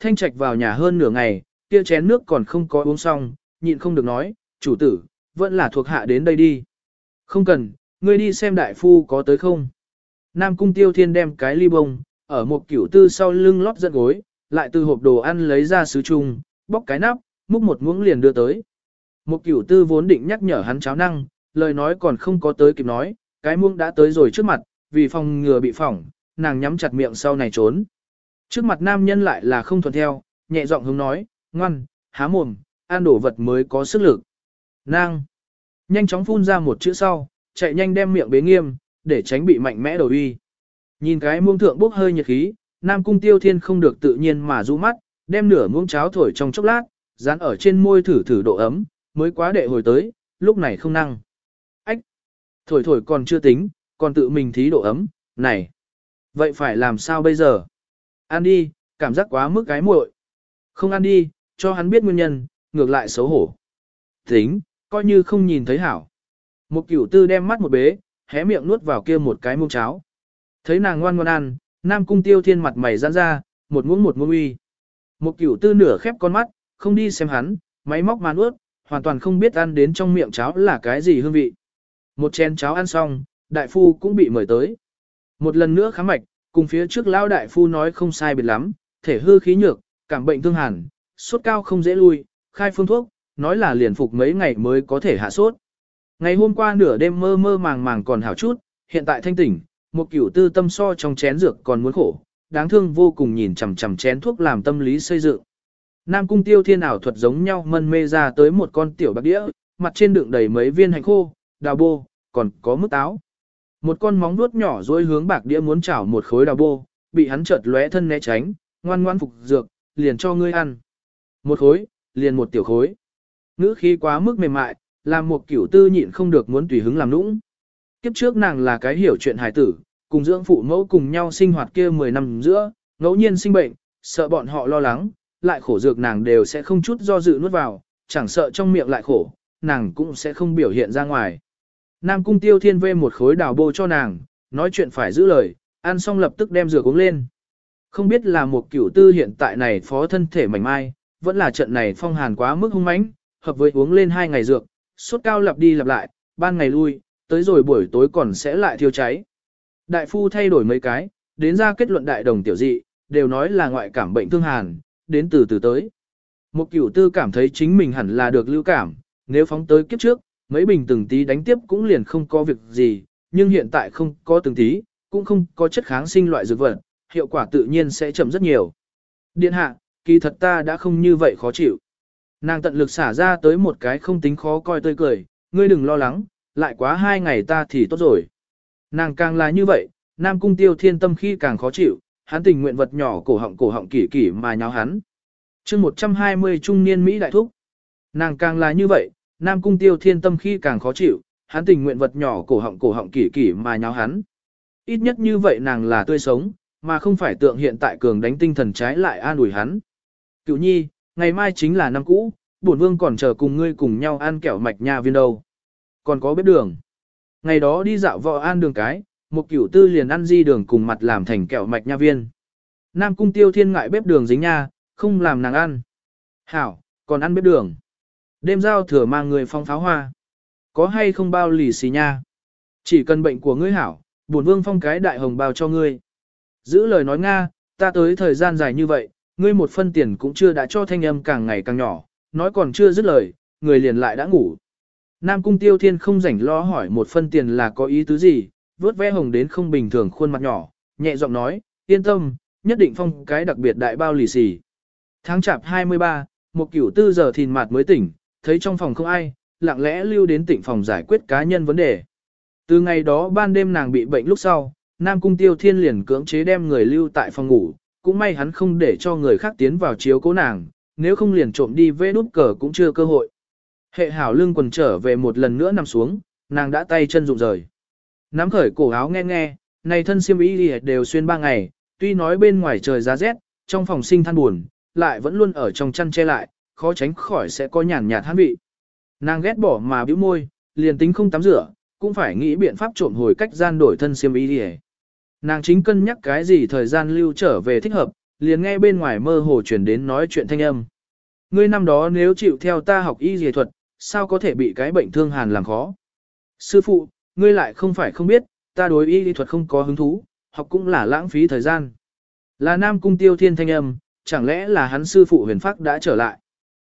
thanh trạch vào nhà hơn nửa ngày, kia chén nước còn không có uống xong, nhịn không được nói, chủ tử, vẫn là thuộc hạ đến đây đi. Không cần, ngươi đi xem đại phu có tới không. Nam cung tiêu thiên đem cái ly bông, ở một kiểu tư sau lưng lót dẫn gối, lại từ hộp đồ ăn lấy ra sứ chung, bóc cái nắp, múc một muỗng liền đưa tới. Một kiểu tư vốn định nhắc nhở hắn cháo năng, lời nói còn không có tới kịp nói, cái muỗng đã tới rồi trước mặt, vì phòng ngừa bị phỏng, nàng nhắm chặt miệng sau này trốn. Trước mặt nam nhân lại là không thuận theo, nhẹ giọng hướng nói, ngoan, há mồm, ăn đổ vật mới có sức lực. Nang. Nhanh chóng phun ra một chữ sau, chạy nhanh đem miệng bế nghiêm, để tránh bị mạnh mẽ đầu uy. Nhìn cái muông thượng bốc hơi nhiệt khí, Nam Cung Tiêu Thiên không được tự nhiên mà rũ mắt, đem nửa muỗng cháo thổi trong chốc lát, dán ở trên môi thử thử độ ấm, mới quá đệ hồi tới, lúc này không năng. Ách! Thổi thổi còn chưa tính, còn tự mình thí độ ấm, này! Vậy phải làm sao bây giờ? Ăn đi, cảm giác quá mức cái muội. Không ăn đi, cho hắn biết nguyên nhân, ngược lại xấu hổ. Tính, coi như không nhìn thấy hảo. Một cửu tư đem mắt một bế, hé miệng nuốt vào kia một cái muông cháo. Thấy nàng ngoan ngoan ăn, Nam Cung Tiêu Thiên mặt mày giãn ra, một muỗng một muỗng uy. Một cửu tư nửa khép con mắt, không đi xem hắn, máy móc mà nuốt, hoàn toàn không biết ăn đến trong miệng cháo là cái gì hương vị. Một chén cháo ăn xong, đại phu cũng bị mời tới. Một lần nữa khám mạch, cùng phía trước lão đại phu nói không sai biệt lắm, thể hư khí nhược, cảm bệnh thương hàn, sốt cao không dễ lui, khai phương thuốc, nói là liền phục mấy ngày mới có thể hạ sốt. Ngày hôm qua nửa đêm mơ mơ màng màng còn hảo chút, hiện tại thanh tỉnh, một cửu tư tâm so trong chén dược còn muốn khổ, đáng thương vô cùng nhìn chằm chằm chén thuốc làm tâm lý xây dựng. Nam cung tiêu thiên ảo thuật giống nhau mân mê ra tới một con tiểu bạc đĩa, mặt trên đựng đầy mấy viên hành khô, đào bô, còn có mức táo. Một con móng vuốt nhỏ dối hướng bạc đĩa muốn chảo một khối đào bô, bị hắn chợt lóe thân né tránh, ngoan ngoan phục dược, liền cho ngươi ăn. Một khối, liền một tiểu khối. Ngữ khí quá mức mềm mại, làm một kiểu tư nhịn không được muốn tùy hứng làm nũng. Kiếp trước nàng là cái hiểu chuyện hài tử, cùng dưỡng phụ mẫu cùng nhau sinh hoạt kia 10 năm giữa, ngẫu nhiên sinh bệnh, sợ bọn họ lo lắng, lại khổ dược nàng đều sẽ không chút do dự nuốt vào, chẳng sợ trong miệng lại khổ, nàng cũng sẽ không biểu hiện ra ngoài. Nam cung tiêu thiên vê một khối đào bô cho nàng, nói chuyện phải giữ lời, ăn xong lập tức đem rửa uống lên. Không biết là một cửu tư hiện tại này phó thân thể mảnh mai, vẫn là trận này phong hàn quá mức hung mãnh, hợp với uống lên hai ngày dược, sốt cao lặp đi lặp lại, ban ngày lui, tới rồi buổi tối còn sẽ lại thiêu cháy. Đại phu thay đổi mấy cái, đến ra kết luận đại đồng tiểu dị, đều nói là ngoại cảm bệnh thương hàn, đến từ từ tới. Một cửu tư cảm thấy chính mình hẳn là được lưu cảm, nếu phóng tới kiếp trước, mấy bình từng tí đánh tiếp cũng liền không có việc gì, nhưng hiện tại không có từng tí, cũng không có chất kháng sinh loại dược vật, hiệu quả tự nhiên sẽ chậm rất nhiều. Điện hạ, kỳ thật ta đã không như vậy khó chịu. Nàng tận lực xả ra tới một cái không tính khó coi tươi cười, ngươi đừng lo lắng, lại quá hai ngày ta thì tốt rồi. Nàng càng là như vậy, Nam Cung Tiêu Thiên tâm khi càng khó chịu, hắn tình nguyện vật nhỏ cổ họng cổ họng kỷ kỷ mà nháo hắn. chương 120 trung niên Mỹ đại thúc. Nàng càng là như vậy, Nam Cung Tiêu Thiên tâm khi càng khó chịu, hắn tình nguyện vật nhỏ cổ họng cổ họng kỳ kỳ mà nháo hắn. Ít nhất như vậy nàng là tươi sống, mà không phải tượng hiện tại cường đánh tinh thần trái lại an ủi hắn. Cựu nhi, ngày mai chính là năm cũ, bổn vương còn chờ cùng ngươi cùng nhau ăn kẹo mạch nha viên đâu. Còn có bếp đường. Ngày đó đi dạo võ an đường cái, một cửu tư liền ăn di đường cùng mặt làm thành kẹo mạch nha viên. Nam cung tiêu thiên ngại bếp đường dính nha, không làm nàng ăn. Hảo, còn ăn bếp đường. Đêm giao thừa mang người phong pháo hoa. Có hay không bao lì xì nha. Chỉ cần bệnh của ngươi hảo, bổn vương phong cái đại hồng bao cho ngươi. Giữ lời nói Nga, ta tới thời gian dài như vậy, ngươi một phân tiền cũng chưa đã cho thanh âm càng ngày càng nhỏ, nói còn chưa dứt lời, người liền lại đã ngủ. Nam cung tiêu thiên không rảnh lo hỏi một phân tiền là có ý tứ gì, vớt vẽ hồng đến không bình thường khuôn mặt nhỏ, nhẹ giọng nói, yên tâm, nhất định phong cái đặc biệt đại bao lì xì. Tháng chạp 23, một cửu tư giờ thìn mặt mới tỉnh, thấy trong phòng không ai, lặng lẽ lưu đến tỉnh phòng giải quyết cá nhân vấn đề. Từ ngày đó ban đêm nàng bị bệnh lúc sau, Nam Cung Tiêu Thiên liền cưỡng chế đem người lưu tại phòng ngủ, cũng may hắn không để cho người khác tiến vào chiếu cố nàng, nếu không liền trộm đi vê nút cờ cũng chưa cơ hội. Hệ hảo lưng quần trở về một lần nữa nằm xuống, nàng đã tay chân rụng rời. Nắm khởi cổ áo nghe nghe, này thân siêm y đều xuyên ba ngày, tuy nói bên ngoài trời giá rét, trong phòng sinh than buồn, lại vẫn luôn ở trong chăn che lại, khó tránh khỏi sẽ có nhàn nhạt hán vị. Nàng ghét bỏ mà bĩu môi, liền tính không tắm rửa, cũng phải nghĩ biện pháp trộm hồi cách gian đổi thân siêm y đi Nàng chính cân nhắc cái gì thời gian lưu trở về thích hợp, liền nghe bên ngoài mơ hồ chuyển đến nói chuyện thanh âm. Ngươi năm đó nếu chịu theo ta học y dề thuật, sao có thể bị cái bệnh thương hàn làm khó? Sư phụ, ngươi lại không phải không biết, ta đối y lý thuật không có hứng thú, học cũng là lãng phí thời gian. Là Nam Cung Tiêu Thiên thanh âm, chẳng lẽ là hắn sư phụ huyền phác đã trở lại.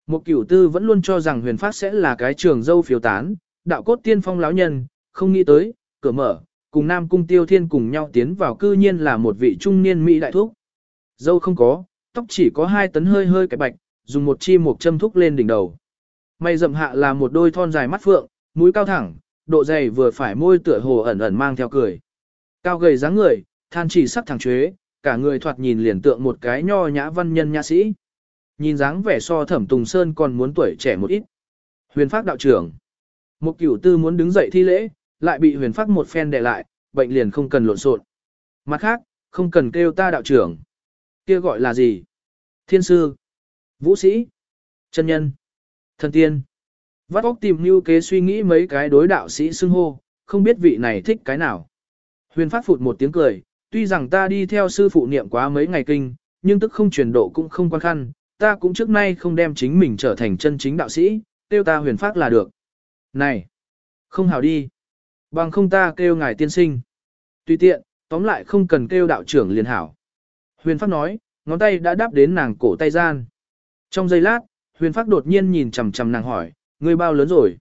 Một cửu tư vẫn luôn cho rằng huyền phát sẽ là cái trường dâu phiếu tán, đạo cốt tiên phong lão nhân, không nghĩ tới, cửa mở, cùng Nam Cung Tiêu Thiên cùng nhau tiến vào cư nhiên là một vị trung niên Mỹ đại thúc. Dâu không có, tóc chỉ có hai tấn hơi hơi cái bạch, dùng một chi một châm thúc lên đỉnh đầu. Mày rậm hạ là một đôi thon dài mắt phượng, mũi cao thẳng, độ dày vừa phải môi tựa hồ ẩn ẩn mang theo cười. Cao gầy dáng người, than chỉ sắc thẳng chuế, cả người thoạt nhìn liền tượng một cái nho nhã văn nhân nhã sĩ. Nhìn dáng vẻ so thẩm Tùng Sơn còn muốn tuổi trẻ một ít. Huyền pháp đạo trưởng. Một cửu tư muốn đứng dậy thi lễ, lại bị huyền pháp một phen đè lại, bệnh liền không cần lộn xộn. Mặt khác, không cần kêu ta đạo trưởng. Kia gọi là gì? Thiên sư. Vũ sĩ. chân nhân. Thần tiên. Vắt óc tìm như kế suy nghĩ mấy cái đối đạo sĩ xưng hô, không biết vị này thích cái nào. Huyền phát phụt một tiếng cười, tuy rằng ta đi theo sư phụ niệm quá mấy ngày kinh, nhưng tức không truyền độ cũng không quan khăn, ta cũng trước nay không đem chính mình trở thành chân chính đạo sĩ, tiêu ta huyền pháp là được. Này, không hào đi, bằng không ta kêu ngài tiên sinh. Tùy tiện, tóm lại không cần kêu đạo trưởng liền hảo. Huyền pháp nói, ngón tay đã đáp đến nàng cổ tay gian. Trong giây lát, huyền pháp đột nhiên nhìn chằm chằm nàng hỏi, ngươi bao lớn rồi?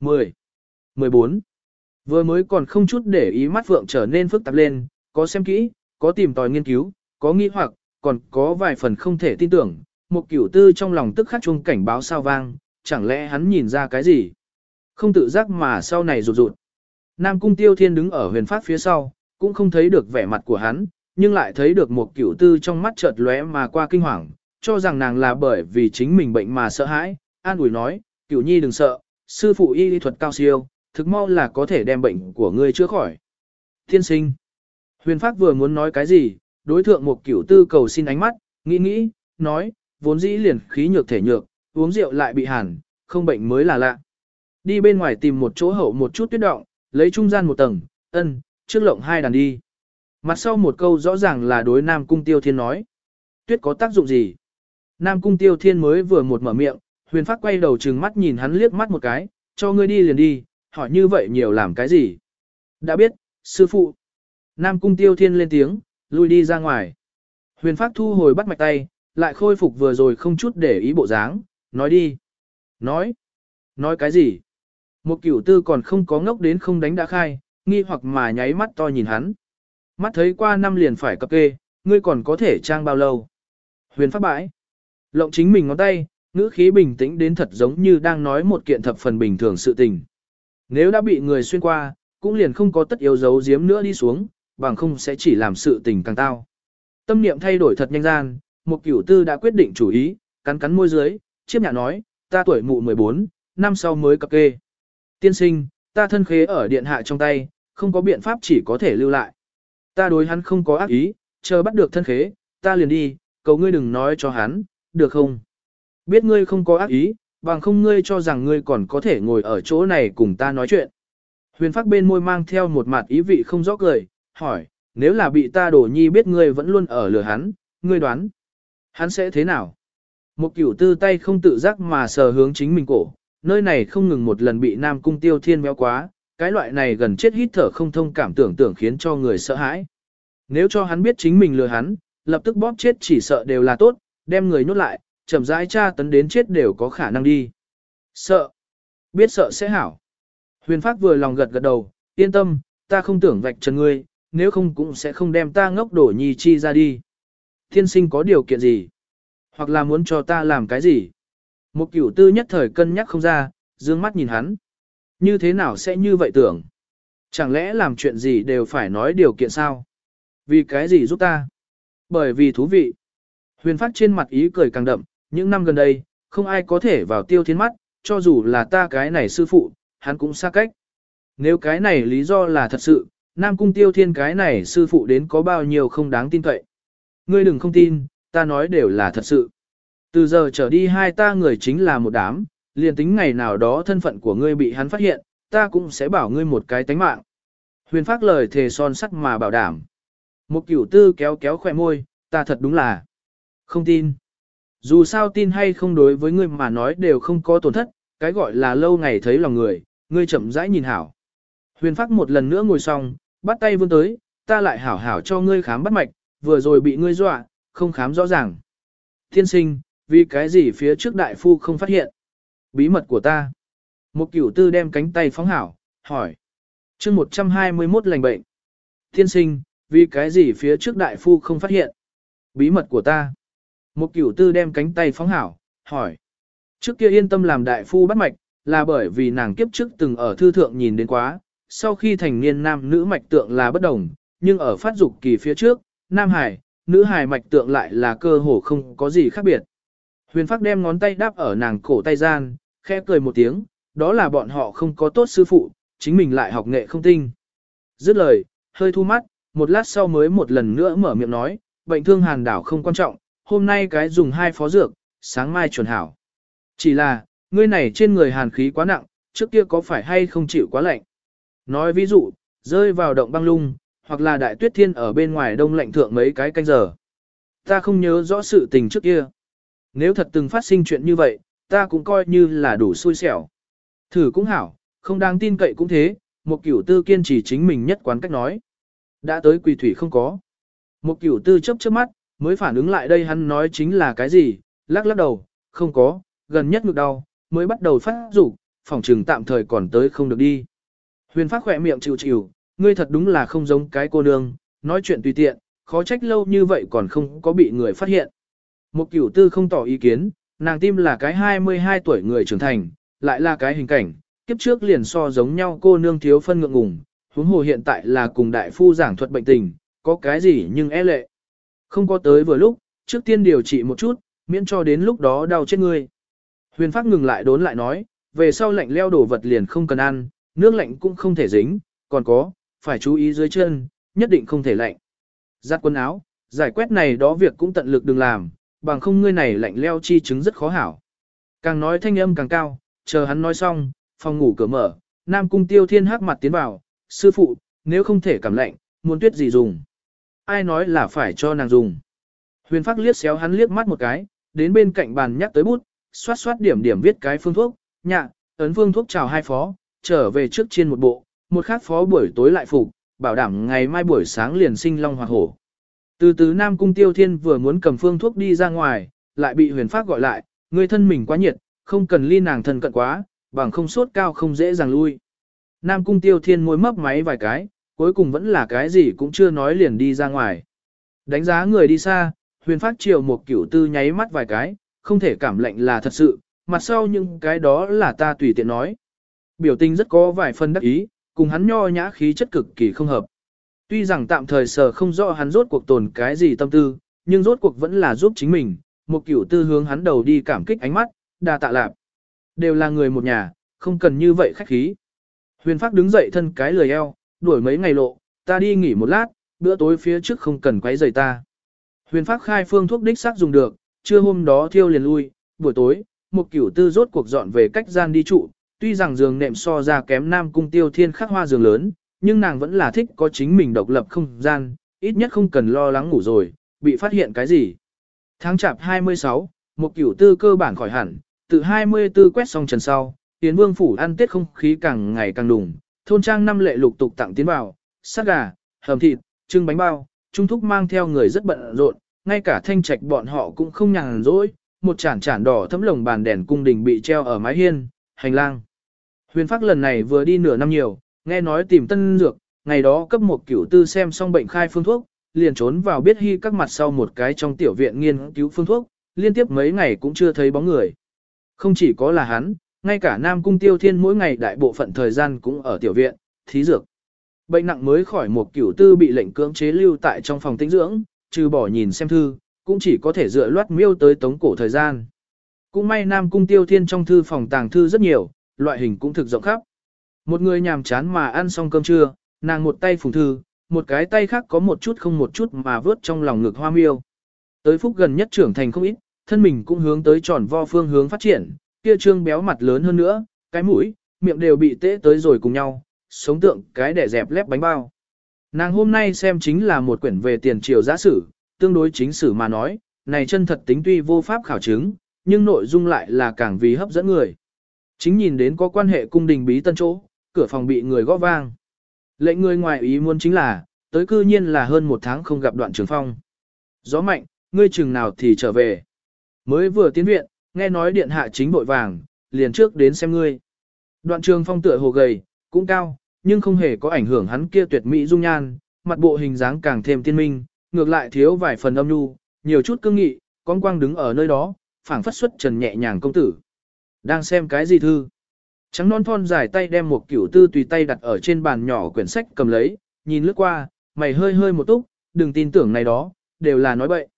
10. 14. Vừa mới còn không chút để ý mắt phượng trở nên phức tạp lên, có xem kỹ, có tìm tòi nghiên cứu, có nghĩ hoặc, còn có vài phần không thể tin tưởng. Một cửu tư trong lòng tức khắc chuông cảnh báo sao vang, chẳng lẽ hắn nhìn ra cái gì? Không tự giác mà sau này rụt rụt. Nam cung tiêu thiên đứng ở huyền phát phía sau, cũng không thấy được vẻ mặt của hắn, nhưng lại thấy được một cửu tư trong mắt chợt lóe mà qua kinh hoàng, cho rằng nàng là bởi vì chính mình bệnh mà sợ hãi, an ủi nói, cửu nhi đừng sợ, sư phụ y lý thuật cao siêu, thực mau là có thể đem bệnh của ngươi chữa khỏi. Thiên sinh. Huyền phát vừa muốn nói cái gì, đối thượng một cửu tư cầu xin ánh mắt, nghĩ nghĩ, nói, vốn dĩ liền khí nhược thể nhược, uống rượu lại bị hàn, không bệnh mới là lạ. Đi bên ngoài tìm một chỗ hậu một chút tuyết động, lấy trung gian một tầng, ân, trước lộng hai đàn đi. Mặt sau một câu rõ ràng là đối Nam Cung Tiêu Thiên nói. Tuyết có tác dụng gì? Nam Cung Tiêu Thiên mới vừa một mở miệng, huyền phát quay đầu trừng mắt nhìn hắn liếc mắt một cái, cho ngươi đi liền đi, hỏi như vậy nhiều làm cái gì? Đã biết, sư phụ. Nam cung tiêu thiên lên tiếng, lui đi ra ngoài. Huyền phát thu hồi bắt mạch tay, lại khôi phục vừa rồi không chút để ý bộ dáng, nói đi. Nói. Nói cái gì? Một cửu tư còn không có ngốc đến không đánh đã khai, nghi hoặc mà nháy mắt to nhìn hắn. Mắt thấy qua năm liền phải cập kê, ngươi còn có thể trang bao lâu? Huyền phát bãi. Lộng chính mình ngón tay, ngữ khí bình tĩnh đến thật giống như đang nói một kiện thập phần bình thường sự tình. Nếu đã bị người xuyên qua, cũng liền không có tất yếu giấu giếm nữa đi xuống, bằng không sẽ chỉ làm sự tình càng tao. Tâm niệm thay đổi thật nhanh gian, một cửu tư đã quyết định chủ ý, cắn cắn môi dưới, chiếp nhạ nói, ta tuổi mụ 14, năm sau mới cập kê. Tiên sinh, ta thân khế ở điện hạ trong tay, không có biện pháp chỉ có thể lưu lại. Ta đối hắn không có ác ý, chờ bắt được thân khế, ta liền đi, cầu ngươi đừng nói cho hắn, được không? Biết ngươi không có ác ý, bằng không ngươi cho rằng ngươi còn có thể ngồi ở chỗ này cùng ta nói chuyện. Huyền phát bên môi mang theo một mặt ý vị không rõ cười, hỏi, nếu là bị ta đổ nhi biết ngươi vẫn luôn ở lừa hắn, ngươi đoán, hắn sẽ thế nào? Một cửu tư tay không tự giác mà sờ hướng chính mình cổ, nơi này không ngừng một lần bị nam cung tiêu thiên méo quá, cái loại này gần chết hít thở không thông cảm tưởng tưởng khiến cho người sợ hãi. Nếu cho hắn biết chính mình lừa hắn, lập tức bóp chết chỉ sợ đều là tốt, đem người nhốt lại, chậm rãi tra tấn đến chết đều có khả năng đi. Sợ. Biết sợ sẽ hảo. Huyền Pháp vừa lòng gật gật đầu, yên tâm, ta không tưởng vạch trần ngươi, nếu không cũng sẽ không đem ta ngốc đổ nhi chi ra đi. Thiên sinh có điều kiện gì? Hoặc là muốn cho ta làm cái gì? Một cửu tư nhất thời cân nhắc không ra, dương mắt nhìn hắn. Như thế nào sẽ như vậy tưởng? Chẳng lẽ làm chuyện gì đều phải nói điều kiện sao? Vì cái gì giúp ta? Bởi vì thú vị. Huyền phát trên mặt ý cười càng đậm, những năm gần đây, không ai có thể vào tiêu thiên mắt, cho dù là ta cái này sư phụ, hắn cũng xa cách. Nếu cái này lý do là thật sự, Nam Cung Tiêu Thiên cái này sư phụ đến có bao nhiêu không đáng tin cậy. Ngươi đừng không tin, ta nói đều là thật sự. Từ giờ trở đi hai ta người chính là một đám, liền tính ngày nào đó thân phận của ngươi bị hắn phát hiện, ta cũng sẽ bảo ngươi một cái tánh mạng. Huyền phát lời thề son sắt mà bảo đảm. Một cửu tư kéo kéo khỏe môi, ta thật đúng là. Không tin. Dù sao tin hay không đối với ngươi mà nói đều không có tổn thất, cái gọi là lâu ngày thấy lòng người, ngươi chậm rãi nhìn hảo. Huyền Phác một lần nữa ngồi xong, bắt tay vươn tới, ta lại hảo hảo cho ngươi khám bắt mạch, vừa rồi bị ngươi dọa, không khám rõ ràng. Thiên sinh, vì cái gì phía trước đại phu không phát hiện? Bí mật của ta. Một cửu tư đem cánh tay phóng hảo, hỏi. chương 121 lành bệnh. Thiên sinh, vì cái gì phía trước đại phu không phát hiện? Bí mật của ta. Một cửu tư đem cánh tay phóng hảo, hỏi. Trước kia yên tâm làm đại phu bắt mạch, là bởi vì nàng kiếp trước từng ở thư thượng nhìn đến quá, sau khi thành niên nam nữ mạch tượng là bất đồng, nhưng ở phát dục kỳ phía trước, nam hải, nữ hải mạch tượng lại là cơ hồ không có gì khác biệt. Huyền Phác đem ngón tay đáp ở nàng cổ tay gian, khẽ cười một tiếng, đó là bọn họ không có tốt sư phụ, chính mình lại học nghệ không tinh. Dứt lời, hơi thu mắt, một lát sau mới một lần nữa mở miệng nói, bệnh thương hàn đảo không quan trọng, hôm nay cái dùng hai phó dược, sáng mai chuẩn hảo. Chỉ là, ngươi này trên người hàn khí quá nặng, trước kia có phải hay không chịu quá lạnh. Nói ví dụ, rơi vào động băng lung, hoặc là đại tuyết thiên ở bên ngoài đông lạnh thượng mấy cái canh giờ. Ta không nhớ rõ sự tình trước kia. Nếu thật từng phát sinh chuyện như vậy, ta cũng coi như là đủ xui xẻo. Thử cũng hảo, không đáng tin cậy cũng thế, một cửu tư kiên trì chính mình nhất quán cách nói. Đã tới quỳ thủy không có. Một cửu tư chấp trước mắt, mới phản ứng lại đây hắn nói chính là cái gì, lắc lắc đầu, không có, gần nhất ngực đau, mới bắt đầu phát rủ, phòng trừng tạm thời còn tới không được đi. Huyền phát khỏe miệng chịu chịu, ngươi thật đúng là không giống cái cô nương, nói chuyện tùy tiện, khó trách lâu như vậy còn không có bị người phát hiện. Một cửu tư không tỏ ý kiến, nàng tim là cái 22 tuổi người trưởng thành, lại là cái hình cảnh, kiếp trước liền so giống nhau cô nương thiếu phân ngượng ngùng, huống hồ hiện tại là cùng đại phu giảng thuật bệnh tình, có cái gì nhưng e lệ. Không có tới vừa lúc, trước tiên điều trị một chút, miễn cho đến lúc đó đau chết ngươi. Huyền Pháp ngừng lại đốn lại nói, về sau lạnh leo đổ vật liền không cần ăn, nước lạnh cũng không thể dính, còn có, phải chú ý dưới chân, nhất định không thể lạnh. Giặt quần áo, giải quét này đó việc cũng tận lực đừng làm, bằng không ngươi này lạnh leo chi chứng rất khó hảo. Càng nói thanh âm càng cao, chờ hắn nói xong, phòng ngủ cửa mở, Nam Cung Tiêu Thiên hắc mặt tiến vào, sư phụ, nếu không thể cảm lạnh, muốn tuyết gì dùng. Ai nói là phải cho nàng dùng. Huyền Phác liếc xéo hắn liếc mắt một cái, đến bên cạnh bàn nhắc tới bút, xoát xoát điểm điểm viết cái phương thuốc, nhạ, ấn phương thuốc chào hai phó, trở về trước trên một bộ, một khác phó buổi tối lại phục, bảo đảm ngày mai buổi sáng liền sinh long hoặc hổ. Từ từ Nam Cung Tiêu Thiên vừa muốn cầm phương thuốc đi ra ngoài, lại bị huyền phát gọi lại, người thân mình quá nhiệt, không cần ly nàng thân cận quá, bằng không sốt cao không dễ dàng lui. Nam Cung Tiêu Thiên môi mấp máy vài cái, cuối cùng vẫn là cái gì cũng chưa nói liền đi ra ngoài. Đánh giá người đi xa, huyền phát chiều một kiểu tư nháy mắt vài cái, không thể cảm lệnh là thật sự, mặt sau những cái đó là ta tùy tiện nói. Biểu tình rất có vài phần đắc ý, cùng hắn nho nhã khí chất cực kỳ không hợp. Tuy rằng tạm thời sở không rõ hắn rốt cuộc tồn cái gì tâm tư, nhưng rốt cuộc vẫn là giúp chính mình, một kiểu tư hướng hắn đầu đi cảm kích ánh mắt, đa tạ lạp. Đều là người một nhà, không cần như vậy khách khí. Huyền Phác đứng dậy thân cái lười eo, đuổi mấy ngày lộ, ta đi nghỉ một lát, bữa tối phía trước không cần quấy rầy ta. Huyền Phác khai phương thuốc đích xác dùng được, trưa hôm đó thiêu liền lui, buổi tối, một kiểu tư rốt cuộc dọn về cách gian đi trụ, tuy rằng giường nệm so ra kém nam cung tiêu thiên khắc hoa giường lớn, nhưng nàng vẫn là thích có chính mình độc lập không gian, ít nhất không cần lo lắng ngủ rồi, bị phát hiện cái gì. Tháng chạp 26, một kiểu tư cơ bản khỏi hẳn, từ 24 quét xong trần sau, tiến vương phủ ăn tết không khí càng ngày càng đùng, thôn trang năm lệ lục tục tặng tiến vào, sát gà, hầm thịt, trưng bánh bao, trung thúc mang theo người rất bận rộn, ngay cả thanh trạch bọn họ cũng không nhàn rỗi, một chản chản đỏ thấm lồng bàn đèn cung đình bị treo ở mái hiên, hành lang. Huyền Phác lần này vừa đi nửa năm nhiều, nghe nói tìm tân dược, ngày đó cấp một cửu tư xem xong bệnh khai phương thuốc, liền trốn vào biết hy các mặt sau một cái trong tiểu viện nghiên cứu phương thuốc, liên tiếp mấy ngày cũng chưa thấy bóng người. Không chỉ có là hắn, ngay cả Nam Cung Tiêu Thiên mỗi ngày đại bộ phận thời gian cũng ở tiểu viện, thí dược. Bệnh nặng mới khỏi một cửu tư bị lệnh cưỡng chế lưu tại trong phòng tĩnh dưỡng, trừ bỏ nhìn xem thư, cũng chỉ có thể dựa loát miêu tới tống cổ thời gian. Cũng may Nam Cung Tiêu Thiên trong thư phòng tàng thư rất nhiều, loại hình cũng thực rộng khắp. Một người nhàm chán mà ăn xong cơm trưa, nàng một tay phùng thư, một cái tay khác có một chút không một chút mà vớt trong lòng ngực hoa miêu. Tới phúc gần nhất trưởng thành không ít, thân mình cũng hướng tới tròn vo phương hướng phát triển, kia trương béo mặt lớn hơn nữa, cái mũi, miệng đều bị tễ tới rồi cùng nhau, sống tượng cái để dẹp lép bánh bao. Nàng hôm nay xem chính là một quyển về tiền triều giả sử, tương đối chính sử mà nói, này chân thật tính tuy vô pháp khảo chứng, nhưng nội dung lại là càng vì hấp dẫn người. Chính nhìn đến có quan hệ cung đình bí tân chỗ, cửa phòng bị người gõ vang. Lệnh người ngoài ý muốn chính là, tới cư nhiên là hơn một tháng không gặp đoạn trường phong. Gió mạnh, ngươi chừng nào thì trở về. Mới vừa tiến viện, nghe nói điện hạ chính bội vàng, liền trước đến xem ngươi. Đoạn trường phong tựa hồ gầy, cũng cao, nhưng không hề có ảnh hưởng hắn kia tuyệt mỹ dung nhan, mặt bộ hình dáng càng thêm tiên minh, ngược lại thiếu vài phần âm nhu, nhiều chút cương nghị, con quang đứng ở nơi đó, phảng phất xuất trần nhẹ nhàng công tử. Đang xem cái gì thư? Trắng non thon dài tay đem một kiểu tư tùy tay đặt ở trên bàn nhỏ quyển sách cầm lấy, nhìn lướt qua, mày hơi hơi một túc, đừng tin tưởng này đó, đều là nói bậy.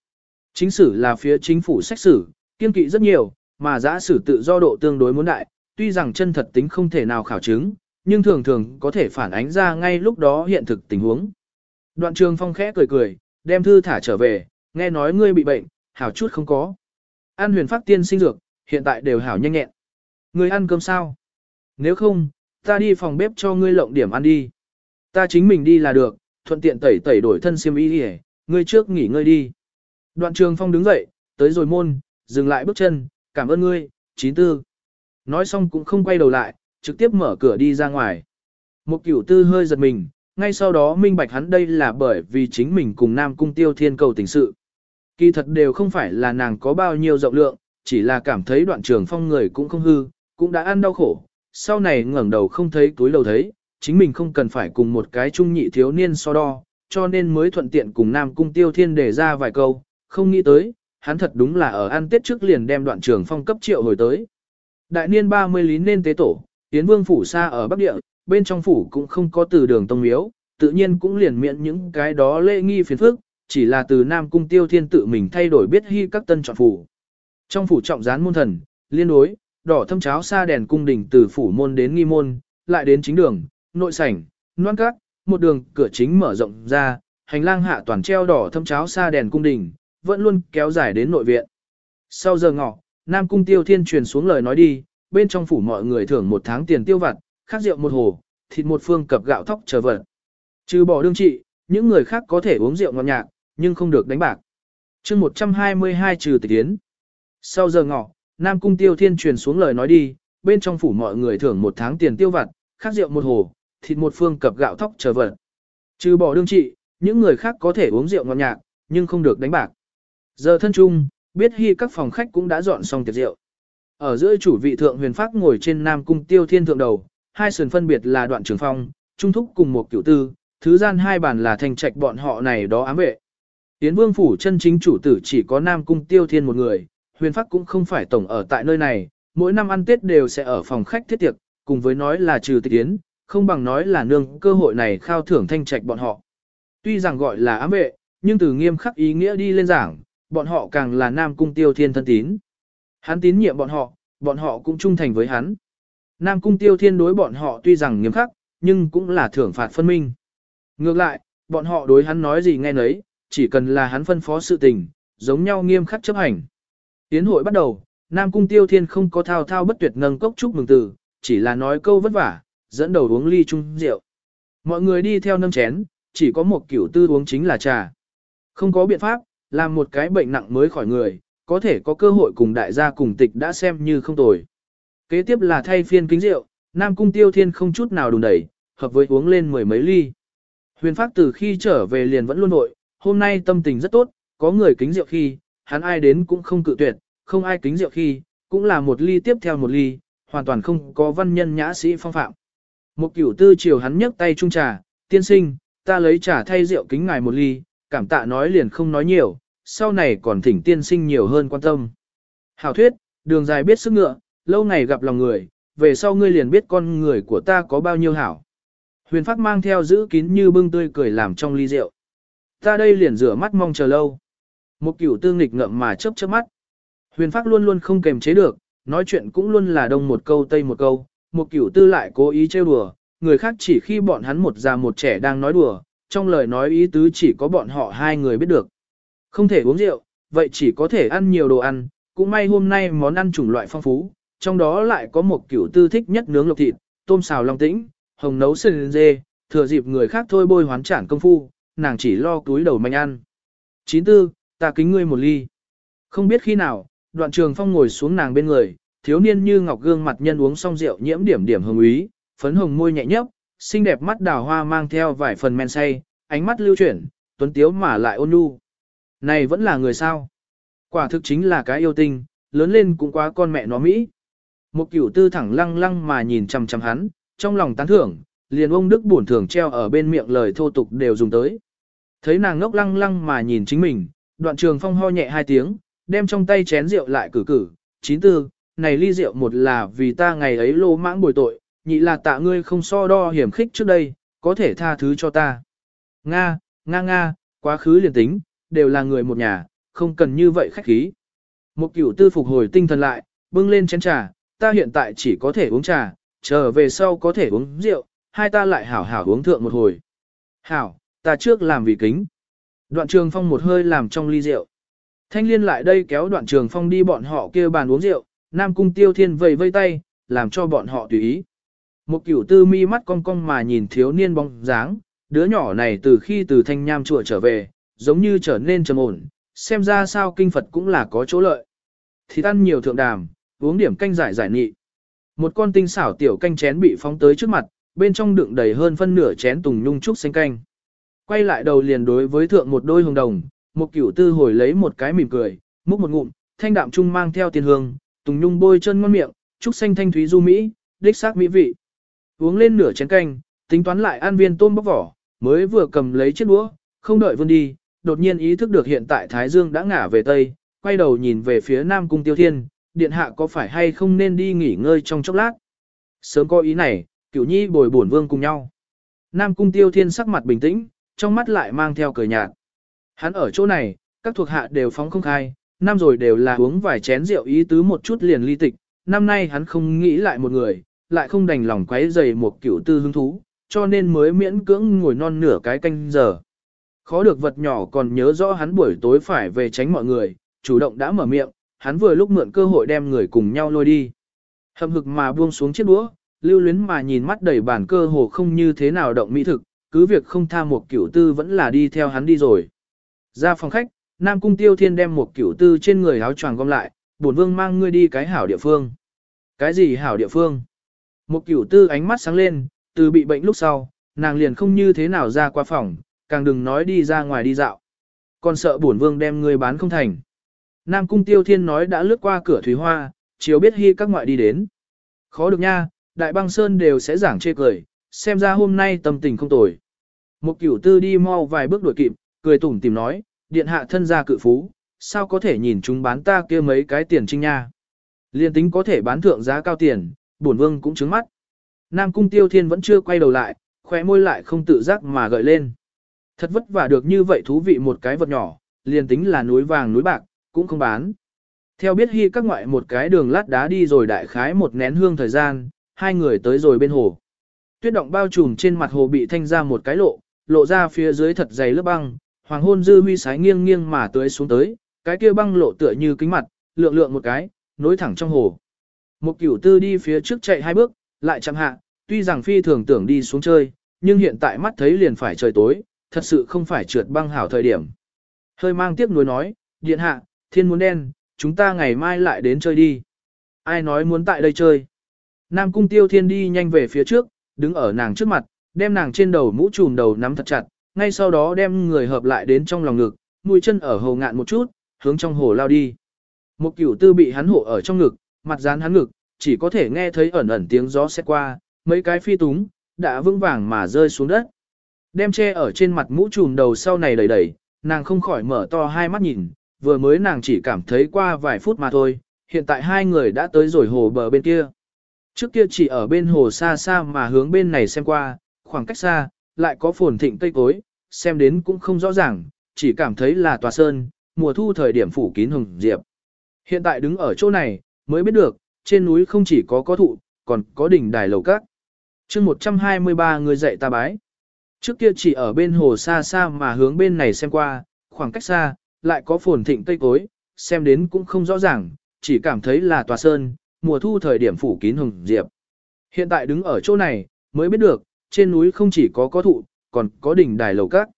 Chính sử là phía chính phủ sách sử, kiên kỵ rất nhiều, mà giã sử tự do độ tương đối muốn đại, tuy rằng chân thật tính không thể nào khảo chứng, nhưng thường thường có thể phản ánh ra ngay lúc đó hiện thực tình huống. Đoạn trường phong khẽ cười cười, đem thư thả trở về, nghe nói ngươi bị bệnh, hảo chút không có. An huyền phát tiên sinh dược, hiện tại đều hảo nhanh nhẹn. Ngươi ăn cơm sao? Nếu không, ta đi phòng bếp cho ngươi lộng điểm ăn đi. Ta chính mình đi là được, thuận tiện tẩy tẩy đổi thân xiêm y đi ngươi trước nghỉ ngơi đi. Đoạn trường phong đứng dậy, tới rồi môn, dừng lại bước chân, cảm ơn ngươi, chín tư. Nói xong cũng không quay đầu lại, trực tiếp mở cửa đi ra ngoài. Một cửu tư hơi giật mình, ngay sau đó minh bạch hắn đây là bởi vì chính mình cùng Nam Cung Tiêu Thiên cầu tình sự. Kỳ thật đều không phải là nàng có bao nhiêu rộng lượng, chỉ là cảm thấy đoạn trường phong người cũng không hư, cũng đã ăn đau khổ. Sau này ngẩng đầu không thấy túi lầu thấy, chính mình không cần phải cùng một cái trung nhị thiếu niên so đo, cho nên mới thuận tiện cùng Nam Cung Tiêu Thiên để ra vài câu, không nghĩ tới, hắn thật đúng là ở ăn tết trước liền đem đoạn trường phong cấp triệu hồi tới. Đại niên 30 lý nên tế tổ, Tiến Vương phủ xa ở Bắc Địa, bên trong phủ cũng không có từ đường tông miếu, tự nhiên cũng liền miễn những cái đó lễ nghi phiền phức, chỉ là từ Nam Cung Tiêu Thiên tự mình thay đổi biết hy các tân chọn phủ. Trong phủ trọng gián môn thần, liên đối, đỏ thâm cháo xa đèn cung đình từ phủ môn đến nghi môn, lại đến chính đường, nội sảnh, noan cát, một đường cửa chính mở rộng ra, hành lang hạ toàn treo đỏ thâm cháo xa đèn cung đình, vẫn luôn kéo dài đến nội viện. Sau giờ ngọ, Nam Cung Tiêu Thiên truyền xuống lời nói đi, bên trong phủ mọi người thưởng một tháng tiền tiêu vặt, khác rượu một hồ, thịt một phương cập gạo thóc chờ vật. Trừ bỏ đương trị, những người khác có thể uống rượu ngọt nhạc, nhưng không được đánh bạc. chương 122 trừ tịch tiến. Sau giờ ngọ, Nam Cung Tiêu Thiên truyền xuống lời nói đi, bên trong phủ mọi người thưởng một tháng tiền tiêu vặt, khác rượu một hồ, thịt một phương cập gạo thóc chờ vật. Trừ bỏ đương trị, những người khác có thể uống rượu ngọt nhạc, nhưng không được đánh bạc. Giờ thân chung, biết hy các phòng khách cũng đã dọn xong tiệc rượu. Ở giữa chủ vị thượng huyền pháp ngồi trên Nam Cung Tiêu Thiên thượng đầu, hai sườn phân biệt là đoạn trường phong, trung thúc cùng một cửu tư, thứ gian hai bàn là thành trạch bọn họ này đó ám vệ. Tiến vương phủ chân chính chủ tử chỉ có Nam Cung Tiêu Thiên một người, huyền phát cũng không phải tổng ở tại nơi này, mỗi năm ăn Tết đều sẽ ở phòng khách thiết tiệc, cùng với nói là trừ tịch yến, không bằng nói là nương cơ hội này khao thưởng thanh trạch bọn họ. Tuy rằng gọi là ám vệ, nhưng từ nghiêm khắc ý nghĩa đi lên giảng, bọn họ càng là Nam Cung Tiêu Thiên thân tín. Hắn tín nhiệm bọn họ, bọn họ cũng trung thành với hắn. Nam Cung Tiêu Thiên đối bọn họ tuy rằng nghiêm khắc, nhưng cũng là thưởng phạt phân minh. Ngược lại, bọn họ đối hắn nói gì nghe nấy, chỉ cần là hắn phân phó sự tình, giống nhau nghiêm khắc chấp hành. Tiến hội bắt đầu, Nam Cung Tiêu Thiên không có thao thao bất tuyệt nâng cốc chúc mừng từ, chỉ là nói câu vất vả, dẫn đầu uống ly chung rượu. Mọi người đi theo nâng chén, chỉ có một kiểu tư uống chính là trà. Không có biện pháp, làm một cái bệnh nặng mới khỏi người, có thể có cơ hội cùng đại gia cùng tịch đã xem như không tồi. Kế tiếp là thay phiên kính rượu, Nam Cung Tiêu Thiên không chút nào đùn đẩy, hợp với uống lên mười mấy ly. Huyền Phác từ khi trở về liền vẫn luôn nội, hôm nay tâm tình rất tốt, có người kính rượu khi, hắn ai đến cũng không cự tuyệt, không ai kính rượu khi, cũng là một ly tiếp theo một ly, hoàn toàn không có văn nhân nhã sĩ phong phạm. Một cửu tư chiều hắn nhấc tay trung trà, tiên sinh, ta lấy trà thay rượu kính ngài một ly, cảm tạ nói liền không nói nhiều, sau này còn thỉnh tiên sinh nhiều hơn quan tâm. Hảo thuyết, đường dài biết sức ngựa, lâu ngày gặp lòng người, về sau ngươi liền biết con người của ta có bao nhiêu hảo. Huyền Phát mang theo giữ kín như bưng tươi cười làm trong ly rượu. Ta đây liền rửa mắt mong chờ lâu. Một cửu tương nghịch ngậm mà chớp chớp mắt. Huyền Phác luôn luôn không kềm chế được, nói chuyện cũng luôn là đông một câu tây một câu, một cửu tư lại cố ý trêu đùa, người khác chỉ khi bọn hắn một già một trẻ đang nói đùa, trong lời nói ý tứ chỉ có bọn họ hai người biết được. Không thể uống rượu, vậy chỉ có thể ăn nhiều đồ ăn, cũng may hôm nay món ăn chủng loại phong phú, trong đó lại có một kiểu tư thích nhất nướng lộc thịt, tôm xào long tĩnh, hồng nấu sườn dê, thừa dịp người khác thôi bôi hoán trản công phu, nàng chỉ lo túi đầu manh ăn. Chín tư, ta kính ngươi một ly. Không biết khi nào, đoạn trường phong ngồi xuống nàng bên người, thiếu niên như ngọc gương mặt nhân uống xong rượu nhiễm điểm điểm hồng ý, phấn hồng môi nhẹ nhấp, xinh đẹp mắt đào hoa mang theo vài phần men say, ánh mắt lưu chuyển, tuấn tiếu mà lại ôn nhu. Này vẫn là người sao? Quả thực chính là cái yêu tinh, lớn lên cũng quá con mẹ nó Mỹ. Một cửu tư thẳng lăng lăng mà nhìn chằm chằm hắn, trong lòng tán thưởng, liền ông Đức buồn thường treo ở bên miệng lời thô tục đều dùng tới. Thấy nàng ngốc lăng lăng mà nhìn chính mình, đoạn trường phong ho nhẹ hai tiếng, đem trong tay chén rượu lại cử cử, chín tư, này ly rượu một là vì ta ngày ấy lô mãng bồi tội, nhị là tạ ngươi không so đo hiểm khích trước đây, có thể tha thứ cho ta. Nga, Nga Nga, quá khứ liền tính, đều là người một nhà, không cần như vậy khách khí. Một cửu tư phục hồi tinh thần lại, bưng lên chén trà, ta hiện tại chỉ có thể uống trà, trở về sau có thể uống rượu, hai ta lại hảo hảo uống thượng một hồi. Hảo, ta trước làm vì kính. Đoạn trường phong một hơi làm trong ly rượu. Thanh liên lại đây kéo đoạn trường phong đi bọn họ kia bàn uống rượu, Nam cung tiêu thiên vầy vây tay, làm cho bọn họ tùy ý. Một kiểu tư mi mắt cong cong mà nhìn thiếu niên bóng dáng, đứa nhỏ này từ khi từ thanh nham chùa trở về, giống như trở nên trầm ổn, xem ra sao kinh Phật cũng là có chỗ lợi. Thì ăn nhiều thượng đàm, uống điểm canh giải giải nị. Một con tinh xảo tiểu canh chén bị phóng tới trước mặt, bên trong đựng đầy hơn phân nửa chén tùng nhung trúc xanh canh. Quay lại đầu liền đối với thượng một đôi hồng đồng, một cửu tư hồi lấy một cái mỉm cười, múc một ngụm, thanh đạm trung mang theo tiền hương, tùng nhung bôi chân ngon miệng, trúc xanh thanh thúy du mỹ, đích xác mỹ vị. Uống lên nửa chén canh, tính toán lại ăn viên tôm bóc vỏ, mới vừa cầm lấy chiếc đũa, không đợi vươn đi, đột nhiên ý thức được hiện tại Thái Dương đã ngả về Tây, quay đầu nhìn về phía Nam Cung Tiêu Thiên, điện hạ có phải hay không nên đi nghỉ ngơi trong chốc lát. Sớm có ý này, cửu nhi bồi bổn vương cùng nhau. Nam Cung Tiêu Thiên sắc mặt bình tĩnh, trong mắt lại mang theo cười nhạt. Hắn ở chỗ này, các thuộc hạ đều phóng không khai, năm rồi đều là uống vài chén rượu ý tứ một chút liền ly tịch, năm nay hắn không nghĩ lại một người, lại không đành lòng quấy dày một cửu tư hứng thú, cho nên mới miễn cưỡng ngồi non nửa cái canh giờ. Khó được vật nhỏ còn nhớ rõ hắn buổi tối phải về tránh mọi người, chủ động đã mở miệng, hắn vừa lúc mượn cơ hội đem người cùng nhau lôi đi. Hầm hực mà buông xuống chiếc đũa, lưu luyến mà nhìn mắt đầy bản cơ hồ không như thế nào động mỹ thực, cứ việc không tha một cửu tư vẫn là đi theo hắn đi rồi. Ra phòng khách, Nam Cung Tiêu Thiên đem một cửu tư trên người áo choàng gom lại, bổn vương mang ngươi đi cái hảo địa phương. Cái gì hảo địa phương? Một cửu tư ánh mắt sáng lên, từ bị bệnh lúc sau, nàng liền không như thế nào ra qua phòng, càng đừng nói đi ra ngoài đi dạo. Còn sợ bổn vương đem ngươi bán không thành. Nam Cung Tiêu Thiên nói đã lướt qua cửa thúy Hoa, chiều biết hy các ngoại đi đến. Khó được nha, Đại băng Sơn đều sẽ giảng chê cười, xem ra hôm nay tâm tình không tồi. Một cửu tư đi mau vài bước đuổi kịp, cười tủm tìm nói, điện hạ thân gia cự phú, sao có thể nhìn chúng bán ta kia mấy cái tiền trinh nha. Liên tính có thể bán thượng giá cao tiền, bổn vương cũng trứng mắt. Nam cung tiêu thiên vẫn chưa quay đầu lại, khóe môi lại không tự giác mà gợi lên. Thật vất vả được như vậy thú vị một cái vật nhỏ, liền tính là núi vàng núi bạc, cũng không bán. Theo biết hy các ngoại một cái đường lát đá đi rồi đại khái một nén hương thời gian, hai người tới rồi bên hồ. Tuyết động bao trùm trên mặt hồ bị thanh ra một cái lộ, lộ ra phía dưới thật dày lớp băng, hoàng hôn dư huy sái nghiêng nghiêng mà tưới xuống tới, cái kia băng lộ tựa như kính mặt, lượng lượng một cái, nối thẳng trong hồ. Một cửu tư đi phía trước chạy hai bước, lại chạm hạ, tuy rằng phi thường tưởng đi xuống chơi, nhưng hiện tại mắt thấy liền phải trời tối, thật sự không phải trượt băng hảo thời điểm. Hơi mang tiếc nuối nói, điện hạ, thiên muốn đen, chúng ta ngày mai lại đến chơi đi. Ai nói muốn tại đây chơi? Nam cung tiêu thiên đi nhanh về phía trước, đứng ở nàng trước mặt, đem nàng trên đầu mũ trùm đầu nắm thật chặt, ngay sau đó đem người hợp lại đến trong lòng ngực, mũi chân ở hồ ngạn một chút, hướng trong hồ lao đi. Một cửu tư bị hắn hộ ở trong ngực, mặt dán hắn ngực, chỉ có thể nghe thấy ẩn ẩn tiếng gió xét qua, mấy cái phi túng, đã vững vàng mà rơi xuống đất. Đem che ở trên mặt mũ trùm đầu sau này đầy đầy, nàng không khỏi mở to hai mắt nhìn, vừa mới nàng chỉ cảm thấy qua vài phút mà thôi, hiện tại hai người đã tới rồi hồ bờ bên kia. Trước kia chỉ ở bên hồ xa xa mà hướng bên này xem qua, khoảng cách xa, lại có phồn thịnh cây cối, xem đến cũng không rõ ràng, chỉ cảm thấy là tòa sơn, mùa thu thời điểm phủ kín hồng diệp. Hiện tại đứng ở chỗ này, mới biết được, trên núi không chỉ có có thụ, còn có đỉnh đài lầu các. chương 123 người dạy ta bái. Trước kia chỉ ở bên hồ xa xa mà hướng bên này xem qua, khoảng cách xa, lại có phồn thịnh cây cối, xem đến cũng không rõ ràng, chỉ cảm thấy là tòa sơn, mùa thu thời điểm phủ kín hồng diệp. Hiện tại đứng ở chỗ này, mới biết được, trên núi không chỉ có có thụ, còn có đỉnh đài lầu các.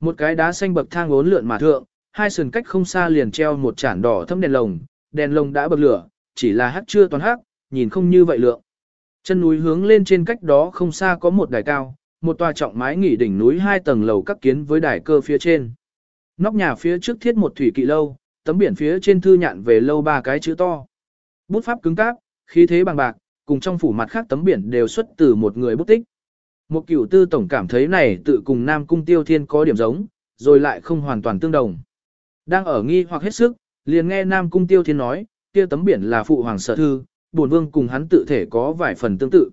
Một cái đá xanh bậc thang uốn lượn mà thượng, hai sườn cách không xa liền treo một chản đỏ thâm đèn lồng, đèn lồng đã bật lửa, chỉ là hắc chưa toàn hắc, nhìn không như vậy lượng. Chân núi hướng lên trên cách đó không xa có một đài cao, một tòa trọng mái nghỉ đỉnh núi hai tầng lầu các kiến với đài cơ phía trên. Nóc nhà phía trước thiết một thủy kỵ lâu, tấm biển phía trên thư nhạn về lâu ba cái chữ to. Bút pháp cứng cáp, khí thế bằng bạc, cùng trong phủ mặt khác tấm biển đều xuất từ một người bút tích. Một cửu tư tổng cảm thấy này tự cùng Nam Cung Tiêu Thiên có điểm giống, rồi lại không hoàn toàn tương đồng. Đang ở nghi hoặc hết sức, liền nghe Nam Cung Tiêu Thiên nói, kia tấm biển là phụ hoàng sở thư, bổn vương cùng hắn tự thể có vài phần tương tự.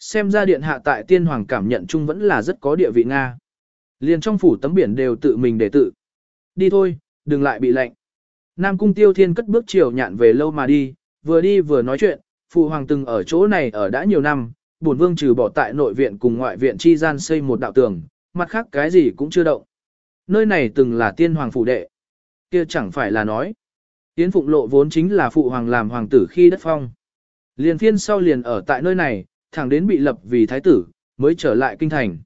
Xem ra điện hạ tại tiên hoàng cảm nhận chung vẫn là rất có địa vị Nga. Liền trong phủ tấm biển đều tự mình để tự. Đi thôi, đừng lại bị lạnh. Nam Cung Tiêu Thiên cất bước chiều nhạn về lâu mà đi, vừa đi vừa nói chuyện, phụ hoàng từng ở chỗ này ở đã nhiều năm, bổn vương trừ bỏ tại nội viện cùng ngoại viện chi gian xây một đạo tường, mặt khác cái gì cũng chưa động. Nơi này từng là tiên hoàng phủ đệ. Kia chẳng phải là nói. Tiến phụng lộ vốn chính là phụ hoàng làm hoàng tử khi đất phong. Liền phiên sau liền ở tại nơi này, thẳng đến bị lập vì thái tử, mới trở lại kinh thành.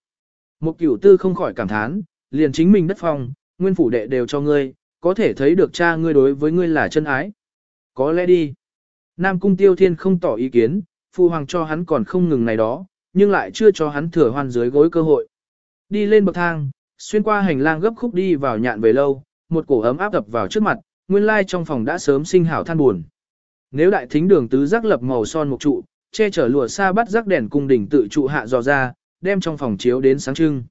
Một cửu tư không khỏi cảm thán, liền chính mình đất phong, nguyên phủ đệ đều cho ngươi, có thể thấy được cha ngươi đối với ngươi là chân ái. Có lẽ đi. Nam cung tiêu thiên không tỏ ý kiến, phụ hoàng cho hắn còn không ngừng này đó, nhưng lại chưa cho hắn thừa hoan dưới gối cơ hội. Đi lên bậc thang, xuyên qua hành lang gấp khúc đi vào nhạn về lâu, một cổ ấm áp đập vào trước mặt, nguyên lai trong phòng đã sớm sinh hảo than buồn. Nếu đại thính đường tứ giác lập màu son một trụ, che chở lụa xa bắt giác đèn cung đỉnh tự trụ hạ dò ra, đem trong phòng chiếu đến sáng trưng.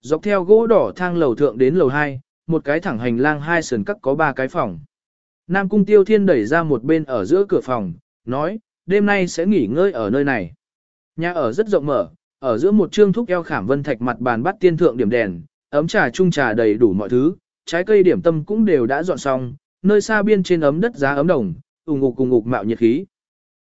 Dọc theo gỗ đỏ thang lầu thượng đến lầu 2, một cái thẳng hành lang hai sườn cắt có ba cái phòng. Nam cung tiêu thiên đẩy ra một bên ở giữa cửa phòng, nói, đêm nay sẽ nghỉ ngơi ở nơi này. Nhà ở rất rộng mở, ở giữa một trương thúc eo khảm vân thạch mặt bàn bắt tiên thượng điểm đèn, ấm trà chung trà đầy đủ mọi thứ, trái cây điểm tâm cũng đều đã dọn xong, nơi xa biên trên ấm đất giá ấm đồng, ủng ngục cùng ngục mạo nhiệt khí.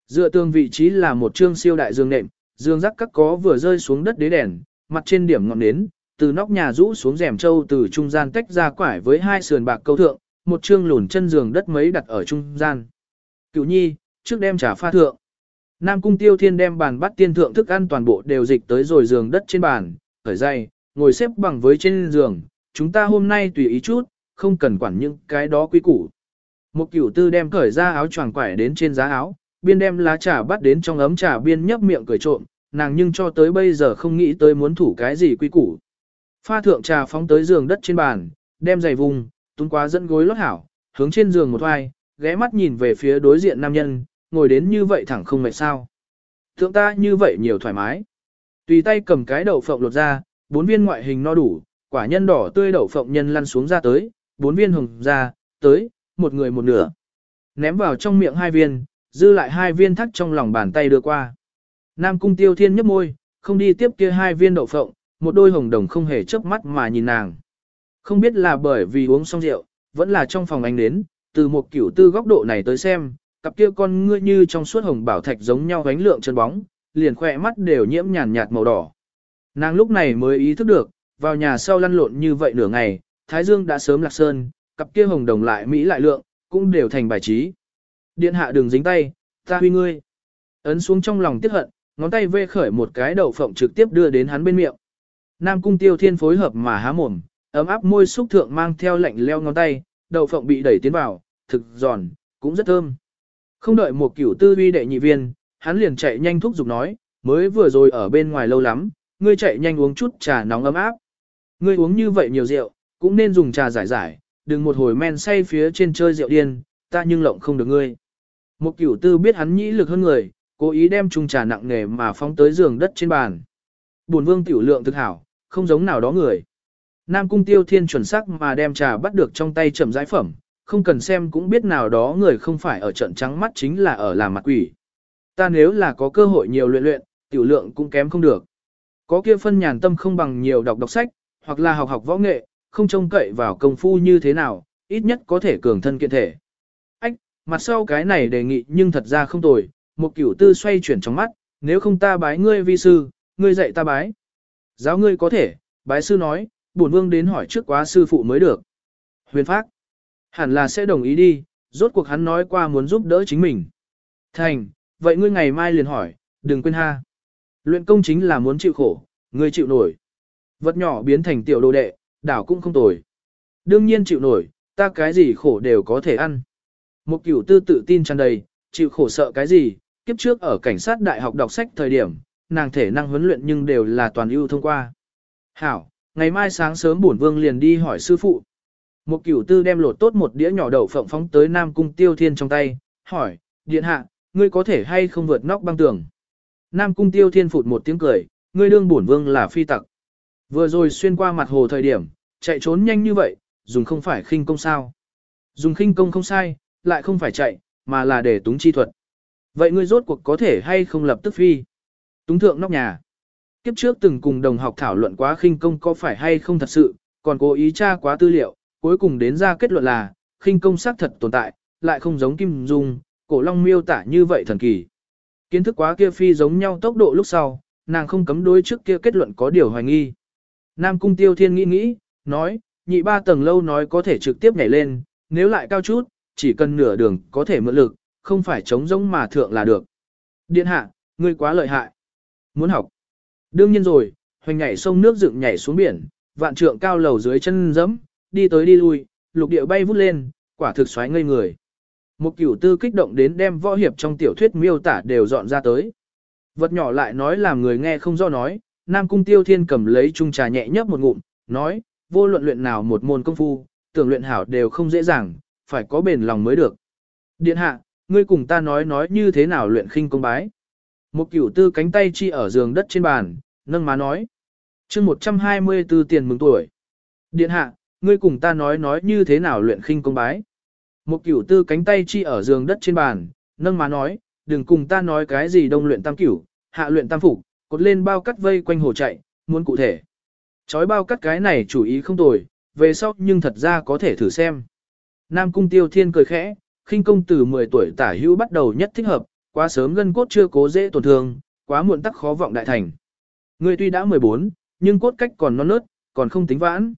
Dựa tường vị trí là một trương siêu đại dương nệm, dương rắc các có vừa rơi xuống đất đế đèn, mặt trên điểm ngọn nến, từ nóc nhà rũ xuống rèm châu từ trung gian tách ra quải với hai sườn bạc câu thượng, một trương lùn chân giường đất mấy đặt ở trung gian. Cửu nhi, trước đem trà pha thượng. Nam cung tiêu thiên đem bàn bắt tiên thượng thức ăn toàn bộ đều dịch tới rồi giường đất trên bàn, khởi dây, ngồi xếp bằng với trên giường, chúng ta hôm nay tùy ý chút, không cần quản những cái đó quý củ. Một cửu tư đem cởi ra áo choàng quải đến trên giá áo, biên đem lá trà bắt đến trong ấm trà biên nhấp miệng cười trộm, nàng nhưng cho tới bây giờ không nghĩ tới muốn thủ cái gì quý củ. Pha thượng trà phóng tới giường đất trên bàn, đem giày vùng, tung quá dẫn gối lót hảo, hướng trên giường một hoài, ghé mắt nhìn về phía đối diện nam nhân, ngồi đến như vậy thẳng không mệt sao. Thượng ta như vậy nhiều thoải mái. Tùy tay cầm cái đậu phộng lột ra, bốn viên ngoại hình no đủ, quả nhân đỏ tươi đậu phộng nhân lăn xuống ra tới, bốn viên hồng ra, tới, một người một nửa. Ném vào trong miệng hai viên, dư lại hai viên thắt trong lòng bàn tay đưa qua. Nam cung tiêu thiên nhấp môi, không đi tiếp kia hai viên đậu phộng, một đôi hồng đồng không hề chớp mắt mà nhìn nàng. Không biết là bởi vì uống xong rượu, vẫn là trong phòng anh đến, từ một kiểu tư góc độ này tới xem, cặp kia con ngươi như trong suốt hồng bảo thạch giống nhau ánh lượng chân bóng, liền khỏe mắt đều nhiễm nhàn nhạt màu đỏ. Nàng lúc này mới ý thức được, vào nhà sau lăn lộn như vậy nửa ngày, Thái Dương đã sớm lạc sơn, cặp kia hồng đồng lại Mỹ lại lượng, cũng đều thành bài trí. Điện hạ đừng dính tay, ta huy ngươi. Ấn xuống trong lòng tiếc hận, ngón tay vê khởi một cái đầu phộng trực tiếp đưa đến hắn bên miệng. Nam cung tiêu thiên phối hợp mà há mồm, ấm áp môi xúc thượng mang theo lạnh leo ngón tay, đầu phộng bị đẩy tiến vào, thực giòn, cũng rất thơm. Không đợi một cửu tư uy đệ nhị viên, hắn liền chạy nhanh thúc giục nói, mới vừa rồi ở bên ngoài lâu lắm, ngươi chạy nhanh uống chút trà nóng ấm áp. Ngươi uống như vậy nhiều rượu, cũng nên dùng trà giải giải, đừng một hồi men say phía trên chơi rượu điên, ta nhưng lộng không được ngươi. Một cửu tư biết hắn nhĩ lực hơn người, cố ý đem chung trà nặng nề mà phóng tới giường đất trên bàn. Bổn vương tiểu lượng thực hảo, không giống nào đó người. Nam cung tiêu thiên chuẩn sắc mà đem trà bắt được trong tay chậm giải phẩm, không cần xem cũng biết nào đó người không phải ở trận trắng mắt chính là ở làm mặt quỷ. Ta nếu là có cơ hội nhiều luyện luyện, tiểu lượng cũng kém không được. Có kia phân nhàn tâm không bằng nhiều đọc đọc sách, hoặc là học học võ nghệ, không trông cậy vào công phu như thế nào, ít nhất có thể cường thân kiện thể. Ách, mặt sau cái này đề nghị nhưng thật ra không tồi, một kiểu tư xoay chuyển trong mắt, nếu không ta bái ngươi vi sư, ngươi dạy ta bái. Giáo ngươi có thể, bái sư nói, bổn vương đến hỏi trước quá sư phụ mới được. Huyền Phác, hẳn là sẽ đồng ý đi, rốt cuộc hắn nói qua muốn giúp đỡ chính mình. Thành, vậy ngươi ngày mai liền hỏi, đừng quên ha. Luyện công chính là muốn chịu khổ, ngươi chịu nổi. Vật nhỏ biến thành tiểu đồ đệ, đảo cũng không tồi. Đương nhiên chịu nổi, Ta cái gì khổ đều có thể ăn. Một cửu tư tự tin tràn đầy, chịu khổ sợ cái gì, kiếp trước ở cảnh sát đại học đọc sách thời điểm, nàng thể năng huấn luyện nhưng đều là toàn ưu thông qua. Hảo, ngày mai sáng sớm bổn vương liền đi hỏi sư phụ. Một cửu tư đem lột tốt một đĩa nhỏ đậu phộng phóng tới Nam Cung Tiêu Thiên trong tay, hỏi, điện hạ, ngươi có thể hay không vượt nóc băng tường. Nam Cung Tiêu Thiên phụt một tiếng cười, ngươi đương bổn vương là phi tặc. Vừa rồi xuyên qua mặt hồ thời điểm, chạy trốn nhanh như vậy, dùng không phải khinh công sao. Dùng khinh công không sai, lại không phải chạy, mà là để túng chi thuật. Vậy ngươi rốt cuộc có thể hay không lập tức phi? Túng thượng nóc nhà. Kiếp trước từng cùng đồng học thảo luận quá khinh công có phải hay không thật sự, còn cố ý tra quá tư liệu, cuối cùng đến ra kết luận là, khinh công xác thật tồn tại, lại không giống kim dung, cổ long miêu tả như vậy thần kỳ. Kiến thức quá kia phi giống nhau tốc độ lúc sau, nàng không cấm đối trước kia kết luận có điều hoài nghi. Nam cung tiêu thiên nghĩ nghĩ, nói, nhị ba tầng lâu nói có thể trực tiếp nhảy lên, nếu lại cao chút, chỉ cần nửa đường có thể mượn lực, không phải chống giống mà thượng là được. Điện hạ, ngươi quá lợi hại. Muốn học. Đương nhiên rồi, hoành nhảy sông nước dựng nhảy xuống biển, vạn trượng cao lầu dưới chân dẫm, đi tới đi lui, lục địa bay vút lên, quả thực xoáy ngây người. Một cửu tư kích động đến đem võ hiệp trong tiểu thuyết miêu tả đều dọn ra tới. Vật nhỏ lại nói làm người nghe không do nói, Nam Cung Tiêu Thiên cầm lấy chung trà nhẹ nhấp một ngụm, nói, vô luận luyện nào một môn công phu, tưởng luyện hảo đều không dễ dàng, phải có bền lòng mới được. Điện hạ, ngươi cùng ta nói nói như thế nào luyện khinh công bái. Một cửu tư cánh tay chi ở giường đất trên bàn, nâng má nói. chương 124 tiền mừng tuổi. Điện hạ, ngươi cùng ta nói nói như thế nào luyện khinh công bái. Một cửu tư cánh tay chi ở giường đất trên bàn, nâng má nói, đừng cùng ta nói cái gì đông luyện tam cửu, hạ luyện tam phục, cột lên bao cắt vây quanh hồ chạy, muốn cụ thể. Chói bao cắt cái này chủ ý không tồi, về sau nhưng thật ra có thể thử xem. Nam cung tiêu thiên cười khẽ, khinh công từ 10 tuổi tả hữu bắt đầu nhất thích hợp, quá sớm gân cốt chưa cố dễ tổn thương, quá muộn tắc khó vọng đại thành. Người tuy đã 14, nhưng cốt cách còn non nớt, còn không tính vãn.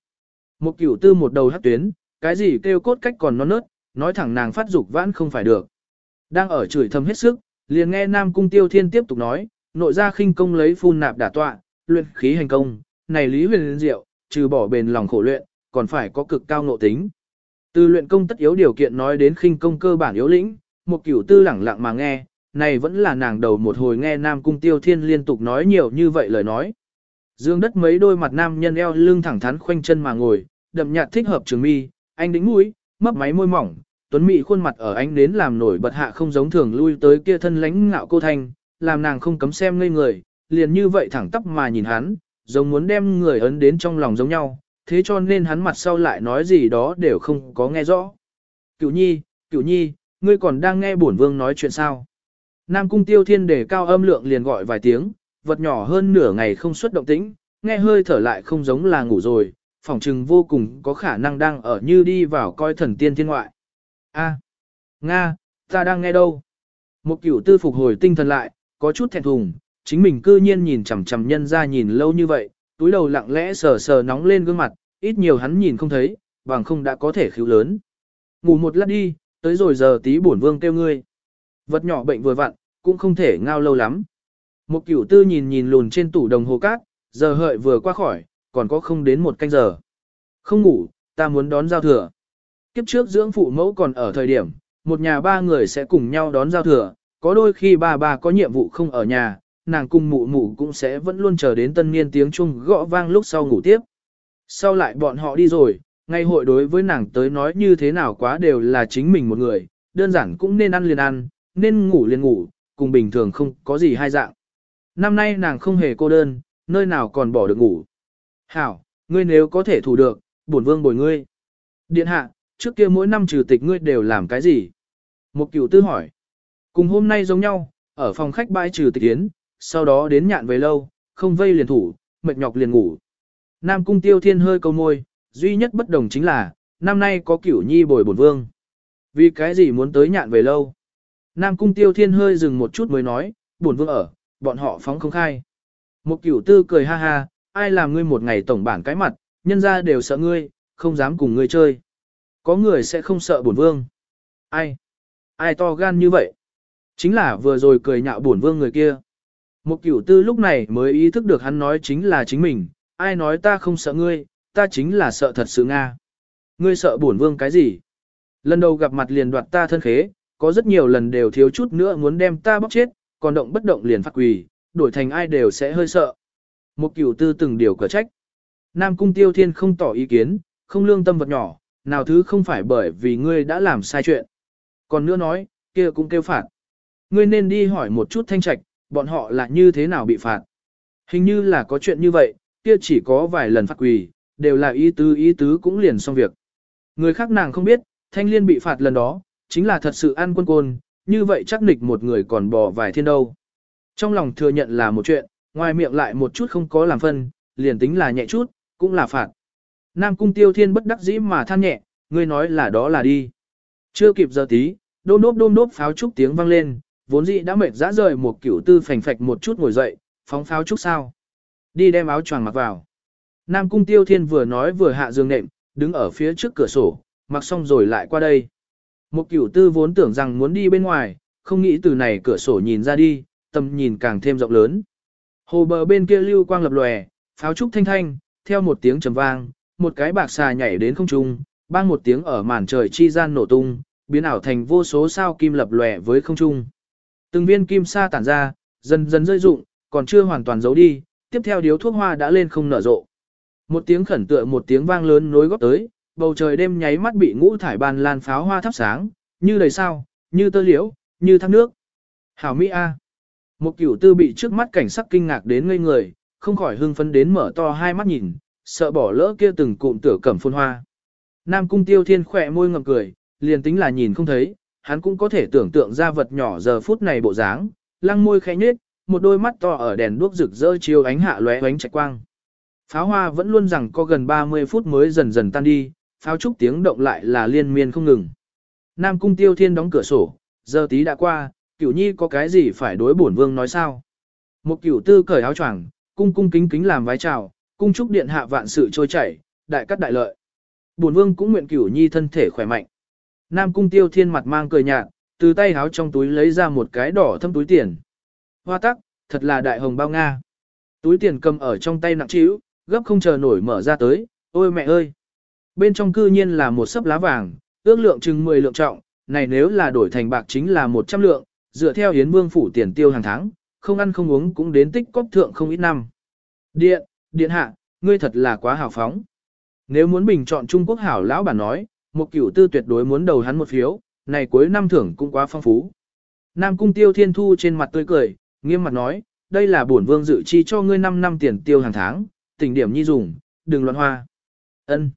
Một cửu tư một đầu hắc tuyến, cái gì kêu cốt cách còn non nớt, nói thẳng nàng phát dục vãn không phải được. Đang ở chửi thầm hết sức, liền nghe Nam Cung Tiêu Thiên tiếp tục nói, nội ra khinh công lấy phun nạp đả tọa, luyện khí hành công, này lý huyền liên diệu, trừ bỏ bền lòng khổ luyện, còn phải có cực cao nội tính. Từ luyện công tất yếu điều kiện nói đến khinh công cơ bản yếu lĩnh, một cửu tư lẳng lặng mà nghe, này vẫn là nàng đầu một hồi nghe Nam Cung Tiêu Thiên liên tục nói nhiều như vậy lời nói. Dương đất mấy đôi mặt nam nhân eo lưng thẳng thắn khoanh chân mà ngồi, đậm nhạt thích hợp trường mi, anh đĩnh mũi, mấp máy môi mỏng, tuấn mỹ khuôn mặt ở ánh đến làm nổi bật hạ không giống thường lui tới kia thân lãnh ngạo cô thanh, làm nàng không cấm xem ngây người, liền như vậy thẳng tắp mà nhìn hắn, giống muốn đem người ấn đến trong lòng giống nhau, thế cho nên hắn mặt sau lại nói gì đó đều không có nghe rõ. Cửu nhi, cửu nhi, ngươi còn đang nghe bổn vương nói chuyện sao? Nam cung tiêu thiên đề cao âm lượng liền gọi vài tiếng, vật nhỏ hơn nửa ngày không xuất động tĩnh, nghe hơi thở lại không giống là ngủ rồi, phỏng chừng vô cùng có khả năng đang ở như đi vào coi thần tiên thiên ngoại. A, Nga, ta đang nghe đâu? Một cửu tư phục hồi tinh thần lại, có chút thẹn thùng, chính mình cư nhiên nhìn chằm chằm nhân ra nhìn lâu như vậy, túi đầu lặng lẽ sờ sờ nóng lên gương mặt, ít nhiều hắn nhìn không thấy, bằng không đã có thể khiếu lớn. Ngủ một lát đi, tới rồi giờ tí bổn vương kêu ngươi. Vật nhỏ bệnh vừa vặn, cũng không thể ngao lâu lắm. Một cửu tư nhìn nhìn lùn trên tủ đồng hồ cát, giờ hợi vừa qua khỏi, còn có không đến một canh giờ. Không ngủ, ta muốn đón giao thừa. Kiếp trước dưỡng phụ mẫu còn ở thời điểm, một nhà ba người sẽ cùng nhau đón giao thừa, có đôi khi bà bà có nhiệm vụ không ở nhà, nàng cùng mụ mụ cũng sẽ vẫn luôn chờ đến tân niên tiếng chuông gõ vang lúc sau ngủ tiếp. Sau lại bọn họ đi rồi, ngày hội đối với nàng tới nói như thế nào quá đều là chính mình một người, đơn giản cũng nên ăn liền ăn, nên ngủ liền ngủ, cùng bình thường không có gì hai dạng. Năm nay nàng không hề cô đơn, nơi nào còn bỏ được ngủ. Hảo, ngươi nếu có thể thủ được, bổn vương bồi ngươi. Điện hạ, trước kia mỗi năm trừ tịch ngươi đều làm cái gì? Một cửu tư hỏi. Cùng hôm nay giống nhau, ở phòng khách bãi trừ tịch yến, sau đó đến nhạn về lâu, không vây liền thủ, mệt nhọc liền ngủ. Nam cung tiêu thiên hơi câu môi, duy nhất bất đồng chính là, năm nay có cửu nhi bồi bổn vương. Vì cái gì muốn tới nhạn về lâu? Nam cung tiêu thiên hơi dừng một chút mới nói, bổn vương ở, bọn họ phóng không khai. Một cửu tư cười ha ha, ai làm ngươi một ngày tổng bản cái mặt, nhân ra đều sợ ngươi, không dám cùng ngươi chơi. Có người sẽ không sợ bổn vương. Ai? Ai to gan như vậy? Chính là vừa rồi cười nhạo bổn vương người kia. Một cửu tư lúc này mới ý thức được hắn nói chính là chính mình, ai nói ta không sợ ngươi, ta chính là sợ thật sự Nga. Ngươi sợ bổn vương cái gì? Lần đầu gặp mặt liền đoạt ta thân khế, có rất nhiều lần đều thiếu chút nữa muốn đem ta bóc chết, còn động bất động liền phát quỳ, đổi thành ai đều sẽ hơi sợ. Một cửu tư từng điều cờ trách. Nam cung tiêu thiên không tỏ ý kiến, không lương tâm vật nhỏ, nào thứ không phải bởi vì ngươi đã làm sai chuyện. Còn nữa nói, kia cũng kêu phạt. Ngươi nên đi hỏi một chút thanh trạch, bọn họ là như thế nào bị phạt. Hình như là có chuyện như vậy, kia chỉ có vài lần phát quỳ, đều là ý tứ ý tứ cũng liền xong việc. Người khác nàng không biết, thanh liên bị phạt lần đó, chính là thật sự ăn quân côn, như vậy chắc nịch một người còn bỏ vài thiên đâu. Trong lòng thừa nhận là một chuyện, ngoài miệng lại một chút không có làm phân, liền tính là nhẹ chút, cũng là phạt. Nam cung tiêu thiên bất đắc dĩ mà than nhẹ, ngươi nói là đó là đi. Chưa kịp giờ tí, đôm đốp đôm đốp pháo trúc tiếng vang lên, vốn dĩ đã mệt dã rời một kiểu tư phành phạch một chút ngồi dậy, phóng pháo trúc sao. Đi đem áo choàng mặc vào. Nam cung tiêu thiên vừa nói vừa hạ giường nệm, đứng ở phía trước cửa sổ, mặc xong rồi lại qua đây. Một cửu tư vốn tưởng rằng muốn đi bên ngoài, không nghĩ từ này cửa sổ nhìn ra đi, tầm nhìn càng thêm rộng lớn. Hồ bờ bên kia lưu quang lập lòe, pháo trúc thanh thanh, theo một tiếng trầm vang, một cái bạc xà nhảy đến không trung, bang một tiếng ở màn trời chi gian nổ tung, biến ảo thành vô số sao kim lập lòe với không trung. Từng viên kim sa tản ra, dần dần rơi rụng, còn chưa hoàn toàn giấu đi, tiếp theo điếu thuốc hoa đã lên không nở rộ. Một tiếng khẩn tựa một tiếng vang lớn nối góp tới, bầu trời đêm nháy mắt bị ngũ thải ban lan pháo hoa thắp sáng, như đầy sao, như tơ liễu, như thác nước. Hảo Mỹ A. Một cửu tư bị trước mắt cảnh sắc kinh ngạc đến ngây người, không khỏi hưng phấn đến mở to hai mắt nhìn, sợ bỏ lỡ kia từng cụm tử cẩm phun hoa. Nam cung tiêu thiên khỏe môi ngậm cười, liền tính là nhìn không thấy, hắn cũng có thể tưởng tượng ra vật nhỏ giờ phút này bộ dáng, lăng môi khẽ nhếch, một đôi mắt to ở đèn đuốc rực rỡ chiếu ánh hạ lóe ánh trạch quang. Pháo hoa vẫn luôn rằng có gần 30 phút mới dần dần tan đi, pháo trúc tiếng động lại là liên miên không ngừng. Nam cung tiêu thiên đóng cửa sổ, giờ tí đã qua, cửu nhi có cái gì phải đối bổn vương nói sao. Một cửu tư cởi áo choàng, cung cung kính kính làm vái chào, cung trúc điện hạ vạn sự trôi chảy, đại cắt đại lợi. Bổn vương cũng nguyện cửu nhi thân thể khỏe mạnh. Nam cung tiêu thiên mặt mang cười nhạt, từ tay áo trong túi lấy ra một cái đỏ thâm túi tiền. Hoa tắc, thật là đại hồng bao Nga. Túi tiền cầm ở trong tay nặng trĩu, gấp không chờ nổi mở ra tới, ôi mẹ ơi. Bên trong cư nhiên là một sấp lá vàng, ước lượng chừng 10 lượng trọng, này nếu là đổi thành bạc chính là 100 lượng, dựa theo Yến Vương phủ tiền tiêu hàng tháng, không ăn không uống cũng đến tích cóp thượng không ít năm. Điện, điện hạ, ngươi thật là quá hào phóng. Nếu muốn bình chọn Trung Quốc hảo lão bản nói, một cửu tư tuyệt đối muốn đầu hắn một phiếu, này cuối năm thưởng cũng quá phong phú. Nam cung tiêu thiên thu trên mặt tươi cười, nghiêm mặt nói, đây là bổn vương dự chi cho ngươi 5 năm tiền tiêu hàng tháng, tỉnh điểm nhi dùng, đừng loạn hoa. Ân,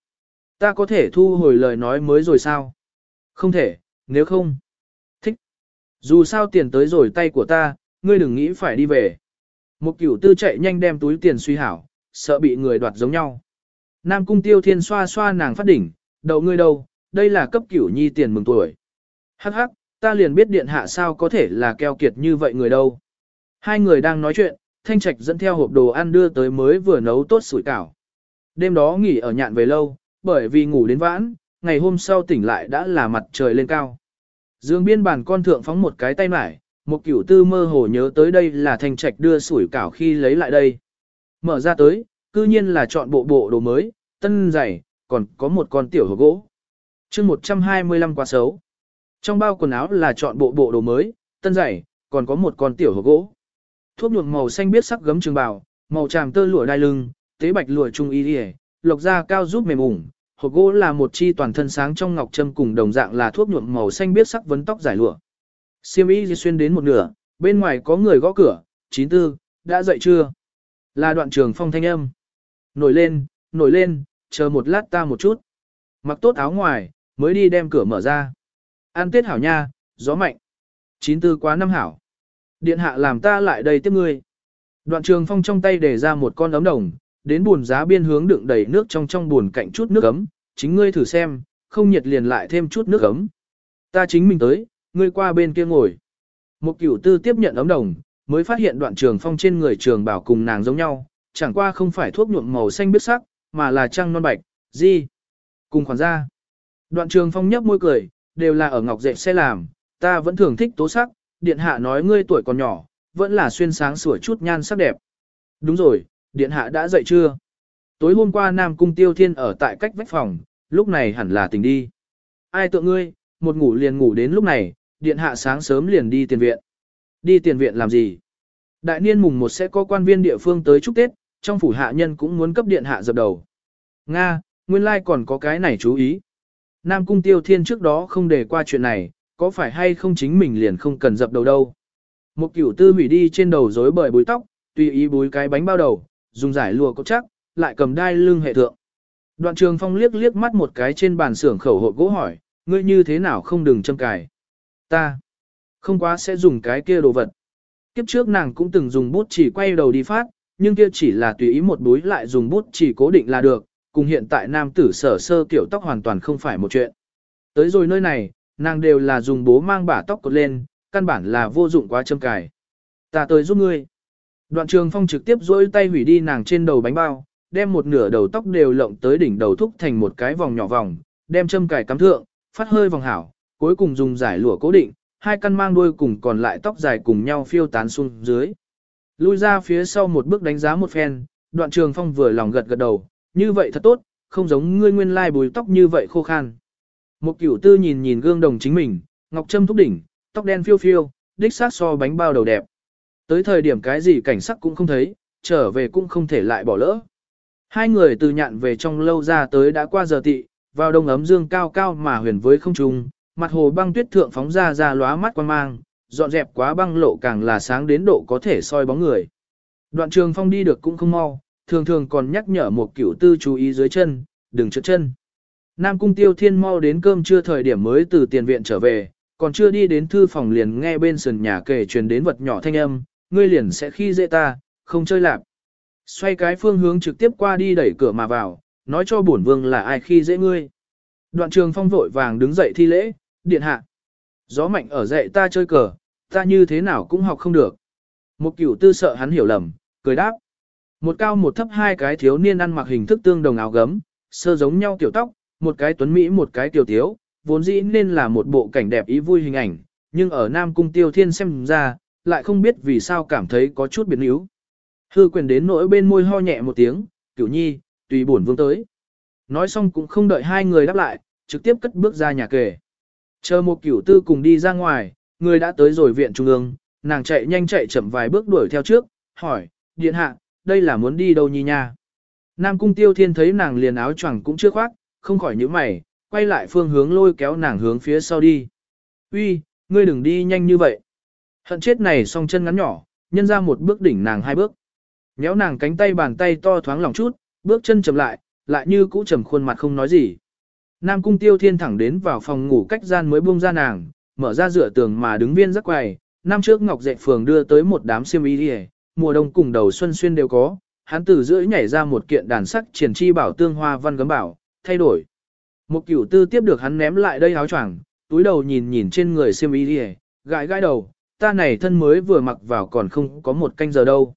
Ta có thể thu hồi lời nói mới rồi sao? Không thể, nếu không. Thích. Dù sao tiền tới rồi tay của ta, ngươi đừng nghĩ phải đi về. Một cửu tư chạy nhanh đem túi tiền suy hảo, sợ bị người đoạt giống nhau. Nam cung tiêu thiên xoa xoa nàng phát đỉnh, đầu ngươi đâu, đây là cấp cửu nhi tiền mừng tuổi. Hắc hắc, ta liền biết điện hạ sao có thể là keo kiệt như vậy người đâu. Hai người đang nói chuyện, Thanh Trạch dẫn theo hộp đồ ăn đưa tới mới vừa nấu tốt sủi cảo. Đêm đó nghỉ ở nhạn về lâu, bởi vì ngủ đến vãn, ngày hôm sau tỉnh lại đã là mặt trời lên cao. Dương biên bàn con thượng phóng một cái tay mải, một cửu tư mơ hồ nhớ tới đây là Thanh Trạch đưa sủi cảo khi lấy lại đây. Mở ra tới, cư nhiên là chọn bộ bộ đồ mới, tân giày, còn có một con tiểu hộp gỗ. chương 125 quá xấu. Trong bao quần áo là chọn bộ bộ đồ mới, tân giày, còn có một con tiểu hộp gỗ. Thuốc nhuộm màu xanh biết sắc gấm trường bào, màu tràm tơ lụa đai lưng, tế bạch lụa trung y đi lộc da cao giúp mềm ủng. Hộp gỗ là một chi toàn thân sáng trong ngọc trâm cùng đồng dạng là thuốc nhuộm màu xanh biết sắc vấn tóc giải lụa. Siêm y xuyên đến một nửa, bên ngoài có người gõ cửa, chín tư, đã dậy chưa? Là đoạn trường phong thanh âm. Nổi lên, nổi lên, chờ một lát ta một chút. Mặc tốt áo ngoài, mới đi đem cửa mở ra. An tết hảo nha, gió mạnh. Chín tư quá năm hảo. Điện hạ làm ta lại đây tiếp ngươi. Đoạn trường phong trong tay để ra một con ấm đồng, đến buồn giá biên hướng đựng đầy nước trong trong buồn cạnh chút nước ấm, chính ngươi thử xem, không nhiệt liền lại thêm chút nước ấm. Ta chính mình tới, ngươi qua bên kia ngồi. Một cửu tư tiếp nhận ấm đồng, mới phát hiện đoạn trường phong trên người trường bảo cùng nàng giống nhau, chẳng qua không phải thuốc nhuộm màu xanh biết sắc, mà là trăng non bạch, gì? Cùng khoản ra. Đoạn trường phong nhấp môi cười, đều là ở ngọc dệt xe làm, ta vẫn thường thích tố sắc, điện hạ nói ngươi tuổi còn nhỏ, vẫn là xuyên sáng sủa chút nhan sắc đẹp. Đúng rồi, điện hạ đã dậy chưa? Tối hôm qua Nam Cung Tiêu Thiên ở tại cách vách phòng, lúc này hẳn là tỉnh đi. Ai tượng ngươi, một ngủ liền ngủ đến lúc này, điện hạ sáng sớm liền đi tiền viện. Đi tiền viện làm gì? Đại niên mùng một sẽ có quan viên địa phương tới chúc Tết, trong phủ hạ nhân cũng muốn cấp điện hạ dập đầu. Nga, nguyên lai còn có cái này chú ý. Nam cung tiêu thiên trước đó không để qua chuyện này, có phải hay không chính mình liền không cần dập đầu đâu. Một cửu tư hủy đi trên đầu rối bời búi tóc, tùy ý búi cái bánh bao đầu, dùng giải lùa cốc chắc, lại cầm đai lưng hệ thượng. Đoạn trường phong liếc liếc mắt một cái trên bàn xưởng khẩu hộp gỗ hỏi, ngươi như thế nào không đừng châm cài. Ta, không quá sẽ dùng cái kia đồ vật. Kiếp trước nàng cũng từng dùng bút chỉ quay đầu đi phát, nhưng kia chỉ là tùy ý một búi lại dùng bút chỉ cố định là được, cùng hiện tại nam tử sở sơ kiểu tóc hoàn toàn không phải một chuyện. Tới rồi nơi này, nàng đều là dùng bố mang bả tóc cột lên, căn bản là vô dụng quá châm cài. Ta tới giúp ngươi. Đoạn trường phong trực tiếp dỗi tay hủy đi nàng trên đầu bánh bao, đem một nửa đầu tóc đều lộng tới đỉnh đầu thúc thành một cái vòng nhỏ vòng, đem châm cài cắm thượng, phát hơi vòng hảo, cuối cùng dùng giải lụa cố định, hai căn mang đuôi cùng còn lại tóc dài cùng nhau phiêu tán xuống dưới. Lui ra phía sau một bước đánh giá một phen, đoạn trường phong vừa lòng gật gật đầu, như vậy thật tốt, không giống ngươi nguyên lai bùi tóc như vậy khô khan. Một cửu tư nhìn nhìn gương đồng chính mình, ngọc trâm thúc đỉnh, tóc đen phiêu phiêu, đích xác so bánh bao đầu đẹp. Tới thời điểm cái gì cảnh sắc cũng không thấy, trở về cũng không thể lại bỏ lỡ. Hai người từ nhạn về trong lâu ra tới đã qua giờ tị, vào đông ấm dương cao cao mà huyền với không trung, mặt hồ băng tuyết thượng phóng ra ra lóa mắt quan mang, dọn dẹp quá băng lộ càng là sáng đến độ có thể soi bóng người. Đoạn trường phong đi được cũng không mau, thường thường còn nhắc nhở một cửu tư chú ý dưới chân, đừng trượt chân. Nam cung tiêu thiên mau đến cơm trưa thời điểm mới từ tiền viện trở về, còn chưa đi đến thư phòng liền nghe bên sườn nhà kể truyền đến vật nhỏ thanh âm, ngươi liền sẽ khi dễ ta, không chơi lạp. Xoay cái phương hướng trực tiếp qua đi đẩy cửa mà vào, nói cho bổn vương là ai khi dễ ngươi. Đoạn trường phong vội vàng đứng dậy thi lễ, điện hạ. Gió mạnh ở dậy ta chơi cờ, ta như thế nào cũng học không được. Một cửu tư sợ hắn hiểu lầm, cười đáp. Một cao một thấp hai cái thiếu niên ăn mặc hình thức tương đồng áo gấm, sơ giống nhau tiểu tóc, một cái tuấn Mỹ một cái tiểu tiếu, vốn dĩ nên là một bộ cảnh đẹp ý vui hình ảnh, nhưng ở Nam Cung Tiêu Thiên xem ra, lại không biết vì sao cảm thấy có chút biến yếu. Hư quyền đến nỗi bên môi ho nhẹ một tiếng, cửu nhi, tùy buồn vương tới. Nói xong cũng không đợi hai người đáp lại, trực tiếp cất bước ra nhà kề. Chờ một cửu tư cùng đi ra ngoài, người đã tới rồi viện trung ương, nàng chạy nhanh chạy chậm vài bước đuổi theo trước, hỏi, điện hạ, đây là muốn đi đâu nhi nha. Nam cung tiêu thiên thấy nàng liền áo choàng cũng chưa khoác, không khỏi nhíu mày, quay lại phương hướng lôi kéo nàng hướng phía sau đi. Uy, ngươi đừng đi nhanh như vậy. Hận chết này song chân ngắn nhỏ, nhân ra một bước đỉnh nàng hai bước. Nhéo nàng cánh tay bàn tay to thoáng lòng chút, bước chân chậm lại, lại như cũ trầm khuôn mặt không nói gì. Nam cung tiêu thiên thẳng đến vào phòng ngủ cách gian mới buông ra nàng, mở ra dựa tường mà đứng viên rắc quầy. Năm trước Ngọc Dệ Phường đưa tới một đám xiêm y đi mùa đông cùng đầu xuân xuyên đều có, hắn từ giữa nhảy ra một kiện đàn sắc triển chi bảo tương hoa văn gấm bảo, thay đổi. Một cửu tư tiếp được hắn ném lại đây áo choàng, túi đầu nhìn nhìn trên người xiêm y đi gãi gãi đầu, ta này thân mới vừa mặc vào còn không có một canh giờ đâu.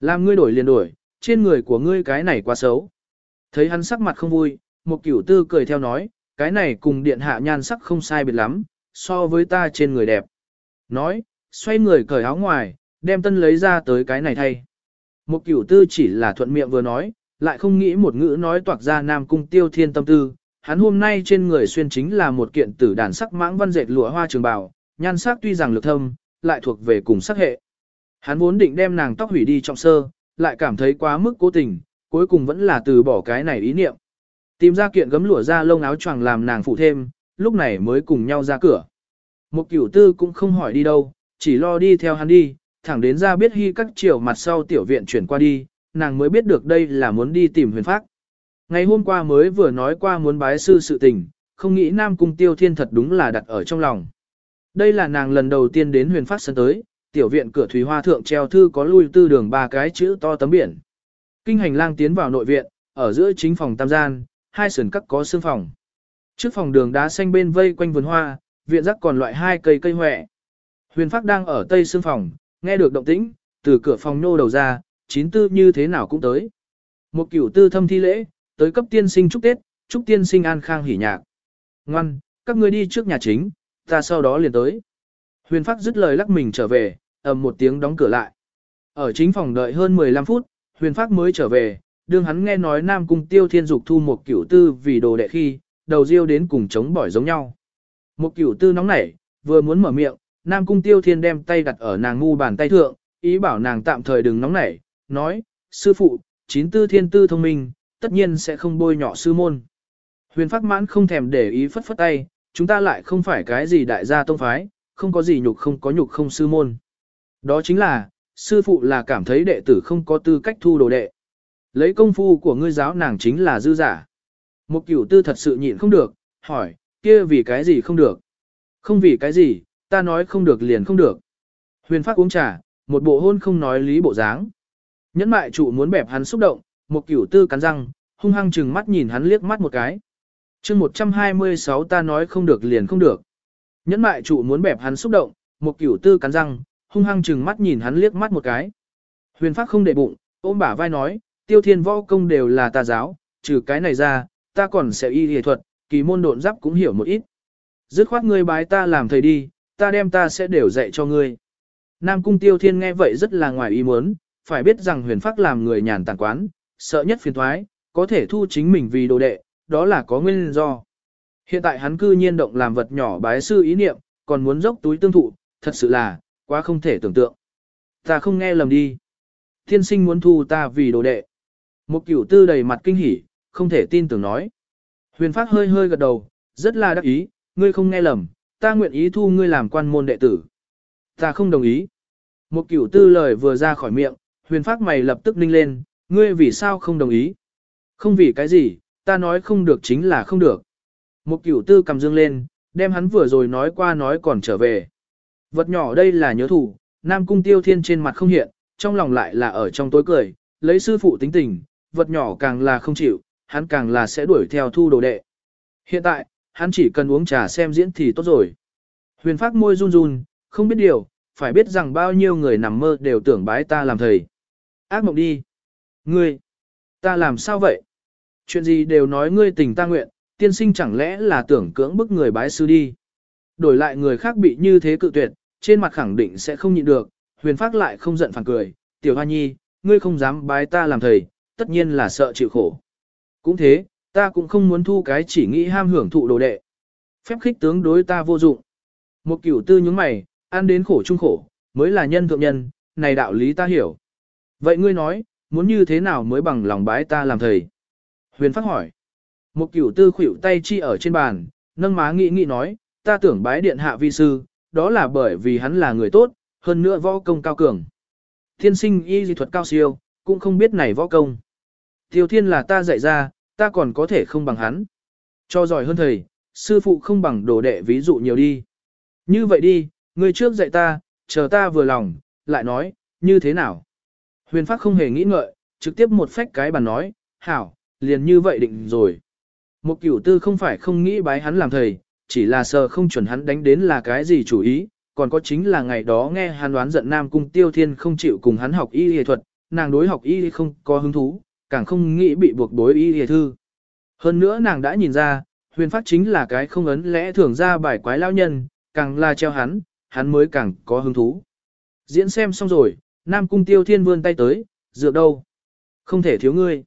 Làm ngươi đổi liền đổi, trên người của ngươi cái này quá xấu. Thấy hắn sắc mặt không vui, một cửu tư cười theo nói, cái này cùng điện hạ nhan sắc không sai biệt lắm, so với ta trên người đẹp. Nói, xoay người cởi áo ngoài, đem tân lấy ra tới cái này thay. Một cửu tư chỉ là thuận miệng vừa nói, lại không nghĩ một ngữ nói toạc ra nam cung tiêu thiên tâm tư. Hắn hôm nay trên người xuyên chính là một kiện tử đàn sắc mãng văn dệt lụa hoa trường bào, nhan sắc tuy rằng lực thâm, lại thuộc về cùng sắc hệ. Hắn vốn định đem nàng tóc hủy đi trọng sơ, lại cảm thấy quá mức cố tình, cuối cùng vẫn là từ bỏ cái này ý niệm. Tìm ra kiện gấm lụa ra lông áo choàng làm nàng phụ thêm, lúc này mới cùng nhau ra cửa. Một cửu tư cũng không hỏi đi đâu, chỉ lo đi theo hắn đi, thẳng đến ra biết hy các chiều mặt sau tiểu viện chuyển qua đi, nàng mới biết được đây là muốn đi tìm huyền phác. Ngày hôm qua mới vừa nói qua muốn bái sư sự tình, không nghĩ Nam Cung Tiêu Thiên thật đúng là đặt ở trong lòng. Đây là nàng lần đầu tiên đến huyền phát sân tới, tiểu viện cửa thủy hoa thượng treo thư có lui tư đường ba cái chữ to tấm biển. Kinh hành lang tiến vào nội viện, ở giữa chính phòng tam gian, hai sườn các có xương phòng. Trước phòng đường đá xanh bên vây quanh vườn hoa, viện rắc còn loại hai cây cây hoẹ. Huyền Phác đang ở tây xương phòng, nghe được động tĩnh, từ cửa phòng nô đầu ra, chín tư như thế nào cũng tới. Một cửu tư thâm thi lễ, tới cấp tiên sinh chúc Tết, chúc tiên sinh an khang hỉ nhạc. Ngoan, các ngươi đi trước nhà chính, ta sau đó liền tới. Huyền Phác dứt lời lắc mình trở về, ầm một tiếng đóng cửa lại. Ở chính phòng đợi hơn 15 phút, Huyền Phác mới trở về, đương hắn nghe nói Nam Cung Tiêu Thiên Dục thu một cửu tư vì đồ đệ khi, đầu riêu đến cùng chống bỏi giống nhau. Một cửu tư nóng nảy, vừa muốn mở miệng, Nam Cung Tiêu Thiên đem tay đặt ở nàng ngu bàn tay thượng, ý bảo nàng tạm thời đừng nóng nảy, nói, sư phụ, chín tư thiên tư thông minh, tất nhiên sẽ không bôi nhọ sư môn. Huyền Phác Mãn không thèm để ý phất phất tay, chúng ta lại không phải cái gì đại gia tông phái, không có gì nhục không có nhục không sư môn. Đó chính là, sư phụ là cảm thấy đệ tử không có tư cách thu đồ đệ. Lấy công phu của ngươi giáo nàng chính là dư giả. Một cửu tư thật sự nhịn không được, hỏi, kia vì cái gì không được? Không vì cái gì, ta nói không được liền không được. Huyền phát uống trà, một bộ hôn không nói lý bộ dáng. Nhẫn mại trụ muốn bẹp hắn xúc động, một cửu tư cắn răng, hung hăng chừng mắt nhìn hắn liếc mắt một cái chương 126 ta nói không được liền không được. Nhẫn mại trụ muốn bẹp hắn xúc động, một kiểu tư cắn răng, hung hăng chừng mắt nhìn hắn liếc mắt một cái. Huyền Phác không để bụng, ôm bả vai nói, tiêu thiên võ công đều là ta giáo, trừ cái này ra, ta còn sẽ y hề thuật, kỳ môn độn giáp cũng hiểu một ít. Dứt khoát ngươi bái ta làm thầy đi, ta đem ta sẽ đều dạy cho ngươi. Nam cung tiêu thiên nghe vậy rất là ngoài ý muốn, phải biết rằng huyền phác làm người nhàn tàn quán, sợ nhất phiền thoái, có thể thu chính mình vì đồ đệ, đó là có nguyên do. Hiện tại hắn cư nhiên động làm vật nhỏ bái sư ý niệm, còn muốn dốc túi tương thụ, thật sự là, quá không thể tưởng tượng. Ta không nghe lầm đi. Thiên sinh muốn thu ta vì đồ đệ. Một cửu tư đầy mặt kinh hỉ, không thể tin tưởng nói. Huyền Phác hơi hơi gật đầu, rất là đắc ý, ngươi không nghe lầm, ta nguyện ý thu ngươi làm quan môn đệ tử. Ta không đồng ý. Một cửu tư lời vừa ra khỏi miệng, huyền Phác mày lập tức ninh lên, ngươi vì sao không đồng ý? Không vì cái gì, ta nói không được chính là không được. Một cửu tư cầm dương lên, đem hắn vừa rồi nói qua nói còn trở về. Vật nhỏ đây là nhớ thủ, Nam Cung Tiêu Thiên trên mặt không hiện, trong lòng lại là ở trong tối cười, lấy sư phụ tính tình, vật nhỏ càng là không chịu, hắn càng là sẽ đuổi theo thu đồ đệ. Hiện tại, hắn chỉ cần uống trà xem diễn thì tốt rồi. Huyền phát môi run run, không biết điều, phải biết rằng bao nhiêu người nằm mơ đều tưởng bái ta làm thầy. Ác mộng đi. Ngươi, ta làm sao vậy? Chuyện gì đều nói ngươi tình ta nguyện, tiên sinh chẳng lẽ là tưởng cưỡng bức người bái sư đi. Đổi lại người khác bị như thế cự tuyệt, trên mặt khẳng định sẽ không nhịn được, huyền phát lại không giận phản cười, tiểu hoa nhi, ngươi không dám bái ta làm thầy, tất nhiên là sợ chịu khổ. Cũng thế, ta cũng không muốn thu cái chỉ nghĩ ham hưởng thụ đồ đệ. Phép khích tướng đối ta vô dụng. Một cửu tư nhướng mày, ăn đến khổ chung khổ, mới là nhân thượng nhân, này đạo lý ta hiểu. Vậy ngươi nói, muốn như thế nào mới bằng lòng bái ta làm thầy? Huyền phát hỏi. Một cửu tư khuỷu tay chi ở trên bàn, nâng má nghĩ nghĩ nói, ta tưởng bái điện hạ vi sư, đó là bởi vì hắn là người tốt, hơn nữa võ công cao cường. Thiên sinh y dị thuật cao siêu, cũng không biết này võ công. Tiêu thiên là ta dạy ra, ta còn có thể không bằng hắn. Cho giỏi hơn thầy, sư phụ không bằng đồ đệ ví dụ nhiều đi. Như vậy đi, người trước dạy ta, chờ ta vừa lòng, lại nói, như thế nào? Huyền Phát không hề nghĩ ngợi, trực tiếp một phách cái bàn nói, hảo, liền như vậy định rồi. Một cửu tư không phải không nghĩ bái hắn làm thầy, chỉ là sợ không chuẩn hắn đánh đến là cái gì chủ ý, còn có chính là ngày đó nghe hắn đoán giận Nam Cung Tiêu Thiên không chịu cùng hắn học y y thuật, nàng đối học y không có hứng thú, càng không nghĩ bị buộc đối y y thư. Hơn nữa nàng đã nhìn ra, huyền phát chính là cái không ấn lẽ thường ra bài quái lao nhân, càng là treo hắn, hắn mới càng có hứng thú. Diễn xem xong rồi, Nam Cung Tiêu Thiên vươn tay tới, dựa đâu? Không thể thiếu ngươi.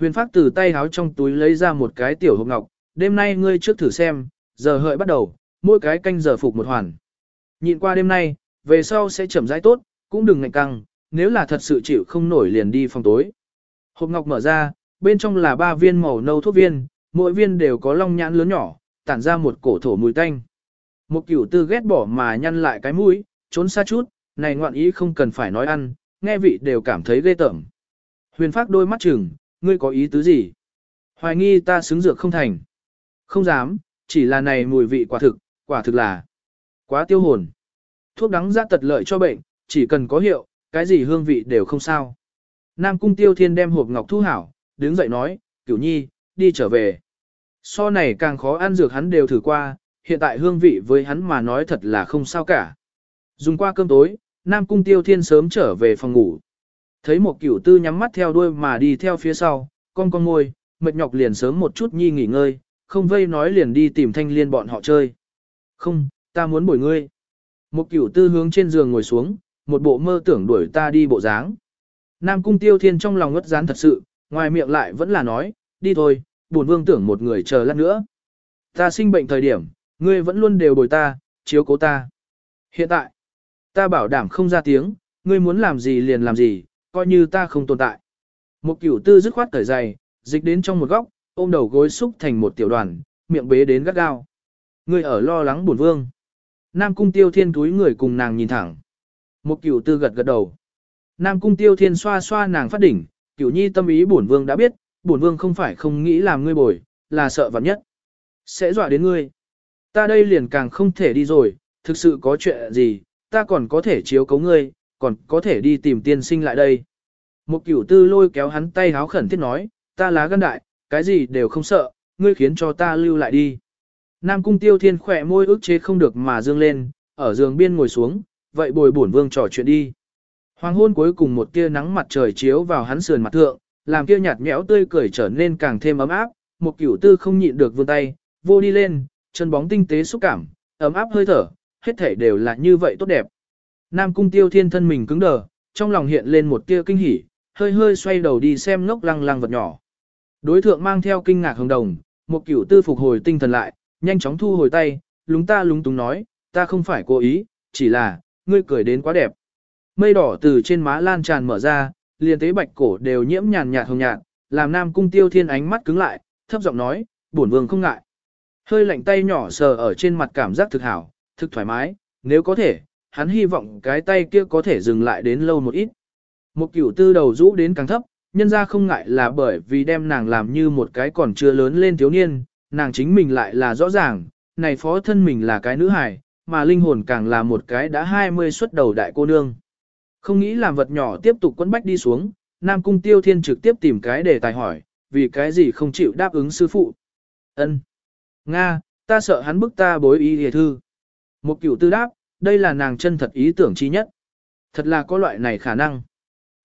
Huyền phát từ tay háo trong túi lấy ra một cái tiểu hộp ngọc, đêm nay ngươi trước thử xem, giờ hợi bắt đầu, mỗi cái canh giờ phục một hoàn. Nhịn qua đêm nay, về sau sẽ chậm rãi tốt, cũng đừng ngạnh căng, nếu là thật sự chịu không nổi liền đi phòng tối. Hộp ngọc mở ra, bên trong là ba viên màu nâu thuốc viên, mỗi viên đều có long nhãn lớn nhỏ, tản ra một cổ thổ mùi tanh. Một cửu tư ghét bỏ mà nhăn lại cái mũi, trốn xa chút, này ngoạn ý không cần phải nói ăn, nghe vị đều cảm thấy ghê tởm. Huyền phát đôi mắt chừng, ngươi có ý tứ gì? Hoài nghi ta xứng dược không thành. Không dám, chỉ là này mùi vị quả thực, quả thực là quá tiêu hồn. Thuốc đắng ra tật lợi cho bệnh, chỉ cần có hiệu, cái gì hương vị đều không sao. Nam cung tiêu thiên đem hộp ngọc thu hảo, đứng dậy nói, cửu nhi, đi trở về. So này càng khó ăn dược hắn đều thử qua, hiện tại hương vị với hắn mà nói thật là không sao cả. Dùng qua cơm tối, Nam cung tiêu thiên sớm trở về phòng ngủ. Thấy một cửu tư nhắm mắt theo đuôi mà đi theo phía sau, con con ngôi, mệt nhọc liền sớm một chút nhi nghỉ ngơi, không vây nói liền đi tìm thanh liên bọn họ chơi. Không, ta muốn bồi ngươi. Một cửu tư hướng trên giường ngồi xuống, một bộ mơ tưởng đuổi ta đi bộ dáng. Nam cung tiêu thiên trong lòng ngất rán thật sự, ngoài miệng lại vẫn là nói, đi thôi, buồn vương tưởng một người chờ lát nữa. Ta sinh bệnh thời điểm, ngươi vẫn luôn đều bồi ta, chiếu cố ta. Hiện tại, ta bảo đảm không ra tiếng, ngươi muốn làm gì liền làm gì, coi như ta không tồn tại. Một cửu tư dứt khoát cởi giày, dịch đến trong một góc, ôm đầu gối xúc thành một tiểu đoàn, miệng bế đến gắt gao. Ngươi ở lo lắng buồn vương. Nam cung tiêu thiên túi người cùng nàng nhìn thẳng. Một cửu tư gật gật đầu. Nam cung tiêu thiên xoa xoa nàng phát đỉnh, cửu nhi tâm ý bổn vương đã biết, bổn vương không phải không nghĩ làm ngươi bồi, là sợ vật nhất. Sẽ dọa đến ngươi. Ta đây liền càng không thể đi rồi, thực sự có chuyện gì, ta còn có thể chiếu cấu ngươi, còn có thể đi tìm tiên sinh lại đây. Một cửu tư lôi kéo hắn tay háo khẩn thiết nói, ta lá gan đại, cái gì đều không sợ, ngươi khiến cho ta lưu lại đi. Nam cung tiêu thiên khỏe môi ức chế không được mà dương lên, ở giường biên ngồi xuống, vậy bồi bổn vương trò chuyện đi. Hoàng hôn cuối cùng một tia nắng mặt trời chiếu vào hắn sườn mặt thượng, làm kia nhạt nhẽo tươi cười trở nên càng thêm ấm áp, một cửu tư không nhịn được vươn tay, vô đi lên, chân bóng tinh tế xúc cảm, ấm áp hơi thở, hết thể đều là như vậy tốt đẹp. Nam cung tiêu thiên thân mình cứng đờ, trong lòng hiện lên một tia kinh hỉ, hơi hơi xoay đầu đi xem ngốc lăng lăng vật nhỏ. Đối thượng mang theo kinh ngạc hồng đồng, một cửu tư phục hồi tinh thần lại, nhanh chóng thu hồi tay, lúng ta lúng túng nói, ta không phải cố ý, chỉ là, ngươi cười đến quá đẹp. Mây đỏ từ trên má lan tràn mở ra, liền tế bạch cổ đều nhiễm nhàn nhạt hồng nhạt, làm nam cung tiêu thiên ánh mắt cứng lại, thấp giọng nói, bổn vương không ngại. Hơi lạnh tay nhỏ sờ ở trên mặt cảm giác thực hảo, thực thoải mái, nếu có thể, hắn hy vọng cái tay kia có thể dừng lại đến lâu một ít. Một cửu tư đầu rũ đến càng thấp, nhân ra không ngại là bởi vì đem nàng làm như một cái còn chưa lớn lên thiếu niên, nàng chính mình lại là rõ ràng, này phó thân mình là cái nữ hài, mà linh hồn càng là một cái đã 20 xuất đầu đại cô nương. Không nghĩ làm vật nhỏ tiếp tục quấn bách đi xuống, Nam Cung Tiêu Thiên trực tiếp tìm cái để tài hỏi, vì cái gì không chịu đáp ứng sư phụ. Ân, Nga, ta sợ hắn bức ta bối ý hề thư. Một cửu tư đáp, đây là nàng chân thật ý tưởng chi nhất. Thật là có loại này khả năng.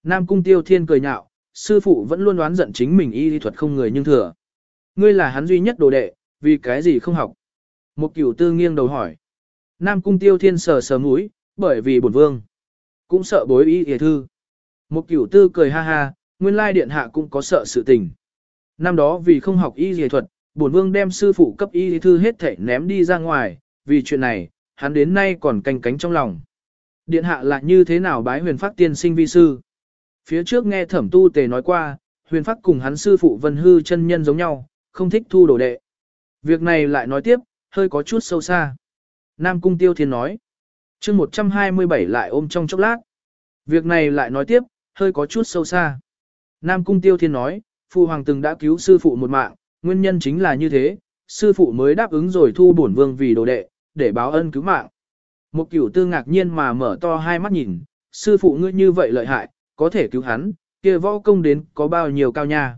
Nam Cung Tiêu Thiên cười nhạo, sư phụ vẫn luôn đoán giận chính mình y lý thuật không người nhưng thừa. Ngươi là hắn duy nhất đồ đệ, vì cái gì không học? Một cửu tư nghiêng đầu hỏi. Nam Cung Tiêu Thiên sờ sờ mũi, bởi vì bổn vương. Cũng sợ bối y hề thư. Một cửu tư cười ha ha, nguyên lai điện hạ cũng có sợ sự tình. Năm đó vì không học y dề thuật, bổn vương đem sư phụ cấp y thư hết thảy ném đi ra ngoài, vì chuyện này, hắn đến nay còn canh cánh trong lòng. Điện hạ là như thế nào bái huyền phát tiên sinh vi sư? Phía trước nghe thẩm tu tề nói qua, huyền phát cùng hắn sư phụ vân hư chân nhân giống nhau, không thích thu đồ đệ. Việc này lại nói tiếp, hơi có chút sâu xa. Nam Cung Tiêu Thiên nói chương 127 lại ôm trong chốc lát. Việc này lại nói tiếp, hơi có chút sâu xa. Nam Cung Tiêu Thiên nói, Phụ Hoàng từng đã cứu sư phụ một mạng, nguyên nhân chính là như thế, sư phụ mới đáp ứng rồi thu bổn vương vì đồ đệ, để báo ân cứu mạng. Một cửu tư ngạc nhiên mà mở to hai mắt nhìn, sư phụ ngươi như vậy lợi hại, có thể cứu hắn, kia võ công đến có bao nhiêu cao nha.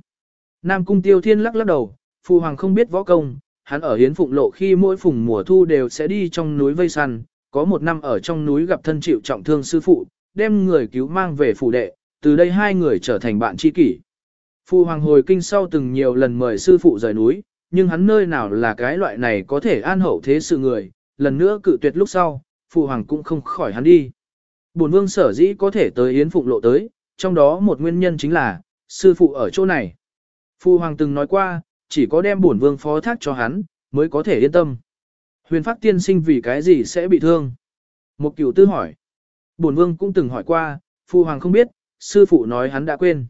Nam Cung Tiêu Thiên lắc lắc đầu, Phụ Hoàng không biết võ công, hắn ở hiến phụng lộ khi mỗi phùng mùa thu đều sẽ đi trong núi vây săn, có một năm ở trong núi gặp thân chịu trọng thương sư phụ, đem người cứu mang về phủ đệ, từ đây hai người trở thành bạn tri kỷ. Phụ hoàng hồi kinh sau từng nhiều lần mời sư phụ rời núi, nhưng hắn nơi nào là cái loại này có thể an hậu thế sự người, lần nữa cự tuyệt lúc sau, phụ hoàng cũng không khỏi hắn đi. Bổn vương sở dĩ có thể tới yến phụng lộ tới, trong đó một nguyên nhân chính là, sư phụ ở chỗ này. Phụ hoàng từng nói qua, chỉ có đem bổn vương phó thác cho hắn, mới có thể yên tâm. Huyền Pháp tiên sinh vì cái gì sẽ bị thương? Một cửu tư hỏi. Bổn vương cũng từng hỏi qua, phụ hoàng không biết, sư phụ nói hắn đã quên.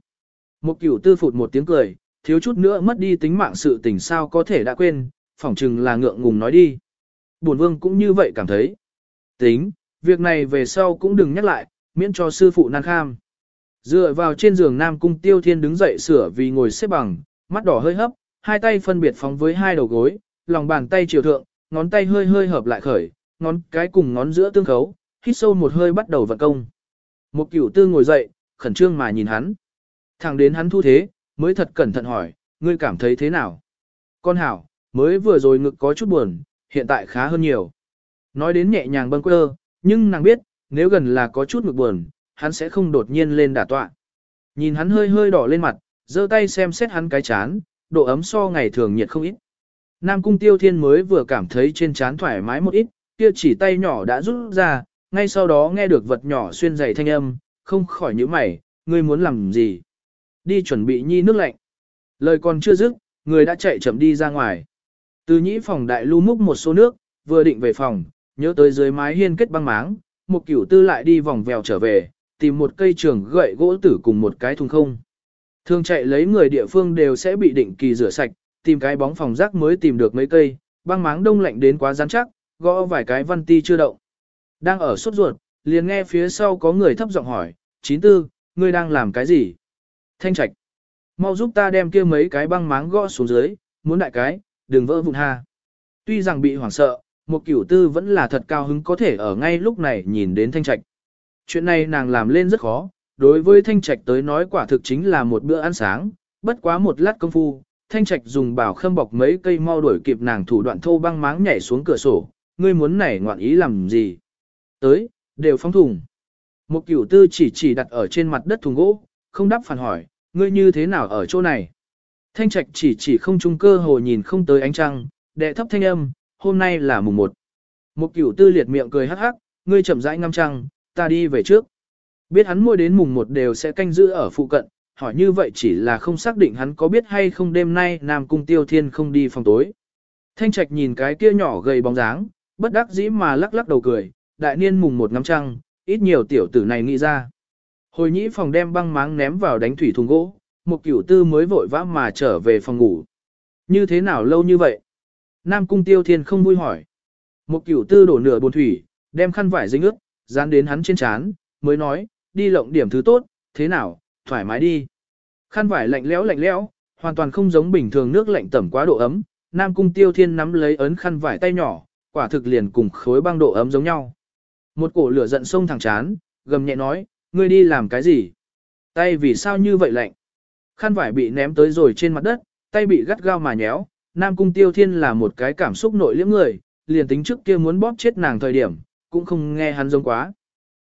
Một cửu tư phụt một tiếng cười, thiếu chút nữa mất đi tính mạng sự tình sao có thể đã quên, phỏng chừng là ngượng ngùng nói đi. Bổn vương cũng như vậy cảm thấy. Tính, việc này về sau cũng đừng nhắc lại, miễn cho sư phụ nan kham. Dựa vào trên giường Nam Cung Tiêu Thiên đứng dậy sửa vì ngồi xếp bằng, mắt đỏ hơi hấp, hai tay phân biệt phóng với hai đầu gối, lòng bàn tay chiều thượng, ngón tay hơi hơi hợp lại khởi, ngón cái cùng ngón giữa tương khấu, hít sâu một hơi bắt đầu vận công. Một cửu tư ngồi dậy, khẩn trương mà nhìn hắn. Thẳng đến hắn thu thế, mới thật cẩn thận hỏi, ngươi cảm thấy thế nào? Con hảo, mới vừa rồi ngực có chút buồn, hiện tại khá hơn nhiều. Nói đến nhẹ nhàng bâng quơ, nhưng nàng biết, nếu gần là có chút ngực buồn, hắn sẽ không đột nhiên lên đả tọa. Nhìn hắn hơi hơi đỏ lên mặt, giơ tay xem xét hắn cái chán, độ ấm so ngày thường nhiệt không ít. Nam cung tiêu thiên mới vừa cảm thấy trên chán thoải mái một ít, kia chỉ tay nhỏ đã rút ra, ngay sau đó nghe được vật nhỏ xuyên dày thanh âm, không khỏi nhíu mày, ngươi muốn làm gì? Đi chuẩn bị nhi nước lạnh. Lời còn chưa dứt, người đã chạy chậm đi ra ngoài. Từ nhĩ phòng đại lưu múc một số nước, vừa định về phòng, nhớ tới dưới mái hiên kết băng máng, một cửu tư lại đi vòng vèo trở về, tìm một cây trường gậy gỗ tử cùng một cái thùng không. Thường chạy lấy người địa phương đều sẽ bị định kỳ rửa sạch, tìm cái bóng phòng rác mới tìm được mấy cây, băng máng đông lạnh đến quá rắn chắc, gõ vài cái văn ti chưa động. Đang ở sốt ruột, liền nghe phía sau có người thấp giọng hỏi, chín tư, ngươi đang làm cái gì? Thanh trạch, mau giúp ta đem kia mấy cái băng máng gõ xuống dưới, muốn đại cái, đừng vỡ vụn ha. Tuy rằng bị hoảng sợ, một cửu tư vẫn là thật cao hứng có thể ở ngay lúc này nhìn đến thanh trạch. Chuyện này nàng làm lên rất khó, đối với thanh trạch tới nói quả thực chính là một bữa ăn sáng, bất quá một lát công phu, thanh trạch dùng bảo khâm bọc mấy cây mau đuổi kịp nàng thủ đoạn thô băng máng nhảy xuống cửa sổ, ngươi muốn nảy ngoạn ý làm gì? Tới, đều phóng thùng. Một cửu tư chỉ chỉ đặt ở trên mặt đất thùng gỗ, không đáp phản hỏi, ngươi như thế nào ở chỗ này? Thanh trạch chỉ chỉ không trung cơ hồ nhìn không tới ánh trăng, đệ thấp thanh âm, hôm nay là mùng 1. Một cửu tư liệt miệng cười hắc hắc, ngươi chậm rãi ngâm trăng, ta đi về trước. Biết hắn mua đến mùng 1 đều sẽ canh giữ ở phụ cận, hỏi như vậy chỉ là không xác định hắn có biết hay không đêm nay Nam Cung Tiêu Thiên không đi phòng tối. Thanh Trạch nhìn cái kia nhỏ gầy bóng dáng, bất đắc dĩ mà lắc lắc đầu cười, đại niên mùng một ngắm trăng, ít nhiều tiểu tử này nghĩ ra. Hồi nhĩ phòng đem băng máng ném vào đánh thủy thùng gỗ, một cửu tư mới vội vã mà trở về phòng ngủ. Như thế nào lâu như vậy? Nam Cung Tiêu Thiên không vui hỏi. Một cửu tư đổ nửa bồn thủy, đem khăn vải dính ướt, dán đến hắn trên chán, mới nói, đi lộng điểm thứ tốt, thế nào, thoải mái đi. Khăn vải lạnh lẽo lạnh lẽo, hoàn toàn không giống bình thường nước lạnh tẩm quá độ ấm. Nam Cung Tiêu Thiên nắm lấy ấn khăn vải tay nhỏ, quả thực liền cùng khối băng độ ấm giống nhau. Một cổ lửa giận sông thẳng chán, gầm nhẹ nói, ngươi đi làm cái gì? Tay vì sao như vậy lạnh? Khăn vải bị ném tới rồi trên mặt đất, tay bị gắt gao mà nhéo. Nam Cung Tiêu Thiên là một cái cảm xúc nội liễm người, liền tính trước kia muốn bóp chết nàng thời điểm, cũng không nghe hắn giống quá.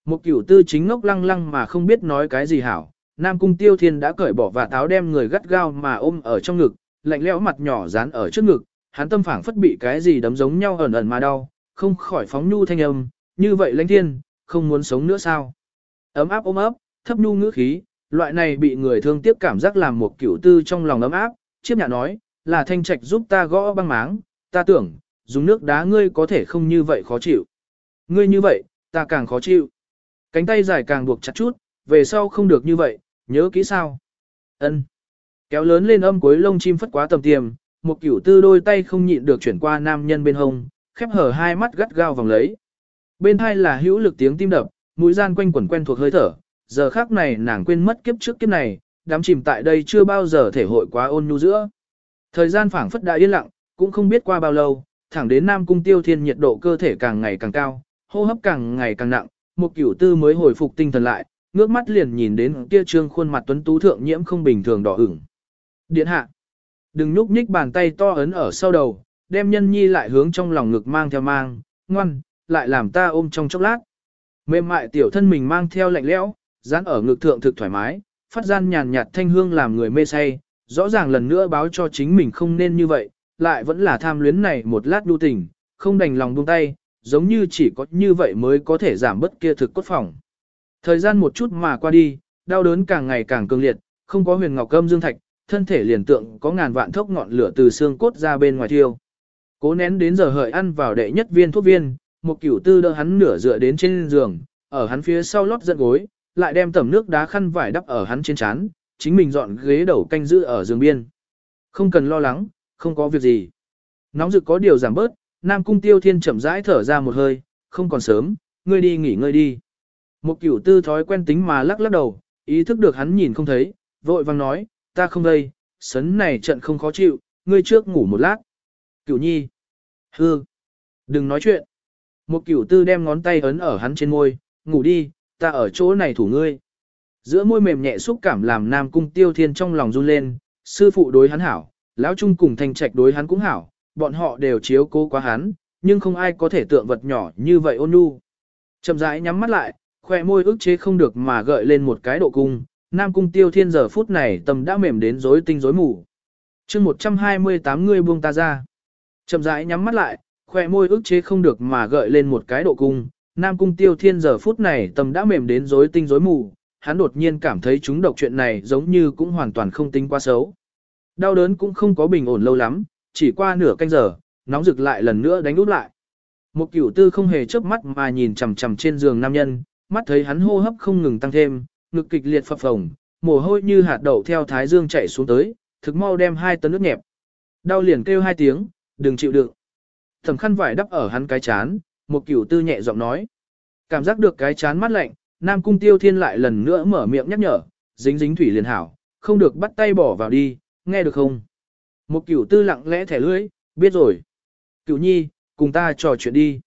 Một cửu tư chính ngốc lăng lăng mà không biết nói cái gì hảo, Nam Cung Tiêu Thiên đã cởi bỏ và táo đem người gắt gao mà ôm ở trong ngực, lạnh lẽo mặt nhỏ dán ở trước ngực, hắn tâm phảng phất bị cái gì đấm giống nhau ẩn ẩn mà đau, không khỏi phóng nhu thanh âm, như vậy lãnh thiên, không muốn sống nữa sao? Ấm áp ôm ấp, thấp nhu ngữ khí, loại này bị người thương tiếc cảm giác làm một cửu tư trong lòng ấm áp, Chiếc nhạ nói, là thanh trạch giúp ta gõ băng máng, ta tưởng, dùng nước đá ngươi có thể không như vậy khó chịu. Ngươi như vậy, ta càng khó chịu. Cánh tay dài càng buộc chặt chút, về sau không được như vậy, nhớ kỹ sao. Ân. Kéo lớn lên âm cuối lông chim phất quá tầm tiềm, một cửu tư đôi tay không nhịn được chuyển qua nam nhân bên hông, khép hở hai mắt gắt gao vòng lấy. Bên hai là hữu lực tiếng tim đập, mũi gian quanh quẩn quen thuộc hơi thở, giờ khác này nàng quên mất kiếp trước kiếp này, đám chìm tại đây chưa bao giờ thể hội quá ôn nhu giữa. Thời gian phảng phất đã yên lặng, cũng không biết qua bao lâu, thẳng đến Nam Cung Tiêu Thiên nhiệt độ cơ thể càng ngày càng cao, hô hấp càng ngày càng nặng, một cửu tư mới hồi phục tinh thần lại, ngước mắt liền nhìn đến kia trương khuôn mặt tuấn tú thượng nhiễm không bình thường đỏ ửng. Điện hạ, đừng nhúc nhích bàn tay to ấn ở sau đầu, đem nhân nhi lại hướng trong lòng ngực mang theo mang, ngoan, lại làm ta ôm trong chốc lát. Mềm mại tiểu thân mình mang theo lạnh lẽo, dán ở ngực thượng thực thoải mái, phát gian nhàn nhạt thanh hương làm người mê say, rõ ràng lần nữa báo cho chính mình không nên như vậy, lại vẫn là tham luyến này một lát đu tình, không đành lòng buông tay, giống như chỉ có như vậy mới có thể giảm bớt kia thực cốt phòng. Thời gian một chút mà qua đi, đau đớn càng ngày càng cường liệt, không có huyền ngọc cơm dương thạch, thân thể liền tượng có ngàn vạn thốc ngọn lửa từ xương cốt ra bên ngoài thiêu. Cố nén đến giờ hợi ăn vào đệ nhất viên thuốc viên, một cửu tư đỡ hắn nửa dựa đến trên giường, ở hắn phía sau lót giận gối, lại đem tẩm nước đá khăn vải đắp ở hắn trên chán, chính mình dọn ghế đầu canh giữ ở giường biên. Không cần lo lắng, không có việc gì. Nóng rực có điều giảm bớt, Nam Cung Tiêu Thiên chậm rãi thở ra một hơi, không còn sớm, ngươi đi nghỉ ngơi đi. Một cửu tư thói quen tính mà lắc lắc đầu, ý thức được hắn nhìn không thấy, vội vang nói, ta không đây, sấn này trận không khó chịu, ngươi trước ngủ một lát. Cửu nhi. Hư. Đừng nói chuyện. Một cửu tư đem ngón tay ấn ở hắn trên môi, ngủ đi, ta ở chỗ này thủ ngươi. Giữa môi mềm nhẹ xúc cảm làm nam cung tiêu thiên trong lòng run lên, sư phụ đối hắn hảo, lão trung cùng thanh trạch đối hắn cũng hảo, bọn họ đều chiếu cố quá hắn, nhưng không ai có thể tượng vật nhỏ như vậy ôn nhu. Chậm rãi nhắm mắt lại, khoe môi ức chế không được mà gợi lên một cái độ cung, nam cung tiêu thiên giờ phút này tâm đã mềm đến rối tinh rối mù. chương 128 người buông ta ra. Chậm rãi nhắm mắt lại, khoe môi ức chế không được mà gợi lên một cái độ cung, nam cung tiêu thiên giờ phút này tâm đã mềm đến rối tinh rối mù, hắn đột nhiên cảm thấy chúng độc chuyện này giống như cũng hoàn toàn không tính quá xấu. Đau đớn cũng không có bình ổn lâu lắm, chỉ qua nửa canh giờ, nóng rực lại lần nữa đánh úp lại. Một cửu tư không hề chớp mắt mà nhìn chằm chằm trên giường nam nhân, mắt thấy hắn hô hấp không ngừng tăng thêm, ngực kịch liệt phập phồng, mồ hôi như hạt đậu theo thái dương chạy xuống tới, thực mau đem hai tấn nước nhẹp. Đau liền kêu hai tiếng, đừng chịu đựng. Thẩm khăn vải đắp ở hắn cái chán, một cửu tư nhẹ giọng nói. Cảm giác được cái chán mắt lạnh, Nam Cung Tiêu Thiên lại lần nữa mở miệng nhắc nhở, dính dính thủy liền hảo, không được bắt tay bỏ vào đi, nghe được không? Một cửu tư lặng lẽ thẻ lưỡi, biết rồi. Cửu nhi, cùng ta trò chuyện đi.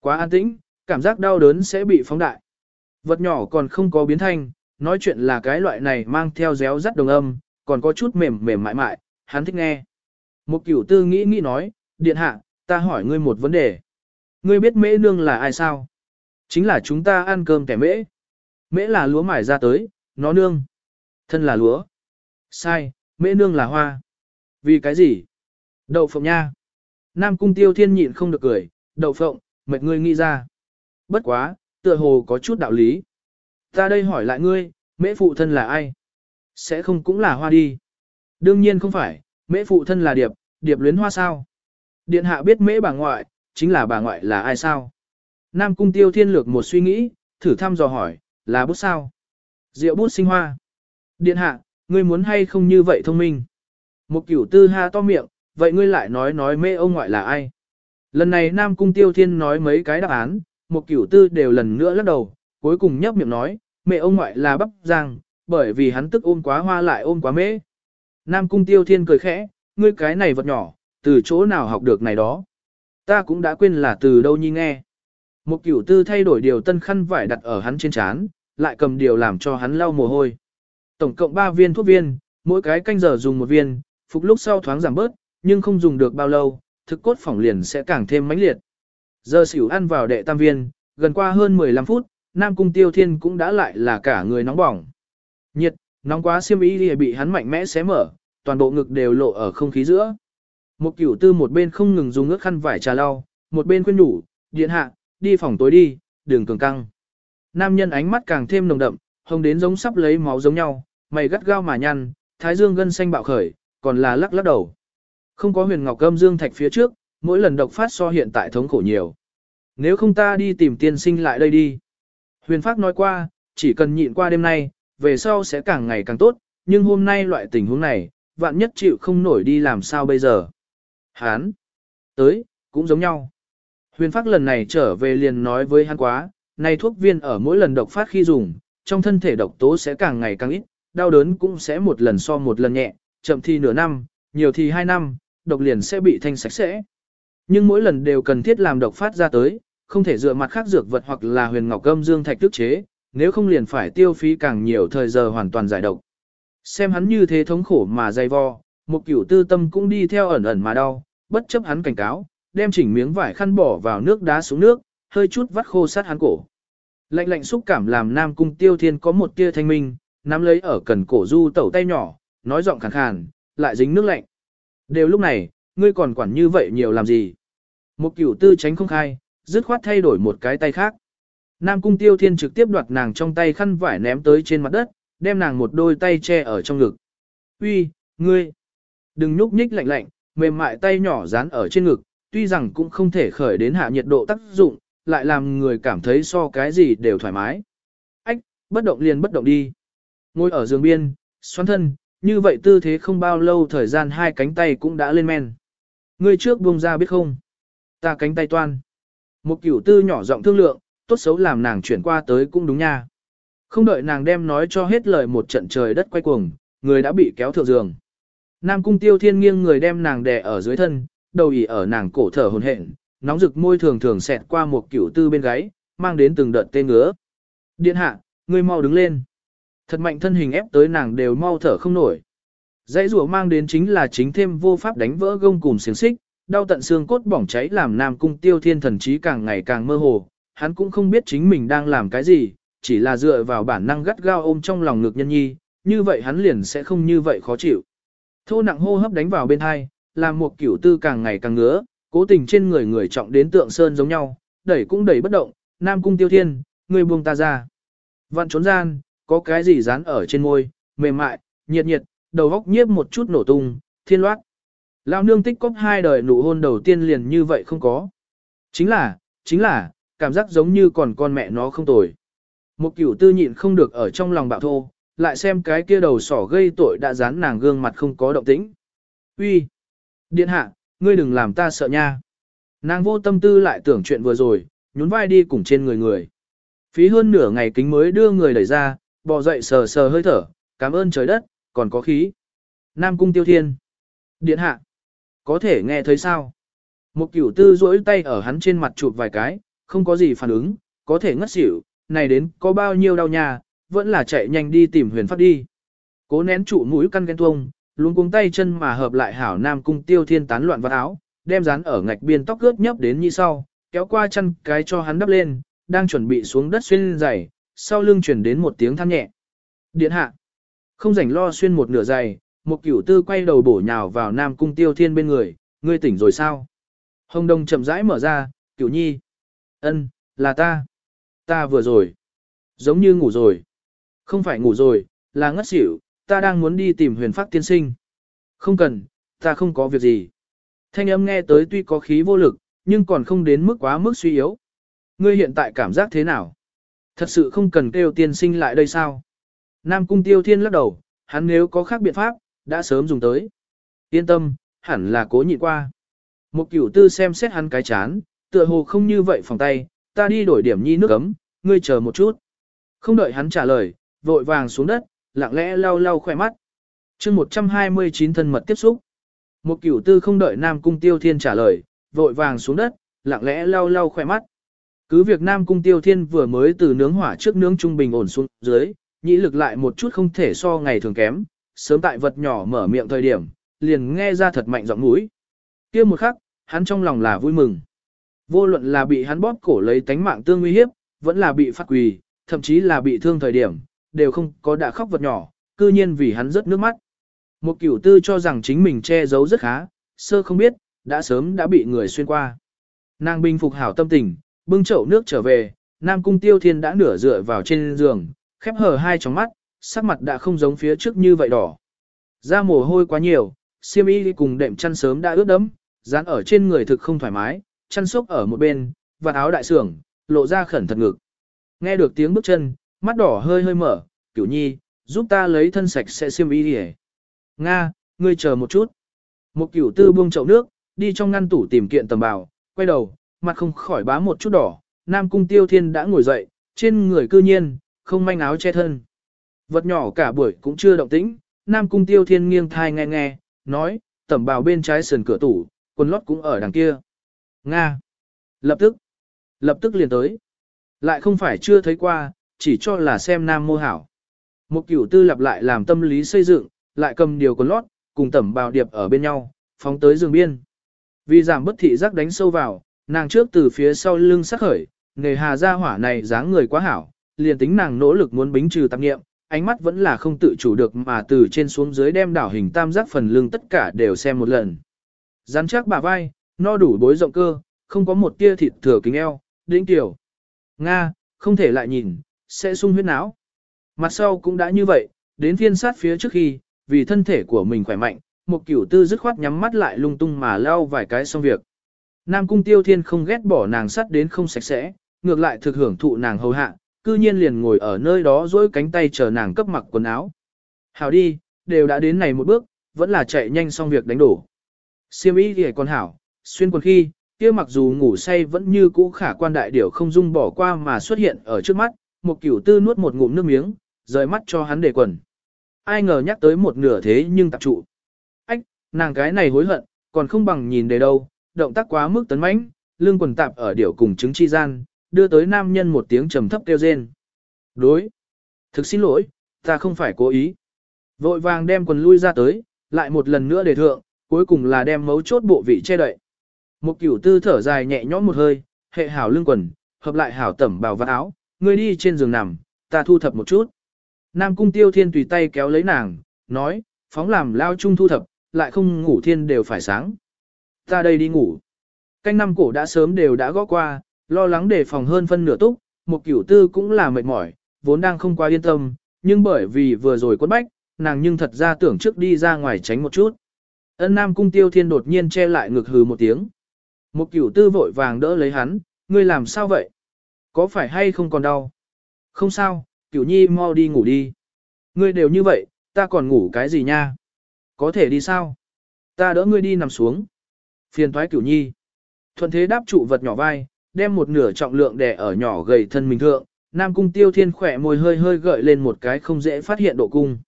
Quá an tĩnh, cảm giác đau đớn sẽ bị phóng đại. Vật nhỏ còn không có biến thanh, nói chuyện là cái loại này mang theo réo rắt đồng âm, còn có chút mềm mềm mại mại, hắn thích nghe. Một cửu tư nghĩ nghĩ nói, điện hạ, ta hỏi ngươi một vấn đề. Ngươi biết mễ nương là ai sao? Chính là chúng ta ăn cơm kẻ mễ. Mễ là lúa mải ra tới, nó nương. Thân là lúa. Sai, mễ nương là hoa. Vì cái gì? Đậu phộng nha. Nam cung tiêu thiên nhịn không được cười, đậu phộng, mệt ngươi nghĩ ra. Bất quá, tựa hồ có chút đạo lý. Ta đây hỏi lại ngươi, mễ phụ thân là ai? Sẽ không cũng là hoa đi. Đương nhiên không phải, mễ phụ thân là điệp, điệp luyến hoa sao? Điện hạ biết mễ bà ngoại, chính là bà ngoại là ai sao? Nam cung tiêu thiên lược một suy nghĩ, thử thăm dò hỏi, là bút sao? Diệu bút sinh hoa. Điện hạ, ngươi muốn hay không như vậy thông minh? Một cửu tư ha to miệng, vậy ngươi lại nói nói mê ông ngoại là ai? Lần này Nam cung tiêu thiên nói mấy cái đáp án, một cửu tư đều lần nữa lắc đầu, cuối cùng nhấp miệng nói, mẹ ông ngoại là bắp giang, bởi vì hắn tức ôm quá hoa lại ôm quá mễ. Nam cung tiêu thiên cười khẽ, ngươi cái này vật nhỏ, từ chỗ nào học được này đó. Ta cũng đã quên là từ đâu nhi nghe. Một cửu tư thay đổi điều tân khăn vải đặt ở hắn trên chán, lại cầm điều làm cho hắn lau mồ hôi. Tổng cộng 3 viên thuốc viên, mỗi cái canh giờ dùng một viên, phục lúc sau thoáng giảm bớt, nhưng không dùng được bao lâu, thực cốt phỏng liền sẽ càng thêm mãnh liệt. Giờ xỉu ăn vào đệ tam viên, gần qua hơn 15 phút, Nam Cung Tiêu Thiên cũng đã lại là cả người nóng bỏng. Nhiệt, nóng quá xiêm y thì bị hắn mạnh mẽ xé mở, toàn bộ ngực đều lộ ở không khí giữa. Một cửu tư một bên không ngừng dùng ước khăn vải trà lau, một bên khuyên nhủ, điện hạ, đi phòng tối đi, đường cường căng. Nam nhân ánh mắt càng thêm nồng đậm, hồng đến giống sắp lấy máu giống nhau, mày gắt gao mà nhăn, thái dương gân xanh bạo khởi, còn là lắc lắc đầu. Không có huyền ngọc âm dương thạch phía trước, mỗi lần độc phát so hiện tại thống khổ nhiều. Nếu không ta đi tìm tiên sinh lại đây đi. Huyền Phác nói qua, chỉ cần nhịn qua đêm nay, về sau sẽ càng ngày càng tốt, nhưng hôm nay loại tình huống này, vạn nhất chịu không nổi đi làm sao bây giờ. Hán, tới, cũng giống nhau. Huyền Phác lần này trở về liền nói với hắn quá, này thuốc viên ở mỗi lần độc phát khi dùng, trong thân thể độc tố sẽ càng ngày càng ít, đau đớn cũng sẽ một lần so một lần nhẹ, chậm thì nửa năm, nhiều thì hai năm, độc liền sẽ bị thanh sạch sẽ. Nhưng mỗi lần đều cần thiết làm độc phát ra tới, không thể dựa mặt khác dược vật hoặc là huyền ngọc gâm dương thạch tức chế, nếu không liền phải tiêu phí càng nhiều thời giờ hoàn toàn giải độc. Xem hắn như thế thống khổ mà dày vo, một cửu tư tâm cũng đi theo ẩn ẩn mà đau, bất chấp hắn cảnh cáo, đem chỉnh miếng vải khăn bỏ vào nước đá xuống nước, hơi chút vắt khô sát hắn cổ. Lạnh lạnh xúc cảm làm Nam Cung Tiêu Thiên có một tia thanh minh, nắm lấy ở cần cổ du tẩu tay nhỏ, nói giọng khàn khàn, lại dính nước lạnh. Đều lúc này, ngươi còn quản như vậy nhiều làm gì? Một cửu tư tránh không khai, dứt khoát thay đổi một cái tay khác. Nam Cung Tiêu Thiên trực tiếp đoạt nàng trong tay khăn vải ném tới trên mặt đất, đem nàng một đôi tay che ở trong ngực. Uy, ngươi, đừng nhúc nhích lạnh lạnh, mềm mại tay nhỏ dán ở trên ngực, tuy rằng cũng không thể khởi đến hạ nhiệt độ tác dụng, lại làm người cảm thấy so cái gì đều thoải mái. Ách, bất động liền bất động đi. Ngồi ở giường biên, xoắn thân, như vậy tư thế không bao lâu thời gian hai cánh tay cũng đã lên men. Ngươi trước buông ra biết không? Ta cánh tay toan. Một cửu tư nhỏ giọng thương lượng, tốt xấu làm nàng chuyển qua tới cũng đúng nha. Không đợi nàng đem nói cho hết lời một trận trời đất quay cuồng, người đã bị kéo thượng giường. Nam cung tiêu thiên nghiêng người đem nàng đè ở dưới thân, đầu ỉ ở nàng cổ thở hồn hển, nóng rực môi thường thường xẹt qua một cửu tư bên gáy, mang đến từng đợt tê ngứa. Điện hạ, ngươi mau đứng lên. Thật mạnh thân hình ép tới nàng đều mau thở không nổi. Dãy rùa mang đến chính là chính thêm vô pháp đánh vỡ gông cùng xiềng xích, đau tận xương cốt bỏng cháy làm Nam Cung Tiêu Thiên thần trí càng ngày càng mơ hồ, hắn cũng không biết chính mình đang làm cái gì, chỉ là dựa vào bản năng gắt gao ôm trong lòng ngực nhân nhi, như vậy hắn liền sẽ không như vậy khó chịu. Thô nặng hô hấp đánh vào bên hai, làm một kiểu tư càng ngày càng ngứa, cố tình trên người người trọng đến tượng sơn giống nhau, đẩy cũng đẩy bất động, Nam Cung Tiêu Thiên, người buông ta ra. Vạn trốn gian, có cái gì dán ở trên môi, mềm mại, nhiệt nhiệt, đầu góc nhiếp một chút nổ tung, thiên loát. Lão nương tích cóp hai đời nụ hôn đầu tiên liền như vậy không có. Chính là, chính là, cảm giác giống như còn con mẹ nó không tồi. Một kiểu tư nhịn không được ở trong lòng bạo thô, lại xem cái kia đầu sỏ gây tội đã dán nàng gương mặt không có động tĩnh. Uy, Điện hạ, ngươi đừng làm ta sợ nha. Nàng vô tâm tư lại tưởng chuyện vừa rồi, nhún vai đi cùng trên người người. Phí hơn nửa ngày kính mới đưa người đẩy ra, bò dậy sờ sờ hơi thở, cảm ơn trời đất, còn có khí. Nam cung tiêu thiên. Điện hạ. Có thể nghe thấy sao? Một cửu tư duỗi tay ở hắn trên mặt chụp vài cái, không có gì phản ứng, có thể ngất xỉu, này đến có bao nhiêu đau nhà, vẫn là chạy nhanh đi tìm huyền pháp đi. Cố nén trụ mũi căn ghen tuông, luôn cuống tay chân mà hợp lại hảo nam cung tiêu thiên tán loạn vật áo, đem dán ở ngạch biên tóc ướt nhấp đến như sau, kéo qua chân cái cho hắn đắp lên, đang chuẩn bị xuống đất xuyên giày, sau lưng chuyển đến một tiếng than nhẹ. Điện hạ, không rảnh lo xuyên một nửa giày, một cửu tư quay đầu bổ nhào vào nam cung tiêu thiên bên người, ngươi tỉnh rồi sao? Hồng đông chậm rãi mở ra, cửu nhi. ân, là ta. Ta vừa rồi. Giống như ngủ rồi. Không phải ngủ rồi, là ngất xỉu, ta đang muốn đi tìm huyền phát tiên sinh. Không cần, ta không có việc gì. Thanh âm nghe tới tuy có khí vô lực, nhưng còn không đến mức quá mức suy yếu. Ngươi hiện tại cảm giác thế nào? Thật sự không cần kêu tiên sinh lại đây sao? Nam cung tiêu thiên lắc đầu, hắn nếu có khác biện pháp, đã sớm dùng tới. Yên tâm, hẳn là cố nhịn qua. Một cửu tư xem xét hắn cái chán, tựa hồ không như vậy phòng tay, ta đi đổi điểm nhi nước ấm, ngươi chờ một chút. Không đợi hắn trả lời, vội vàng xuống đất, lặng lẽ lau lau khỏe mắt. chương 129 thân mật tiếp xúc. Một cửu tư không đợi Nam Cung Tiêu Thiên trả lời, vội vàng xuống đất, lặng lẽ lau lau khỏe mắt. Cứ việc Nam Cung Tiêu Thiên vừa mới từ nướng hỏa trước nướng trung bình ổn xuống dưới, nhĩ lực lại một chút không thể so ngày thường kém, sớm tại vật nhỏ mở miệng thời điểm, liền nghe ra thật mạnh giọng mũi. kia một khắc, hắn trong lòng là vui mừng. Vô luận là bị hắn bóp cổ lấy tánh mạng tương nguy hiếp, vẫn là bị phát quỳ, thậm chí là bị thương thời điểm, đều không có đã khóc vật nhỏ, cư nhiên vì hắn rớt nước mắt. Một cửu tư cho rằng chính mình che giấu rất khá, sơ không biết, đã sớm đã bị người xuyên qua. Nàng bình phục hảo tâm tình, bưng chậu nước trở về, Nam Cung Tiêu Thiên đã nửa dựa vào trên giường, khép hờ hai tròng mắt, sắc mặt đã không giống phía trước như vậy đỏ. Da mồ hôi quá nhiều, xiêm y cùng đệm chăn sớm đã ướt đẫm, dán ở trên người thực không thoải mái, chăn xốc ở một bên, và áo đại sưởng, lộ ra khẩn thật ngực. Nghe được tiếng bước chân, mắt đỏ hơi hơi mở, cửu nhi, giúp ta lấy thân sạch sẽ xiêm y đi Nga, ngươi chờ một chút. Một cửu tư buông chậu nước, đi trong ngăn tủ tìm kiện tầm bào, quay đầu, mặt không khỏi bá một chút đỏ, Nam Cung Tiêu Thiên đã ngồi dậy, trên người cư nhiên, không manh áo che thân. Vật nhỏ cả buổi cũng chưa động tĩnh, Nam Cung Tiêu Thiên nghiêng thai nghe nghe, nói, tẩm bào bên trái sườn cửa tủ, quần lót cũng ở đằng kia. Nga. Lập tức. Lập tức liền tới. Lại không phải chưa thấy qua, chỉ cho là xem nam mô hảo. Một cửu tư lặp lại làm tâm lý xây dựng, lại cầm điều quần lót, cùng tẩm bào điệp ở bên nhau, phóng tới giường biên. Vì giảm bất thị giác đánh sâu vào, nàng trước từ phía sau lưng sắc khởi, nề hà ra hỏa này dáng người quá hảo, liền tính nàng nỗ lực muốn bính trừ tạp nghiệm, ánh mắt vẫn là không tự chủ được mà từ trên xuống dưới đem đảo hình tam giác phần lưng tất cả đều xem một lần. Rắn chắc bả vai, no đủ bối rộng cơ, không có một tia thịt thừa kính eo, đỉnh tiểu. Nga, không thể lại nhìn, sẽ sung huyết não. Mặt sau cũng đã như vậy, đến phiên sát phía trước khi, vì thân thể của mình khỏe mạnh, một cửu tư dứt khoát nhắm mắt lại lung tung mà lao vài cái xong việc. Nam cung tiêu thiên không ghét bỏ nàng sắt đến không sạch sẽ, ngược lại thực hưởng thụ nàng hầu hạ, cư nhiên liền ngồi ở nơi đó dỗi cánh tay chờ nàng cấp mặc quần áo. Hảo đi, đều đã đến này một bước, vẫn là chạy nhanh xong việc đánh đổ. Siêm ý thì còn hảo, xuyên quần khi, kia mặc dù ngủ say vẫn như cũ khả quan đại điểu không dung bỏ qua mà xuất hiện ở trước mắt, một cửu tư nuốt một ngụm nước miếng, rời mắt cho hắn để quần. Ai ngờ nhắc tới một nửa thế nhưng tập trụ. Ách, nàng cái này hối hận, còn không bằng nhìn đề đâu, động tác quá mức tấn mãnh, lưng quần tạp ở điểu cùng chứng chi gian, đưa tới nam nhân một tiếng trầm thấp kêu rên. Đối. Thực xin lỗi, ta không phải cố ý. Vội vàng đem quần lui ra tới, lại một lần nữa để thượng, cuối cùng là đem mấu chốt bộ vị che đậy. Một cửu tư thở dài nhẹ nhõm một hơi, hệ hảo lưng quần, hợp lại hảo tẩm bào vạt áo, ngươi đi trên giường nằm, ta thu thập một chút. Nam cung tiêu thiên tùy tay kéo lấy nàng, nói, phóng làm lao chung thu thập, lại không ngủ thiên đều phải sáng. Ta đây đi ngủ. Canh năm cổ đã sớm đều đã gõ qua, lo lắng đề phòng hơn phân nửa túc, một kiểu tư cũng là mệt mỏi, vốn đang không quá yên tâm, nhưng bởi vì vừa rồi quấn bách, nàng nhưng thật ra tưởng trước đi ra ngoài tránh một chút. Ân Nam Cung Tiêu Thiên đột nhiên che lại ngực hừ một tiếng. Một cửu tư vội vàng đỡ lấy hắn, ngươi làm sao vậy? Có phải hay không còn đau? Không sao, cửu nhi mau đi ngủ đi. Ngươi đều như vậy, ta còn ngủ cái gì nha? Có thể đi sao? Ta đỡ ngươi đi nằm xuống. Phiền thoái cửu nhi. Thuận thế đáp trụ vật nhỏ vai, đem một nửa trọng lượng đè ở nhỏ gầy thân mình thượng. Nam cung tiêu thiên khỏe môi hơi hơi gợi lên một cái không dễ phát hiện độ cung.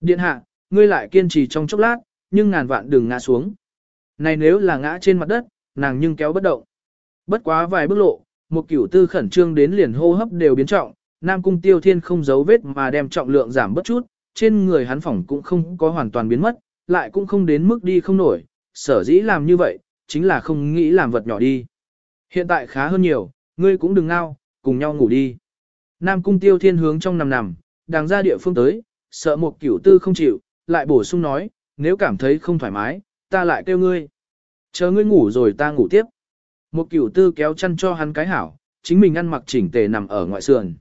Điện hạ, ngươi lại kiên trì trong chốc lát, nhưng ngàn vạn đừng ngã xuống. Này nếu là ngã trên mặt đất, nàng nhưng kéo bất động. Bất quá vài bước lộ, một cửu tư khẩn trương đến liền hô hấp đều biến trọng, Nam Cung Tiêu Thiên không giấu vết mà đem trọng lượng giảm bất chút, trên người hắn phỏng cũng không có hoàn toàn biến mất, lại cũng không đến mức đi không nổi, sở dĩ làm như vậy, chính là không nghĩ làm vật nhỏ đi. Hiện tại khá hơn nhiều, ngươi cũng đừng ngao, cùng nhau ngủ đi. Nam Cung Tiêu Thiên hướng trong nằm nằm, đang ra địa phương tới, sợ một cửu tư không chịu, lại bổ sung nói, nếu cảm thấy không thoải mái, ta lại kêu ngươi. Chờ ngươi ngủ rồi ta ngủ tiếp. Một cửu tư kéo chăn cho hắn cái hảo, chính mình ăn mặc chỉnh tề nằm ở ngoại sườn.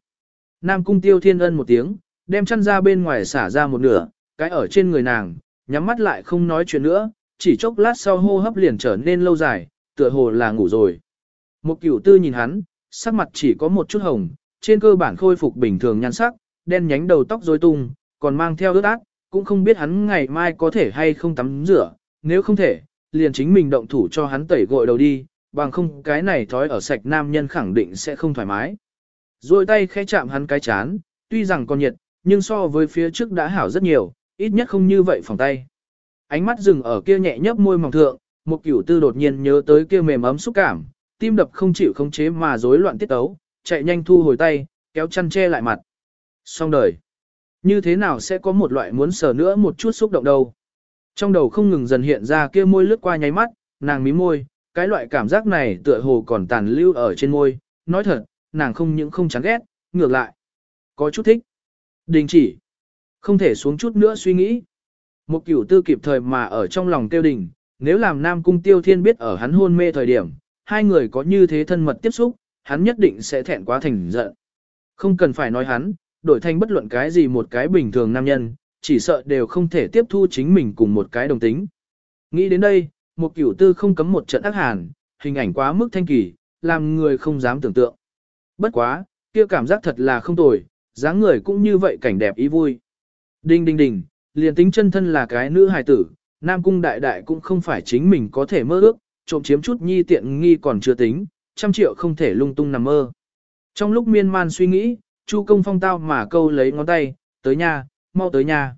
Nam cung tiêu thiên ân một tiếng, đem chăn ra bên ngoài xả ra một nửa, cái ở trên người nàng, nhắm mắt lại không nói chuyện nữa, chỉ chốc lát sau hô hấp liền trở nên lâu dài, tựa hồ là ngủ rồi. Một cửu tư nhìn hắn, sắc mặt chỉ có một chút hồng, trên cơ bản khôi phục bình thường nhan sắc, đen nhánh đầu tóc rối tung, còn mang theo ướt át, cũng không biết hắn ngày mai có thể hay không tắm rửa, nếu không thể, liền chính mình động thủ cho hắn tẩy gội đầu đi, bằng không cái này thói ở sạch nam nhân khẳng định sẽ không thoải mái. Rồi tay khẽ chạm hắn cái chán, tuy rằng còn nhiệt, nhưng so với phía trước đã hảo rất nhiều, ít nhất không như vậy phòng tay. Ánh mắt dừng ở kia nhẹ nhấp môi mỏng thượng, một cửu tư đột nhiên nhớ tới kia mềm ấm xúc cảm, tim đập không chịu khống chế mà rối loạn tiết tấu, chạy nhanh thu hồi tay, kéo chăn che lại mặt. Xong đời. Như thế nào sẽ có một loại muốn sờ nữa một chút xúc động đâu. Trong đầu không ngừng dần hiện ra kia môi lướt qua nháy mắt, nàng mí môi, cái loại cảm giác này tựa hồ còn tàn lưu ở trên môi, nói thật, nàng không những không chán ghét, ngược lại. Có chút thích. Đình chỉ. Không thể xuống chút nữa suy nghĩ. Một cửu tư kịp thời mà ở trong lòng tiêu đình, nếu làm Nam Cung Tiêu Thiên biết ở hắn hôn mê thời điểm, hai người có như thế thân mật tiếp xúc, hắn nhất định sẽ thẹn quá thành giận. Không cần phải nói hắn, đổi thành bất luận cái gì một cái bình thường nam nhân, chỉ sợ đều không thể tiếp thu chính mình cùng một cái đồng tính. Nghĩ đến đây, một cửu tư không cấm một trận ác hàn, hình ảnh quá mức thanh kỳ, làm người không dám tưởng tượng. Bất quá, kia cảm giác thật là không tồi, dáng người cũng như vậy cảnh đẹp ý vui. Đinh đinh đinh, liền tính chân thân là cái nữ hài tử, nam cung đại đại cũng không phải chính mình có thể mơ ước, trộm chiếm chút nhi tiện nghi còn chưa tính, trăm triệu không thể lung tung nằm mơ. Trong lúc miên man suy nghĩ, Chu công phong tao mà câu lấy ngón tay, tới nhà, mau tới nhà.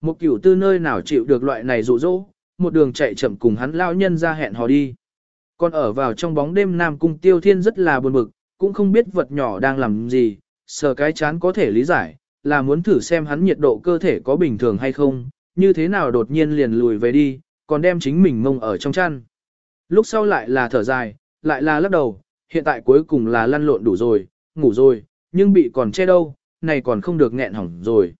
Một cửu tư nơi nào chịu được loại này dụ dỗ? Một đường chạy chậm cùng hắn lao nhân ra hẹn hò đi. Còn ở vào trong bóng đêm Nam Cung Tiêu Thiên rất là buồn bực, cũng không biết vật nhỏ đang làm gì, sờ cái chán có thể lý giải, là muốn thử xem hắn nhiệt độ cơ thể có bình thường hay không, như thế nào đột nhiên liền lùi về đi, còn đem chính mình mông ở trong chăn. Lúc sau lại là thở dài, lại là lắc đầu, hiện tại cuối cùng là lăn lộn đủ rồi, ngủ rồi, nhưng bị còn che đâu, này còn không được nghẹn hỏng rồi.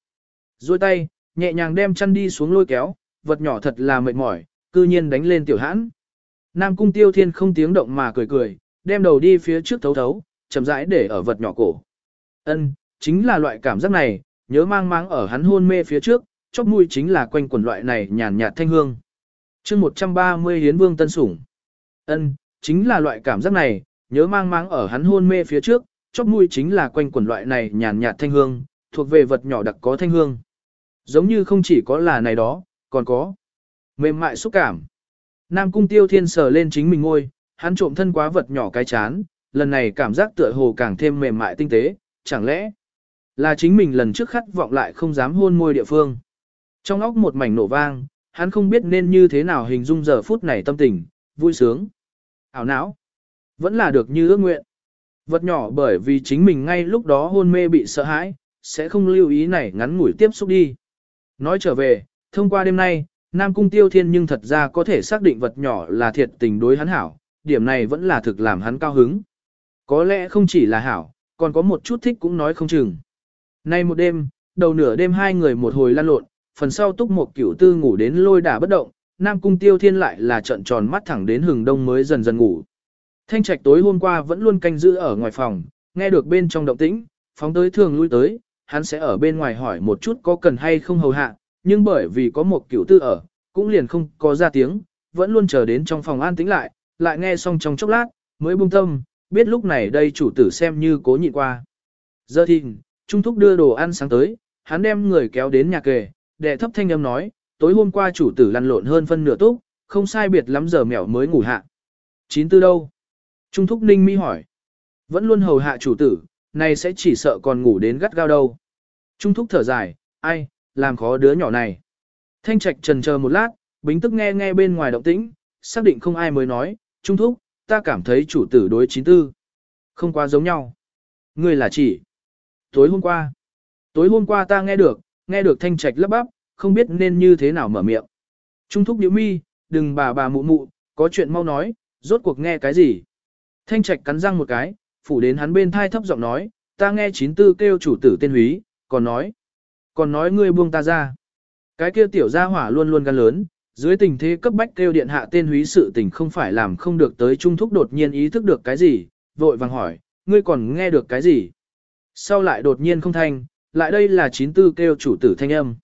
Rồi tay, nhẹ nhàng đem chăn đi xuống lôi kéo, vật nhỏ thật là mệt mỏi, cư nhiên đánh lên tiểu hãn. Nam cung tiêu thiên không tiếng động mà cười cười, đem đầu đi phía trước thấu thấu, chậm rãi để ở vật nhỏ cổ. Ân, chính là loại cảm giác này, nhớ mang mang ở hắn hôn mê phía trước, chóp mũi chính là quanh quần loại này nhàn nhạt thanh hương. chương 130 hiến vương tân sủng. Ân, chính là loại cảm giác này, nhớ mang mang ở hắn hôn mê phía trước, chóp mũi chính là quanh quần loại này nhàn nhạt thanh hương, thuộc về vật nhỏ đặc có thanh hương. Giống như không chỉ có là này đó, còn có mềm mại xúc cảm. Nam cung tiêu thiên sờ lên chính mình ngôi, hắn trộm thân quá vật nhỏ cái chán, lần này cảm giác tựa hồ càng thêm mềm mại tinh tế, chẳng lẽ là chính mình lần trước khát vọng lại không dám hôn môi địa phương. Trong óc một mảnh nổ vang, hắn không biết nên như thế nào hình dung giờ phút này tâm tình, vui sướng, ảo não, vẫn là được như ước nguyện. Vật nhỏ bởi vì chính mình ngay lúc đó hôn mê bị sợ hãi, sẽ không lưu ý này ngắn ngủi tiếp xúc đi. Nói trở về, thông qua đêm nay, Nam Cung Tiêu Thiên nhưng thật ra có thể xác định vật nhỏ là thiệt tình đối hắn hảo, điểm này vẫn là thực làm hắn cao hứng. Có lẽ không chỉ là hảo, còn có một chút thích cũng nói không chừng. Nay một đêm, đầu nửa đêm hai người một hồi lăn lộn, phần sau túc một cửu tư ngủ đến lôi đả bất động, Nam Cung Tiêu Thiên lại là trận tròn mắt thẳng đến hừng đông mới dần dần ngủ. Thanh Trạch tối hôm qua vẫn luôn canh giữ ở ngoài phòng, nghe được bên trong động tĩnh, phóng tới thường lui tới, hắn sẽ ở bên ngoài hỏi một chút có cần hay không hầu hạ, nhưng bởi vì có một cửu tư ở, cũng liền không có ra tiếng, vẫn luôn chờ đến trong phòng an tĩnh lại, lại nghe xong trong chốc lát, mới buông tâm, biết lúc này đây chủ tử xem như cố nhịn qua. Giờ thì, Trung Thúc đưa đồ ăn sáng tới, hắn đem người kéo đến nhà kề, đệ thấp thanh âm nói, tối hôm qua chủ tử lăn lộn hơn phân nửa túc, không sai biệt lắm giờ mèo mới ngủ hạ. Chín tư đâu? Trung Thúc Ninh mi hỏi. Vẫn luôn hầu hạ chủ tử, này sẽ chỉ sợ còn ngủ đến gắt gao đâu. Trung Thúc thở dài, ai, làm khó đứa nhỏ này. Thanh Trạch trần chờ một lát, bính tức nghe nghe bên ngoài động tĩnh, xác định không ai mới nói, Trung Thúc, ta cảm thấy chủ tử đối chín tư. Không quá giống nhau. Ngươi là chỉ. Tối hôm qua. Tối hôm qua ta nghe được, nghe được Thanh Trạch lấp bắp, không biết nên như thế nào mở miệng. Trung Thúc nhíu mi, đừng bà bà mụ mụ, có chuyện mau nói, rốt cuộc nghe cái gì. Thanh Trạch cắn răng một cái, phủ đến hắn bên thai thấp giọng nói, ta nghe chín tư kêu chủ tử tên húy, còn nói. Còn nói ngươi buông ta ra. Cái kia tiểu gia hỏa luôn luôn gan lớn, dưới tình thế cấp bách kêu điện hạ tên húy sự tình không phải làm không được tới trung thúc đột nhiên ý thức được cái gì, vội vàng hỏi, ngươi còn nghe được cái gì? Sau lại đột nhiên không thanh, lại đây là chín tư kêu chủ tử thanh âm.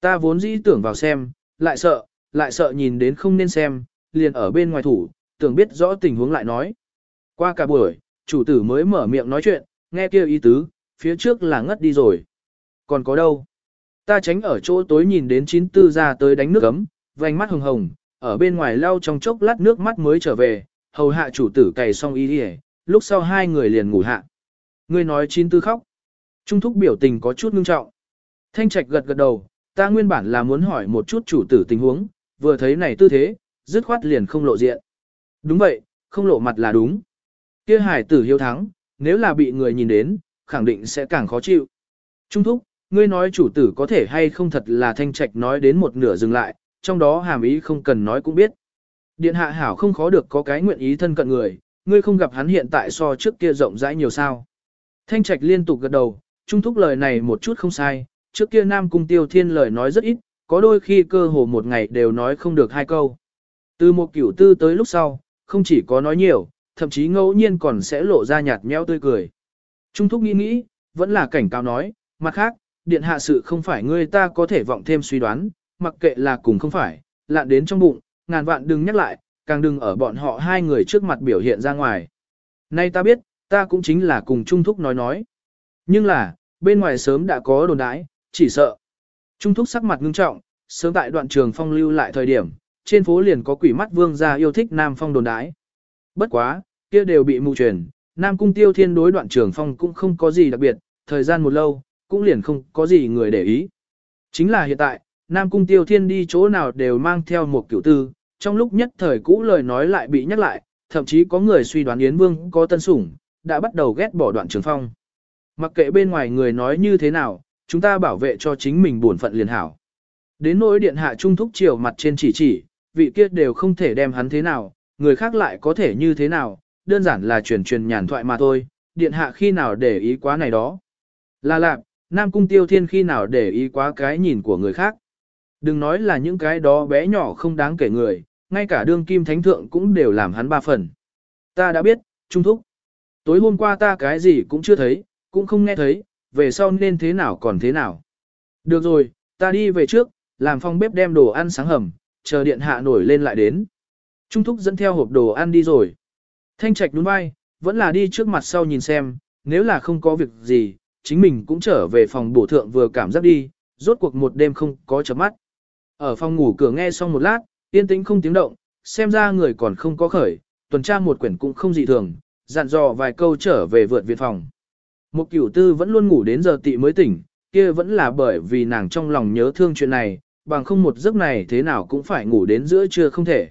Ta vốn dĩ tưởng vào xem, lại sợ, lại sợ nhìn đến không nên xem, liền ở bên ngoài thủ, tưởng biết rõ tình huống lại nói. Qua cả buổi, chủ tử mới mở miệng nói chuyện, nghe kêu ý tứ, phía trước là ngất đi rồi. Còn có đâu? Ta tránh ở chỗ tối nhìn đến chín tư ra tới đánh nước ấm, vành mắt hồng hồng, ở bên ngoài lau trong chốc lát nước mắt mới trở về, hầu hạ chủ tử cày xong y đi lúc sau hai người liền ngủ hạ. Ngươi nói chín tư khóc. Trung thúc biểu tình có chút ngưng trọng. Thanh trạch gật gật đầu, ta nguyên bản là muốn hỏi một chút chủ tử tình huống, vừa thấy này tư thế, dứt khoát liền không lộ diện. Đúng vậy, không lộ mặt là đúng. Kia hải tử hiếu thắng, nếu là bị người nhìn đến, khẳng định sẽ càng khó chịu. Trung thúc, ngươi nói chủ tử có thể hay không thật là thanh trạch nói đến một nửa dừng lại, trong đó hàm ý không cần nói cũng biết. Điện hạ hảo không khó được có cái nguyện ý thân cận người, ngươi không gặp hắn hiện tại so trước kia rộng rãi nhiều sao. Thanh trạch liên tục gật đầu, trung thúc lời này một chút không sai, trước kia Nam Cung Tiêu Thiên lời nói rất ít, có đôi khi cơ hồ một ngày đều nói không được hai câu. Từ một kiểu tư tới lúc sau, không chỉ có nói nhiều, thậm chí ngẫu nhiên còn sẽ lộ ra nhạt nhẽo tươi cười. Trung thúc nghĩ nghĩ, vẫn là cảnh cáo nói, mặt khác, điện hạ sự không phải ngươi ta có thể vọng thêm suy đoán, mặc kệ là cùng không phải, lạn đến trong bụng, ngàn vạn đừng nhắc lại, càng đừng ở bọn họ hai người trước mặt biểu hiện ra ngoài. Nay ta biết, ta cũng chính là cùng Trung Thúc nói nói. Nhưng là, bên ngoài sớm đã có đồn đãi, chỉ sợ. Trung Thúc sắc mặt ngưng trọng, sớm tại đoạn trường phong lưu lại thời điểm, trên phố liền có quỷ mắt vương gia yêu thích Nam Phong đồn đãi. Bất quá, kia đều bị mù truyền, Nam Cung Tiêu Thiên đối đoạn trường phong cũng không có gì đặc biệt, thời gian một lâu, cũng liền không có gì người để ý. Chính là hiện tại, Nam Cung Tiêu Thiên đi chỗ nào đều mang theo một kiểu tư, trong lúc nhất thời cũ lời nói lại bị nhắc lại, thậm chí có người suy đoán Yến Vương có tân sủng, đã bắt đầu ghét bỏ đoạn trường phong. Mặc kệ bên ngoài người nói như thế nào, chúng ta bảo vệ cho chính mình buồn phận liền hảo. Đến nỗi điện hạ trung thúc chiều mặt trên chỉ chỉ, vị kia đều không thể đem hắn thế nào, người khác lại có thể như thế nào, đơn giản là truyền truyền nhàn thoại mà thôi, điện hạ khi nào để ý quá này đó. Là lạc, Nam Cung Tiêu Thiên khi nào để ý quá cái nhìn của người khác. Đừng nói là những cái đó bé nhỏ không đáng kể người, ngay cả đương kim thánh thượng cũng đều làm hắn ba phần. Ta đã biết, Trung Thúc. Tối hôm qua ta cái gì cũng chưa thấy, cũng không nghe thấy, về sau nên thế nào còn thế nào. Được rồi, ta đi về trước, làm phong bếp đem đồ ăn sáng hầm, chờ điện hạ nổi lên lại đến. Trung Thúc dẫn theo hộp đồ ăn đi rồi. Thanh Trạch đúng vai, vẫn là đi trước mặt sau nhìn xem, nếu là không có việc gì, chính mình cũng trở về phòng bổ thượng vừa cảm giác đi, rốt cuộc một đêm không có chấm mắt. Ở phòng ngủ cửa nghe xong một lát, yên tĩnh không tiếng động, xem ra người còn không có khởi, tuần tra một quyển cũng không dị thường, dặn dò vài câu trở về vượt viện phòng. Một cửu tư vẫn luôn ngủ đến giờ tị mới tỉnh, kia vẫn là bởi vì nàng trong lòng nhớ thương chuyện này, bằng không một giấc này thế nào cũng phải ngủ đến giữa trưa không thể.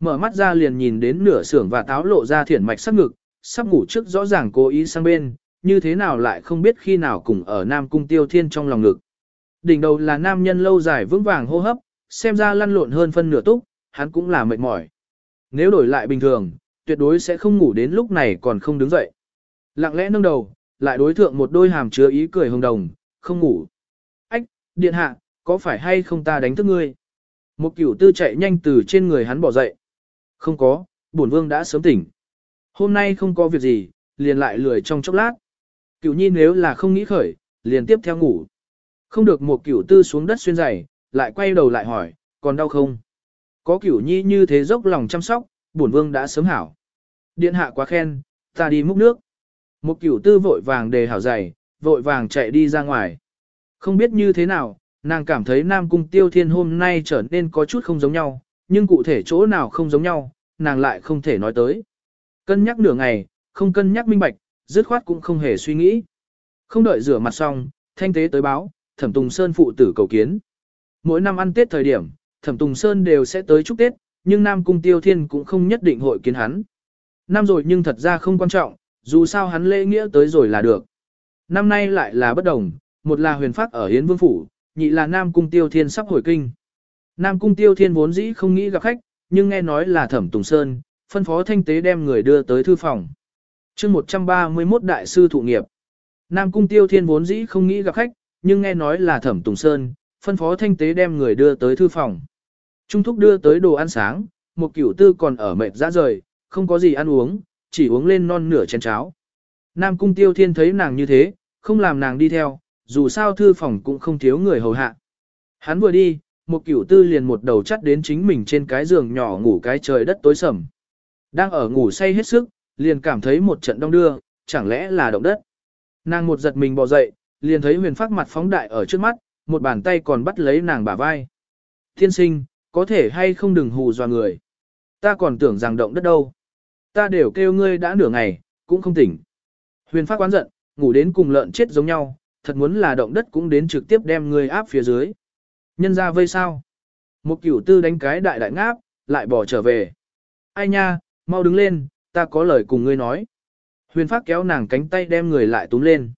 Mở mắt ra liền nhìn đến nửa sưởng và táo lộ ra thiển mạch sắc ngực, sắp ngủ trước rõ ràng cố ý sang bên, như thế nào lại không biết khi nào cùng ở Nam Cung Tiêu Thiên trong lòng ngực. Đỉnh đầu là nam nhân lâu dài vững vàng hô hấp, xem ra lăn lộn hơn phân nửa túc, hắn cũng là mệt mỏi. Nếu đổi lại bình thường, tuyệt đối sẽ không ngủ đến lúc này còn không đứng dậy. Lặng lẽ nâng đầu, lại đối thượng một đôi hàm chứa ý cười hồng đồng, không ngủ. Ách, điện hạ, có phải hay không ta đánh thức ngươi? Một cửu tư chạy nhanh từ trên người hắn bỏ dậy. Không có, bổn vương đã sớm tỉnh. Hôm nay không có việc gì, liền lại lười trong chốc lát. Cửu nhi nếu là không nghĩ khởi, liền tiếp theo ngủ. Không được một cửu tư xuống đất xuyên giày, lại quay đầu lại hỏi, còn đau không? Có cửu nhi như thế dốc lòng chăm sóc, bổn vương đã sớm hảo. Điện hạ quá khen, ta đi múc nước. Một cửu tư vội vàng đề hảo giày, vội vàng chạy đi ra ngoài. Không biết như thế nào, nàng cảm thấy Nam Cung Tiêu Thiên hôm nay trở nên có chút không giống nhau, nhưng cụ thể chỗ nào không giống nhau, nàng lại không thể nói tới. Cân nhắc nửa ngày, không cân nhắc minh bạch, dứt khoát cũng không hề suy nghĩ. Không đợi rửa mặt xong, thanh tế tới báo, Thẩm Tùng Sơn phụ tử cầu kiến. Mỗi năm ăn Tết thời điểm, Thẩm Tùng Sơn đều sẽ tới chúc Tết, nhưng Nam Cung Tiêu Thiên cũng không nhất định hội kiến hắn. Năm rồi nhưng thật ra không quan trọng, dù sao hắn lễ nghĩa tới rồi là được. Năm nay lại là bất đồng, một là huyền pháp ở Hiến Vương Phủ, nhị là Nam Cung Tiêu Thiên sắp hồi kinh. Nam Cung Tiêu Thiên vốn dĩ không nghĩ gặp khách, nhưng nghe nói là Thẩm Tùng Sơn, phân phó thanh tế đem người đưa tới thư phòng chương 131 Đại sư thụ nghiệp. Nam Cung Tiêu Thiên vốn dĩ không nghĩ gặp khách, nhưng nghe nói là Thẩm Tùng Sơn, phân phó thanh tế đem người đưa tới thư phòng. Trung thúc đưa tới đồ ăn sáng, một cửu tư còn ở mệt ra rời, không có gì ăn uống, chỉ uống lên non nửa chén cháo. Nam Cung Tiêu Thiên thấy nàng như thế, không làm nàng đi theo, dù sao thư phòng cũng không thiếu người hầu hạ. Hắn vừa đi, một cửu tư liền một đầu chắt đến chính mình trên cái giường nhỏ ngủ cái trời đất tối sầm. Đang ở ngủ say hết sức, liền cảm thấy một trận đông đưa, chẳng lẽ là động đất. Nàng một giật mình bò dậy, liền thấy huyền phát mặt phóng đại ở trước mắt, một bàn tay còn bắt lấy nàng bả vai. Thiên sinh, có thể hay không đừng hù dọa người. Ta còn tưởng rằng động đất đâu. Ta đều kêu ngươi đã nửa ngày, cũng không tỉnh. Huyền phát quán giận, ngủ đến cùng lợn chết giống nhau, thật muốn là động đất cũng đến trực tiếp đem ngươi áp phía dưới. Nhân ra vây sao? Một cửu tư đánh cái đại đại ngáp, lại bỏ trở về. Ai nha, mau đứng lên, ta có lời cùng ngươi nói. Huyền phát kéo nàng cánh tay đem người lại túm lên.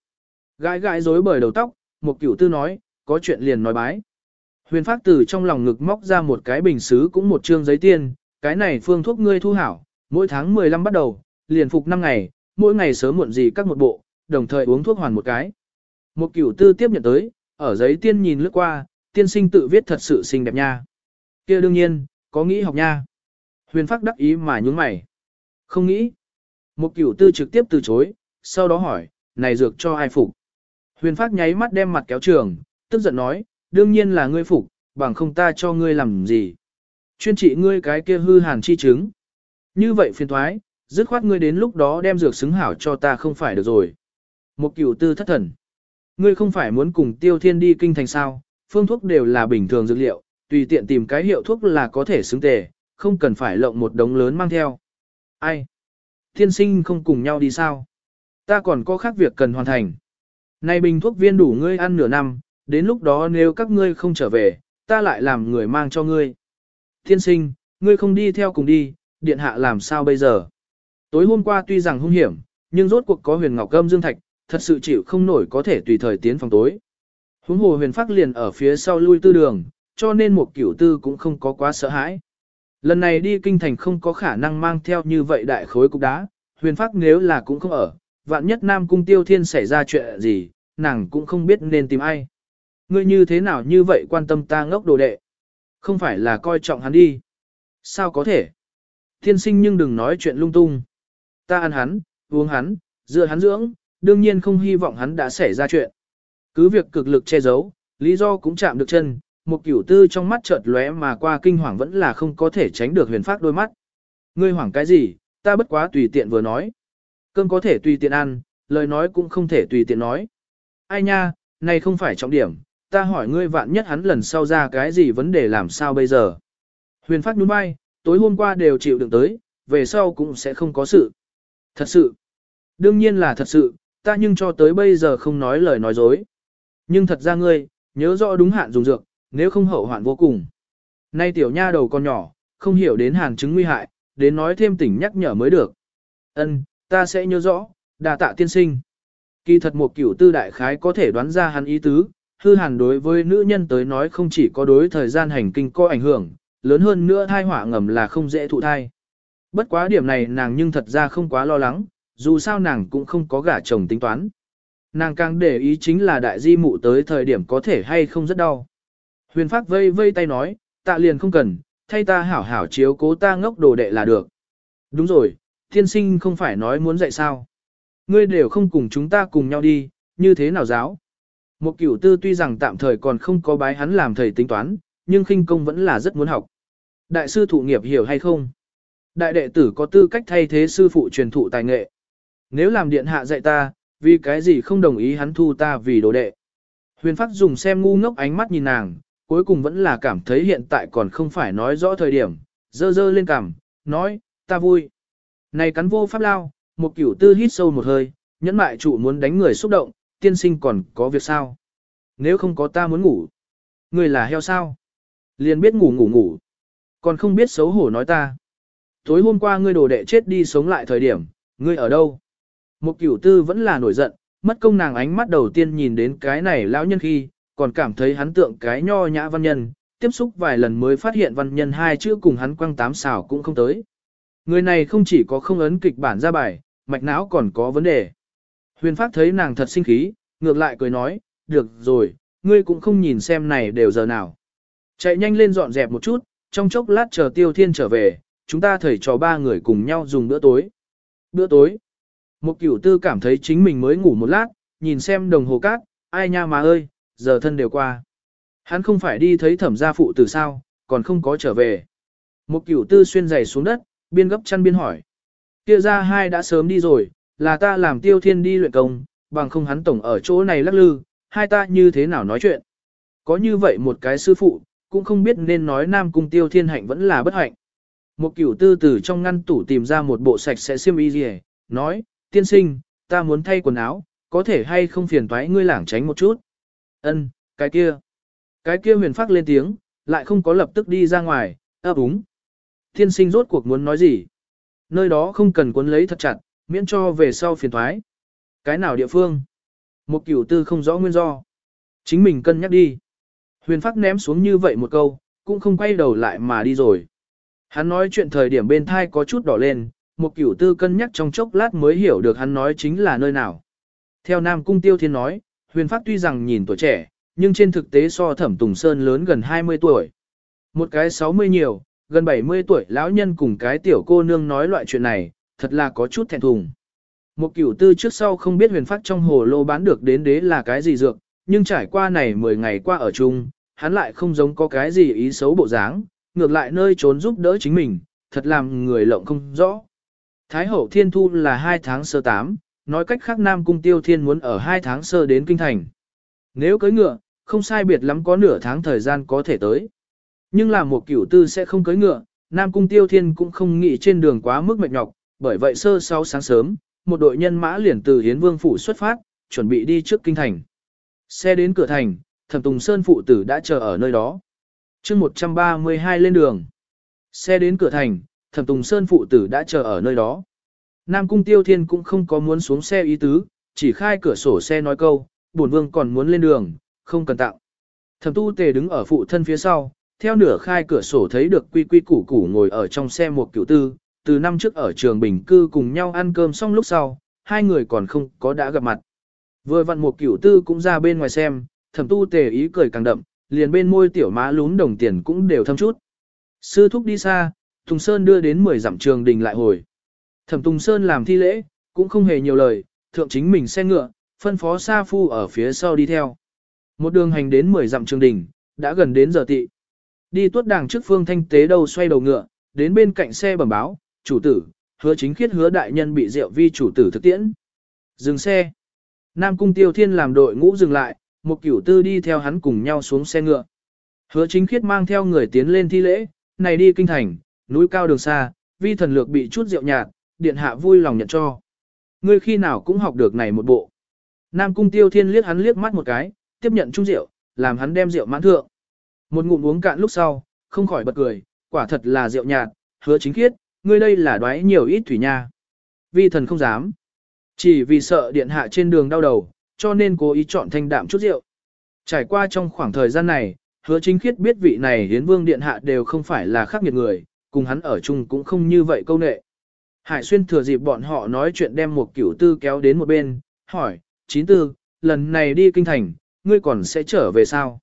Gãi gãi rối bời đầu tóc, một cửu tư nói, có chuyện liền nói bái. Huyền phát từ trong lòng ngực móc ra một cái bình xứ cũng một trương giấy tiền, cái này phương thuốc ngươi thu hảo, mỗi tháng 15 bắt đầu, liền phục 5 ngày, mỗi ngày sớm muộn gì các một bộ, đồng thời uống thuốc hoàn một cái. Một cửu tư tiếp nhận tới, ở giấy tiên nhìn lướt qua, tiên sinh tự viết thật sự xinh đẹp nha. kia đương nhiên, có nghĩ học nha. Huyền phát đắc ý mà nhún mày. Không nghĩ. Một cửu tư trực tiếp từ chối, sau đó hỏi, này dược cho ai phục? Huyền phát nháy mắt đem mặt kéo trường, tức giận nói, đương nhiên là ngươi phục, bằng không ta cho ngươi làm gì. Chuyên trị ngươi cái kia hư hàn chi chứng. Như vậy phiền thoái, dứt khoát ngươi đến lúc đó đem dược xứng hảo cho ta không phải được rồi. Một cửu tư thất thần. Ngươi không phải muốn cùng tiêu thiên đi kinh thành sao, phương thuốc đều là bình thường dược liệu, tùy tiện tìm cái hiệu thuốc là có thể xứng tề, không cần phải lộng một đống lớn mang theo. Ai? Thiên sinh không cùng nhau đi sao? Ta còn có khác việc cần hoàn thành. Này bình thuốc viên đủ ngươi ăn nửa năm, đến lúc đó nếu các ngươi không trở về, ta lại làm người mang cho ngươi. Thiên sinh, ngươi không đi theo cùng đi, điện hạ làm sao bây giờ? Tối hôm qua tuy rằng hung hiểm, nhưng rốt cuộc có huyền ngọc gâm dương thạch, thật sự chịu không nổi có thể tùy thời tiến phòng tối. Huống hồ huyền phát liền ở phía sau lui tư đường, cho nên một kiểu tư cũng không có quá sợ hãi. Lần này đi kinh thành không có khả năng mang theo như vậy đại khối cục đá, huyền phác nếu là cũng không ở, vạn nhất Nam Cung Tiêu Thiên xảy ra chuyện gì, nàng cũng không biết nên tìm ai. Ngươi như thế nào như vậy quan tâm ta ngốc đồ đệ? Không phải là coi trọng hắn đi. Sao có thể? Thiên sinh nhưng đừng nói chuyện lung tung. Ta ăn hắn, uống hắn, dựa hắn dưỡng, đương nhiên không hy vọng hắn đã xảy ra chuyện. Cứ việc cực lực che giấu, lý do cũng chạm được chân, một cửu tư trong mắt chợt lóe mà qua kinh hoàng vẫn là không có thể tránh được huyền phát đôi mắt. Ngươi hoảng cái gì, ta bất quá tùy tiện vừa nói. Cơm có thể tùy tiện ăn, lời nói cũng không thể tùy tiện nói. Ai nha, này không phải trọng điểm, ta hỏi ngươi vạn nhất hắn lần sau ra cái gì vấn đề làm sao bây giờ. Huyền phát nhún vai, tối hôm qua đều chịu đựng tới, về sau cũng sẽ không có sự. Thật sự. Đương nhiên là thật sự, ta nhưng cho tới bây giờ không nói lời nói dối. Nhưng thật ra ngươi, nhớ rõ đúng hạn dùng dược, nếu không hậu hoạn vô cùng. Nay tiểu nha đầu con nhỏ, không hiểu đến hàn chứng nguy hại, đến nói thêm tỉnh nhắc nhở mới được. Ân, ta sẽ nhớ rõ, đà tạ tiên sinh. Kỳ thật một cửu tư đại khái có thể đoán ra hắn ý tứ, hư hàn đối với nữ nhân tới nói không chỉ có đối thời gian hành kinh có ảnh hưởng, lớn hơn nữa thai hỏa ngầm là không dễ thụ thai. Bất quá điểm này nàng nhưng thật ra không quá lo lắng, dù sao nàng cũng không có gả chồng tính toán. Nàng càng để ý chính là đại di mụ tới thời điểm có thể hay không rất đau. Huyền Phác vây vây tay nói, tạ liền không cần, thay ta hảo hảo chiếu cố ta ngốc đồ đệ là được. Đúng rồi, thiên sinh không phải nói muốn dạy sao. Ngươi đều không cùng chúng ta cùng nhau đi, như thế nào giáo? Một cửu tư tuy rằng tạm thời còn không có bái hắn làm thầy tính toán, nhưng khinh công vẫn là rất muốn học. Đại sư thụ nghiệp hiểu hay không? Đại đệ tử có tư cách thay thế sư phụ truyền thụ tài nghệ. Nếu làm điện hạ dạy ta, vì cái gì không đồng ý hắn thu ta vì đồ đệ. Huyền Phát dùng xem ngu ngốc ánh mắt nhìn nàng, cuối cùng vẫn là cảm thấy hiện tại còn không phải nói rõ thời điểm, dơ dơ lên cằm, nói, ta vui. Này cắn vô pháp lao, một cửu tư hít sâu một hơi, nhẫn mại chủ muốn đánh người xúc động, tiên sinh còn có việc sao? Nếu không có ta muốn ngủ, người là heo sao? Liền biết ngủ ngủ ngủ, còn không biết xấu hổ nói ta. Tối hôm qua ngươi đồ đệ chết đi sống lại thời điểm, ngươi ở đâu? Một cửu tư vẫn là nổi giận, mất công nàng ánh mắt đầu tiên nhìn đến cái này lão nhân khi, còn cảm thấy hắn tượng cái nho nhã văn nhân, tiếp xúc vài lần mới phát hiện văn nhân hai chữ cùng hắn quăng tám xảo cũng không tới. Người này không chỉ có không ấn kịch bản ra bài, mạch não còn có vấn đề. Huyền Phát thấy nàng thật sinh khí, ngược lại cười nói, được rồi, ngươi cũng không nhìn xem này đều giờ nào. Chạy nhanh lên dọn dẹp một chút, trong chốc lát chờ Tiêu Thiên trở về, chúng ta thầy trò ba người cùng nhau dùng bữa tối. Bữa tối. Một cửu tư cảm thấy chính mình mới ngủ một lát, nhìn xem đồng hồ cát, ai nha mà ơi, giờ thân đều qua. Hắn không phải đi thấy thẩm gia phụ từ sao, còn không có trở về. Một cửu tư xuyên giày xuống đất, biên gấp chăn biên hỏi. Kia ra hai đã sớm đi rồi, là ta làm tiêu thiên đi luyện công, bằng không hắn tổng ở chỗ này lắc lư, hai ta như thế nào nói chuyện. Có như vậy một cái sư phụ, cũng không biết nên nói nam cung tiêu thiên hạnh vẫn là bất hạnh. Một cửu tư từ trong ngăn tủ tìm ra một bộ sạch sẽ xiêm y gì nói, tiên sinh, ta muốn thay quần áo, có thể hay không phiền toái ngươi lảng tránh một chút. Ân, cái kia. Cái kia huyền phát lên tiếng, lại không có lập tức đi ra ngoài, ấp úng. Thiên sinh rốt cuộc muốn nói gì? Nơi đó không cần cuốn lấy thật chặt, miễn cho về sau phiền thoái. Cái nào địa phương? Một cửu tư không rõ nguyên do. Chính mình cân nhắc đi. Huyền phát ném xuống như vậy một câu, cũng không quay đầu lại mà đi rồi. Hắn nói chuyện thời điểm bên thai có chút đỏ lên, một cửu tư cân nhắc trong chốc lát mới hiểu được hắn nói chính là nơi nào. Theo Nam Cung Tiêu Thiên nói, huyền phát tuy rằng nhìn tuổi trẻ, nhưng trên thực tế so thẩm Tùng Sơn lớn gần 20 tuổi. Một cái 60 nhiều, gần 70 tuổi lão nhân cùng cái tiểu cô nương nói loại chuyện này, thật là có chút thẹn thùng. Một cửu tư trước sau không biết huyền phát trong hồ lô bán được đến đế là cái gì dược, nhưng trải qua này 10 ngày qua ở chung, hắn lại không giống có cái gì ý xấu bộ dáng, ngược lại nơi trốn giúp đỡ chính mình, thật làm người lộng không rõ. Thái hậu thiên thu là 2 tháng sơ 8, nói cách khác Nam Cung Tiêu Thiên muốn ở 2 tháng sơ đến kinh thành. Nếu cưới ngựa, không sai biệt lắm có nửa tháng thời gian có thể tới. Nhưng là một cửu tư sẽ không cưới ngựa, Nam Cung Tiêu Thiên cũng không nghĩ trên đường quá mức mệt nhọc, bởi vậy sơ sáu sáng sớm, một đội nhân mã liền từ Hiến Vương Phủ xuất phát, chuẩn bị đi trước kinh thành. Xe đến cửa thành, Thẩm Tùng Sơn phụ tử đã chờ ở nơi đó. chương 132 lên đường. Xe đến cửa thành, Thẩm Tùng Sơn phụ tử đã chờ ở nơi đó. Nam Cung Tiêu Thiên cũng không có muốn xuống xe ý tứ, chỉ khai cửa sổ xe nói câu, bổn vương còn muốn lên đường, không cần tạo. Thẩm Tu Tề đứng ở phụ thân phía sau, theo nửa khai cửa sổ thấy được quy quy củ củ ngồi ở trong xe một cửu tư, từ năm trước ở trường Bình Cư cùng nhau ăn cơm xong lúc sau, hai người còn không có đã gặp mặt. Vừa vặn một cửu tư cũng ra bên ngoài xem, thẩm tu tề ý cười càng đậm, liền bên môi tiểu má lún đồng tiền cũng đều thâm chút. Sư thúc đi xa, Tùng Sơn đưa đến 10 dặm trường đình lại hồi. Thẩm Tùng Sơn làm thi lễ, cũng không hề nhiều lời, thượng chính mình xe ngựa, phân phó Sa Phu ở phía sau đi theo. Một đường hành đến 10 dặm trường đỉnh, đã gần đến giờ tị. Đi tuốt đàng trước phương thanh tế đầu xoay đầu ngựa, đến bên cạnh xe bẩm báo, chủ tử, hứa chính khiết hứa đại nhân bị rượu vi chủ tử thực tiễn. Dừng xe. Nam cung tiêu thiên làm đội ngũ dừng lại, một cửu tư đi theo hắn cùng nhau xuống xe ngựa. Hứa chính khiết mang theo người tiến lên thi lễ, này đi kinh thành, núi cao đường xa, vi thần lược bị chút rượu nhạt, điện hạ vui lòng nhận cho. Ngươi khi nào cũng học được này một bộ. Nam cung tiêu thiên liếc hắn liếc mắt một cái, tiếp nhận chung rượu, làm hắn đem rượu mãn thượng. Một ngụm uống cạn lúc sau, không khỏi bật cười, quả thật là rượu nhạt, hứa chính khiết, ngươi đây là đoái nhiều ít thủy nha. Vi thần không dám. Chỉ vì sợ điện hạ trên đường đau đầu, cho nên cố ý chọn thanh đạm chút rượu. Trải qua trong khoảng thời gian này, hứa chính khiết biết vị này hiến vương điện hạ đều không phải là khắc nghiệt người, cùng hắn ở chung cũng không như vậy câu nệ. Hải xuyên thừa dịp bọn họ nói chuyện đem một cửu tư kéo đến một bên, hỏi, chín tư, lần này đi kinh thành, ngươi còn sẽ trở về sao?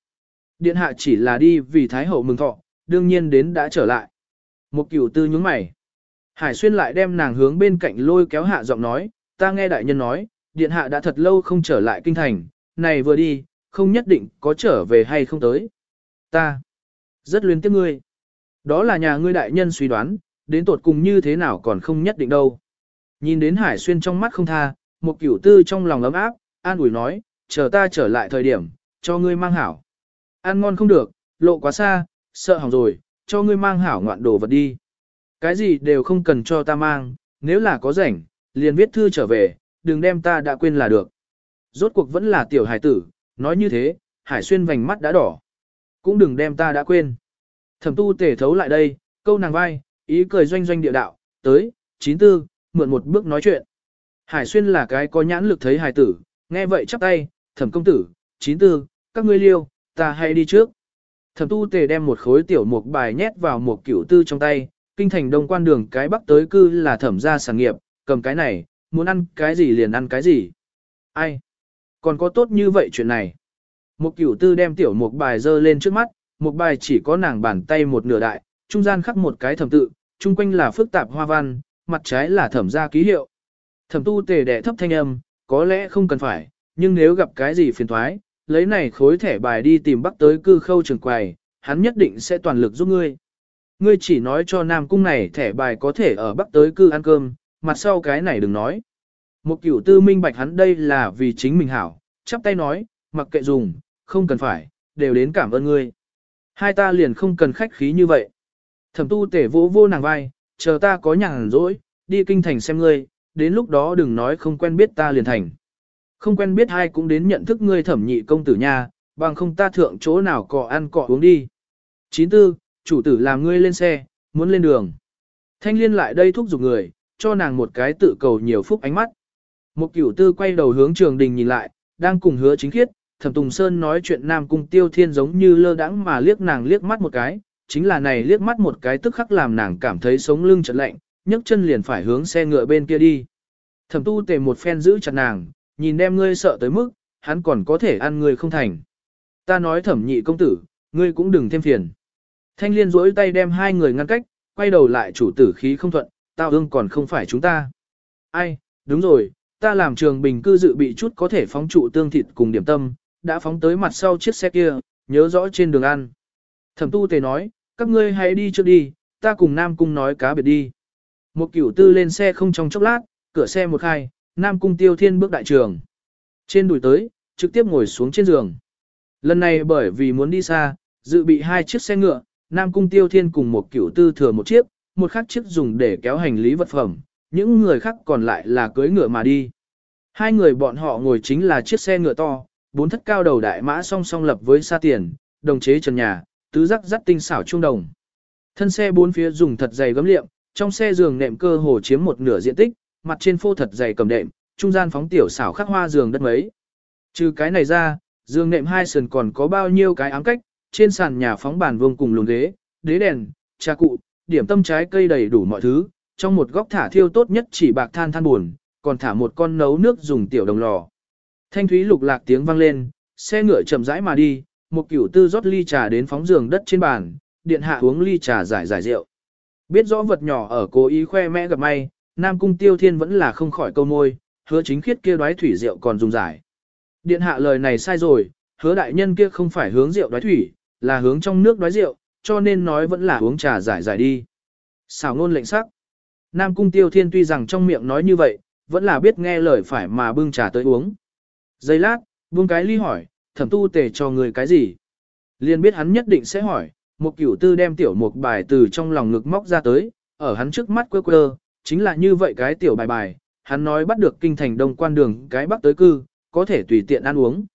Điện hạ chỉ là đi vì Thái Hậu mừng thọ, đương nhiên đến đã trở lại. Một cửu tư nhướng mày. Hải xuyên lại đem nàng hướng bên cạnh lôi kéo hạ giọng nói, ta nghe đại nhân nói, điện hạ đã thật lâu không trở lại kinh thành, này vừa đi, không nhất định có trở về hay không tới. Ta, Rất luyến tiếc ngươi. Đó là nhà ngươi đại nhân suy đoán, đến tột cùng như thế nào còn không nhất định đâu. Nhìn đến Hải Xuyên trong mắt không tha, một cửu tư trong lòng ấm áp, an ủi nói, chờ ta trở lại thời điểm, cho ngươi mang hảo. Ăn ngon không được, lộ quá xa, sợ hỏng rồi, cho ngươi mang hảo ngoạn đồ vật đi. Cái gì đều không cần cho ta mang, nếu là có rảnh, liền viết thư trở về, đừng đem ta đã quên là được. Rốt cuộc vẫn là tiểu hải tử, nói như thế, Hải Xuyên vành mắt đã đỏ. Cũng đừng đem ta đã quên. Thẩm tu tể thấu lại đây, câu nàng vai, ý cười doanh doanh địa đạo, tới, chín tư, mượn một bước nói chuyện. Hải Xuyên là cái có nhãn lực thấy hải tử, nghe vậy chắp tay, thẩm công tử, chín tư, các ngươi liêu, ta hay đi trước. Thẩm tu tề đem một khối tiểu mục bài nhét vào một cửu tư trong tay, kinh thành đông quan đường cái bắc tới cư là thẩm gia sản nghiệp, cầm cái này, muốn ăn cái gì liền ăn cái gì. Ai? Còn có tốt như vậy chuyện này. Một cửu tư đem tiểu mục bài dơ lên trước mắt, một bài chỉ có nàng bàn tay một nửa đại, trung gian khắc một cái thẩm tự, chung quanh là phức tạp hoa văn, mặt trái là thẩm gia ký hiệu. Thẩm tu tề đệ thấp thanh âm, có lẽ không cần phải, nhưng nếu gặp cái gì phiền thoái, lấy này khối thẻ bài đi tìm bắc tới cư khâu trường quầy, hắn nhất định sẽ toàn lực giúp ngươi. Ngươi chỉ nói cho Nam Cung này thẻ bài có thể ở bắc tới cư ăn cơm, mặt sau cái này đừng nói. Một cửu tư minh bạch hắn đây là vì chính mình hảo, chắp tay nói, mặc kệ dùng, không cần phải, đều đến cảm ơn ngươi. Hai ta liền không cần khách khí như vậy. Thẩm tu tể vỗ vô nàng vai, chờ ta có nhàn rỗi, đi kinh thành xem ngươi, đến lúc đó đừng nói không quen biết ta liền thành. Không quen biết ai cũng đến nhận thức ngươi thẩm nhị công tử nha, bằng không ta thượng chỗ nào cọ ăn cọ uống đi. Chín tư, chủ tử làm ngươi lên xe, muốn lên đường. Thanh liên lại đây thúc giục người, cho nàng một cái tự cầu nhiều phúc ánh mắt. Một cửu tư quay đầu hướng trường đình nhìn lại, đang cùng hứa chính khiết, thẩm Tùng Sơn nói chuyện Nam Cung Tiêu Thiên giống như lơ đãng mà liếc nàng liếc mắt một cái, chính là này liếc mắt một cái tức khắc làm nàng cảm thấy sống lưng chợt lạnh, nhấc chân liền phải hướng xe ngựa bên kia đi. Thẩm tu tề một phen giữ chặt nàng, nhìn đem ngươi sợ tới mức, hắn còn có thể ăn ngươi không thành. Ta nói thẩm nhị công tử, ngươi cũng đừng thêm phiền. Thanh liên duỗi tay đem hai người ngăn cách, quay đầu lại chủ tử khí không thuận, tao ương còn không phải chúng ta. Ai, đúng rồi, ta làm trường bình cư dự bị chút có thể phóng trụ tương thịt cùng điểm tâm, đã phóng tới mặt sau chiếc xe kia, nhớ rõ trên đường ăn. Thẩm tu tề nói, các ngươi hãy đi trước đi, ta cùng Nam Cung nói cá biệt đi. Một cửu tư lên xe không trong chốc lát, cửa xe một khai, Nam Cung tiêu thiên bước đại trường. Trên đùi tới, trực tiếp ngồi xuống trên giường. Lần này bởi vì muốn đi xa, dự bị hai chiếc xe ngựa, Nam Cung tiêu thiên cùng một cửu tư thừa một chiếc, một khác chiếc dùng để kéo hành lý vật phẩm, những người khác còn lại là cưới ngựa mà đi. Hai người bọn họ ngồi chính là chiếc xe ngựa to, bốn thất cao đầu đại mã song song lập với xa tiền, đồng chế trần nhà, tứ giác dắt tinh xảo trung đồng. Thân xe bốn phía dùng thật dày gấm liệm, trong xe giường nệm cơ hồ chiếm một nửa diện tích, mặt trên phô thật dày cầm đệm, trung gian phóng tiểu xảo khắc hoa giường đất mấy. Trừ cái này ra, giường nệm hai sườn còn có bao nhiêu cái ám cách, trên sàn nhà phóng bàn vuông cùng luồng ghế, đế đèn, trà cụ, điểm tâm trái cây đầy đủ mọi thứ, trong một góc thả thiêu tốt nhất chỉ bạc than than buồn, còn thả một con nấu nước dùng tiểu đồng lò. Thanh thúy lục lạc tiếng vang lên, xe ngựa chậm rãi mà đi, một cửu tư rót ly trà đến phóng giường đất trên bàn, điện hạ uống ly trà giải giải rượu. Biết rõ vật nhỏ ở cố ý khoe mẽ gặp may, Nam Cung Tiêu Thiên vẫn là không khỏi câu môi, hứa chính khiết kia đoái thủy rượu còn dùng giải. Điện hạ lời này sai rồi, hứa đại nhân kia không phải hướng rượu đoái thủy, là hướng trong nước đoái rượu, cho nên nói vẫn là uống trà giải giải đi. Xảo ngôn lệnh sắc. Nam Cung Tiêu Thiên tuy rằng trong miệng nói như vậy, vẫn là biết nghe lời phải mà bưng trà tới uống. Giây lát, buông cái ly hỏi, thẩm tu tề cho người cái gì? Liên biết hắn nhất định sẽ hỏi, một cửu tư đem tiểu một bài từ trong lòng ngực móc ra tới, ở hắn trước mắt quơ quơ, chính là như vậy cái tiểu bài bài, hắn nói bắt được kinh thành đông quan đường cái bắc tới cư, có thể tùy tiện ăn uống.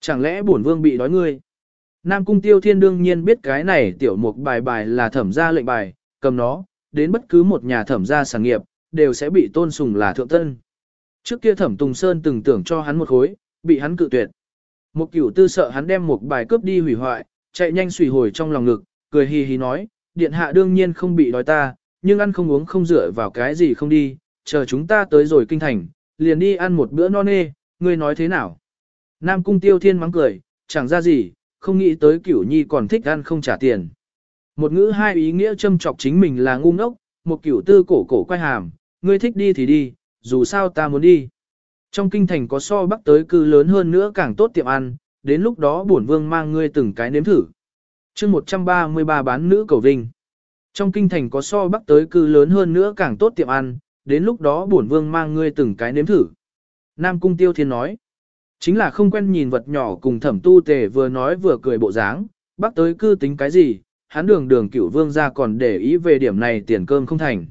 Chẳng lẽ bổn vương bị đói ngươi? Nam cung tiêu thiên đương nhiên biết cái này tiểu một bài bài là thẩm gia lệnh bài, cầm nó, đến bất cứ một nhà thẩm gia sản nghiệp, đều sẽ bị tôn sùng là thượng tân. Trước kia thẩm Tùng Sơn từng tưởng cho hắn một khối, bị hắn cự tuyệt. Một cửu tư sợ hắn đem một bài cướp đi hủy hoại, chạy nhanh sủi hồi trong lòng ngực, cười hì hì nói, điện hạ đương nhiên không bị đói ta, nhưng ăn không uống không dựa vào cái gì không đi, chờ chúng ta tới rồi kinh thành, liền đi ăn một bữa no nê, ngươi nói thế nào? Nam cung tiêu thiên mắng cười, chẳng ra gì, không nghĩ tới cửu nhi còn thích ăn không trả tiền. Một ngữ hai ý nghĩa châm chọc chính mình là ngu ngốc, một cửu tư cổ cổ quay hàm, ngươi thích đi thì đi, dù sao ta muốn đi. Trong kinh thành có so bắc tới cư lớn hơn nữa càng tốt tiệm ăn, đến lúc đó bổn vương mang ngươi từng cái nếm thử. chương 133 bán nữ cầu vinh. Trong kinh thành có so bắc tới cư lớn hơn nữa càng tốt tiệm ăn, đến lúc đó bổn vương mang ngươi từng cái nếm thử. Nam Cung Tiêu Thiên nói, chính là không quen nhìn vật nhỏ cùng thẩm tu tề vừa nói vừa cười bộ dáng, bắc tới cư tính cái gì, hắn đường đường cửu vương ra còn để ý về điểm này tiền cơm không thành.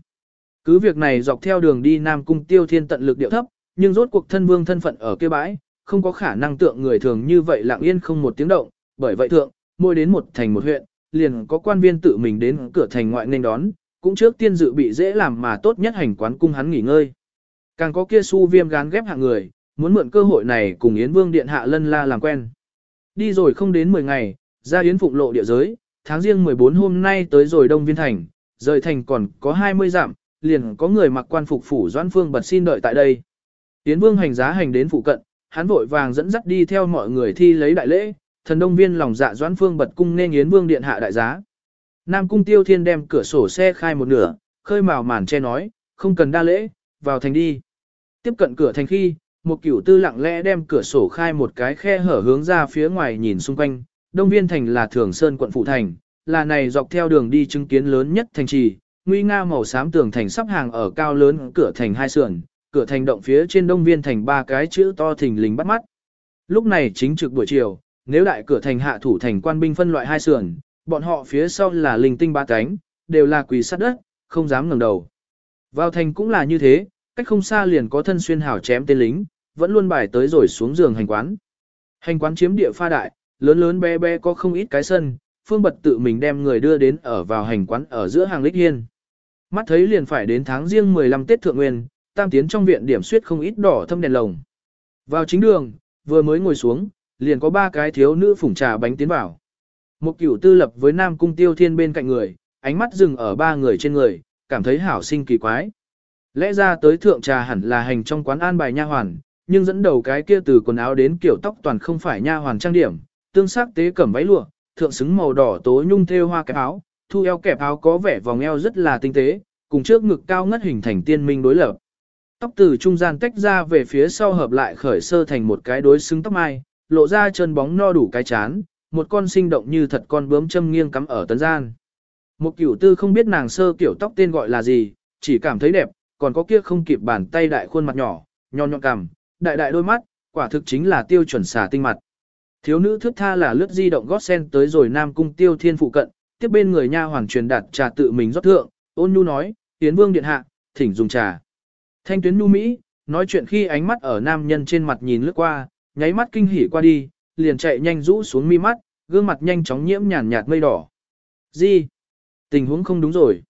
Cứ việc này dọc theo đường đi Nam Cung Tiêu Thiên tận lực điệu thấp, nhưng rốt cuộc thân vương thân phận ở kia bãi, không có khả năng tượng người thường như vậy lặng yên không một tiếng động, bởi vậy thượng, mỗi đến một thành một huyện, liền có quan viên tự mình đến cửa thành ngoại nên đón, cũng trước tiên dự bị dễ làm mà tốt nhất hành quán cung hắn nghỉ ngơi. Càng có kia su viêm gán ghép hạng người, muốn mượn cơ hội này cùng Yến Vương Điện Hạ lân la làm quen. Đi rồi không đến 10 ngày, ra Yến Phụng lộ địa giới, tháng riêng 14 hôm nay tới rồi Đông Viên Thành, rời thành còn có 20 dặm, liền có người mặc quan phục phủ Doãn Phương bật xin đợi tại đây. Yến Vương hành giá hành đến phụ cận, hắn vội vàng dẫn dắt đi theo mọi người thi lấy đại lễ, thần đông viên lòng dạ Doãn Phương bật cung nên Yến Vương điện hạ đại giá. Nam cung Tiêu Thiên đem cửa sổ xe khai một nửa, khơi mào màn che nói, không cần đa lễ, vào thành đi. Tiếp cận cửa thành khi, một cửu tư lặng lẽ đem cửa sổ khai một cái khe hở hướng ra phía ngoài nhìn xung quanh, Đông Viên thành là Thường Sơn quận phụ thành, là này dọc theo đường đi chứng kiến lớn nhất thành trì, nguy nga màu xám tường thành sắp hàng ở cao lớn cửa thành hai sườn, cửa thành động phía trên Đông Viên thành ba cái chữ to thình lình bắt mắt. Lúc này chính trực buổi chiều, nếu đại cửa thành hạ thủ thành quan binh phân loại hai sườn, bọn họ phía sau là linh tinh ba cánh, đều là quỳ sát đất, không dám ngẩng đầu. Vào thành cũng là như thế, cách không xa liền có thân xuyên hào chém tên lính, vẫn luôn bài tới rồi xuống giường hành quán. Hành quán chiếm địa pha đại, lớn lớn bé bé có không ít cái sân, Phương Bật tự mình đem người đưa đến ở vào hành quán ở giữa hàng lích hiên. Mắt thấy liền phải đến tháng riêng 15 Tết Thượng Nguyên, tam tiến trong viện điểm suyết không ít đỏ thâm đèn lồng. Vào chính đường, vừa mới ngồi xuống, liền có ba cái thiếu nữ phủng trà bánh tiến vào. Một cửu tư lập với Nam Cung Tiêu Thiên bên cạnh người, ánh mắt dừng ở ba người trên người, cảm thấy hảo sinh kỳ quái. Lẽ ra tới thượng trà hẳn là hành trong quán an bài nha hoàn, nhưng dẫn đầu cái kia từ quần áo đến kiểu tóc toàn không phải nha hoàn trang điểm, tương sắc tế cẩm váy lụa, thượng xứng màu đỏ tố nhung thêu hoa kẹp áo, thu eo kẹp áo có vẻ vòng eo rất là tinh tế, cùng trước ngực cao ngất hình thành tiên minh đối lập. Tóc từ trung gian tách ra về phía sau hợp lại khởi sơ thành một cái đối xứng tóc mai, lộ ra chân bóng no đủ cái chán, một con sinh động như thật con bướm châm nghiêng cắm ở tấn gian. Một kiểu tư không biết nàng sơ kiểu tóc tên gọi là gì, chỉ cảm thấy đẹp, còn có kia không kịp bàn tay đại khuôn mặt nhỏ, nhon nhọn cằm, đại đại đôi mắt, quả thực chính là tiêu chuẩn xà tinh mặt. Thiếu nữ thước tha là lướt di động gót sen tới rồi Nam Cung Tiêu Thiên phụ cận, tiếp bên người nha hoàng truyền đạt trà tự mình rót thượng, ôn nhu nói, tiến vương điện hạ, thỉnh dùng trà. Thanh tuyến Nu Mỹ, nói chuyện khi ánh mắt ở nam nhân trên mặt nhìn lướt qua, nháy mắt kinh hỉ qua đi, liền chạy nhanh rũ xuống mi mắt, gương mặt nhanh chóng nhiễm nhàn nhạt mây đỏ. Gì? Tình huống không đúng rồi.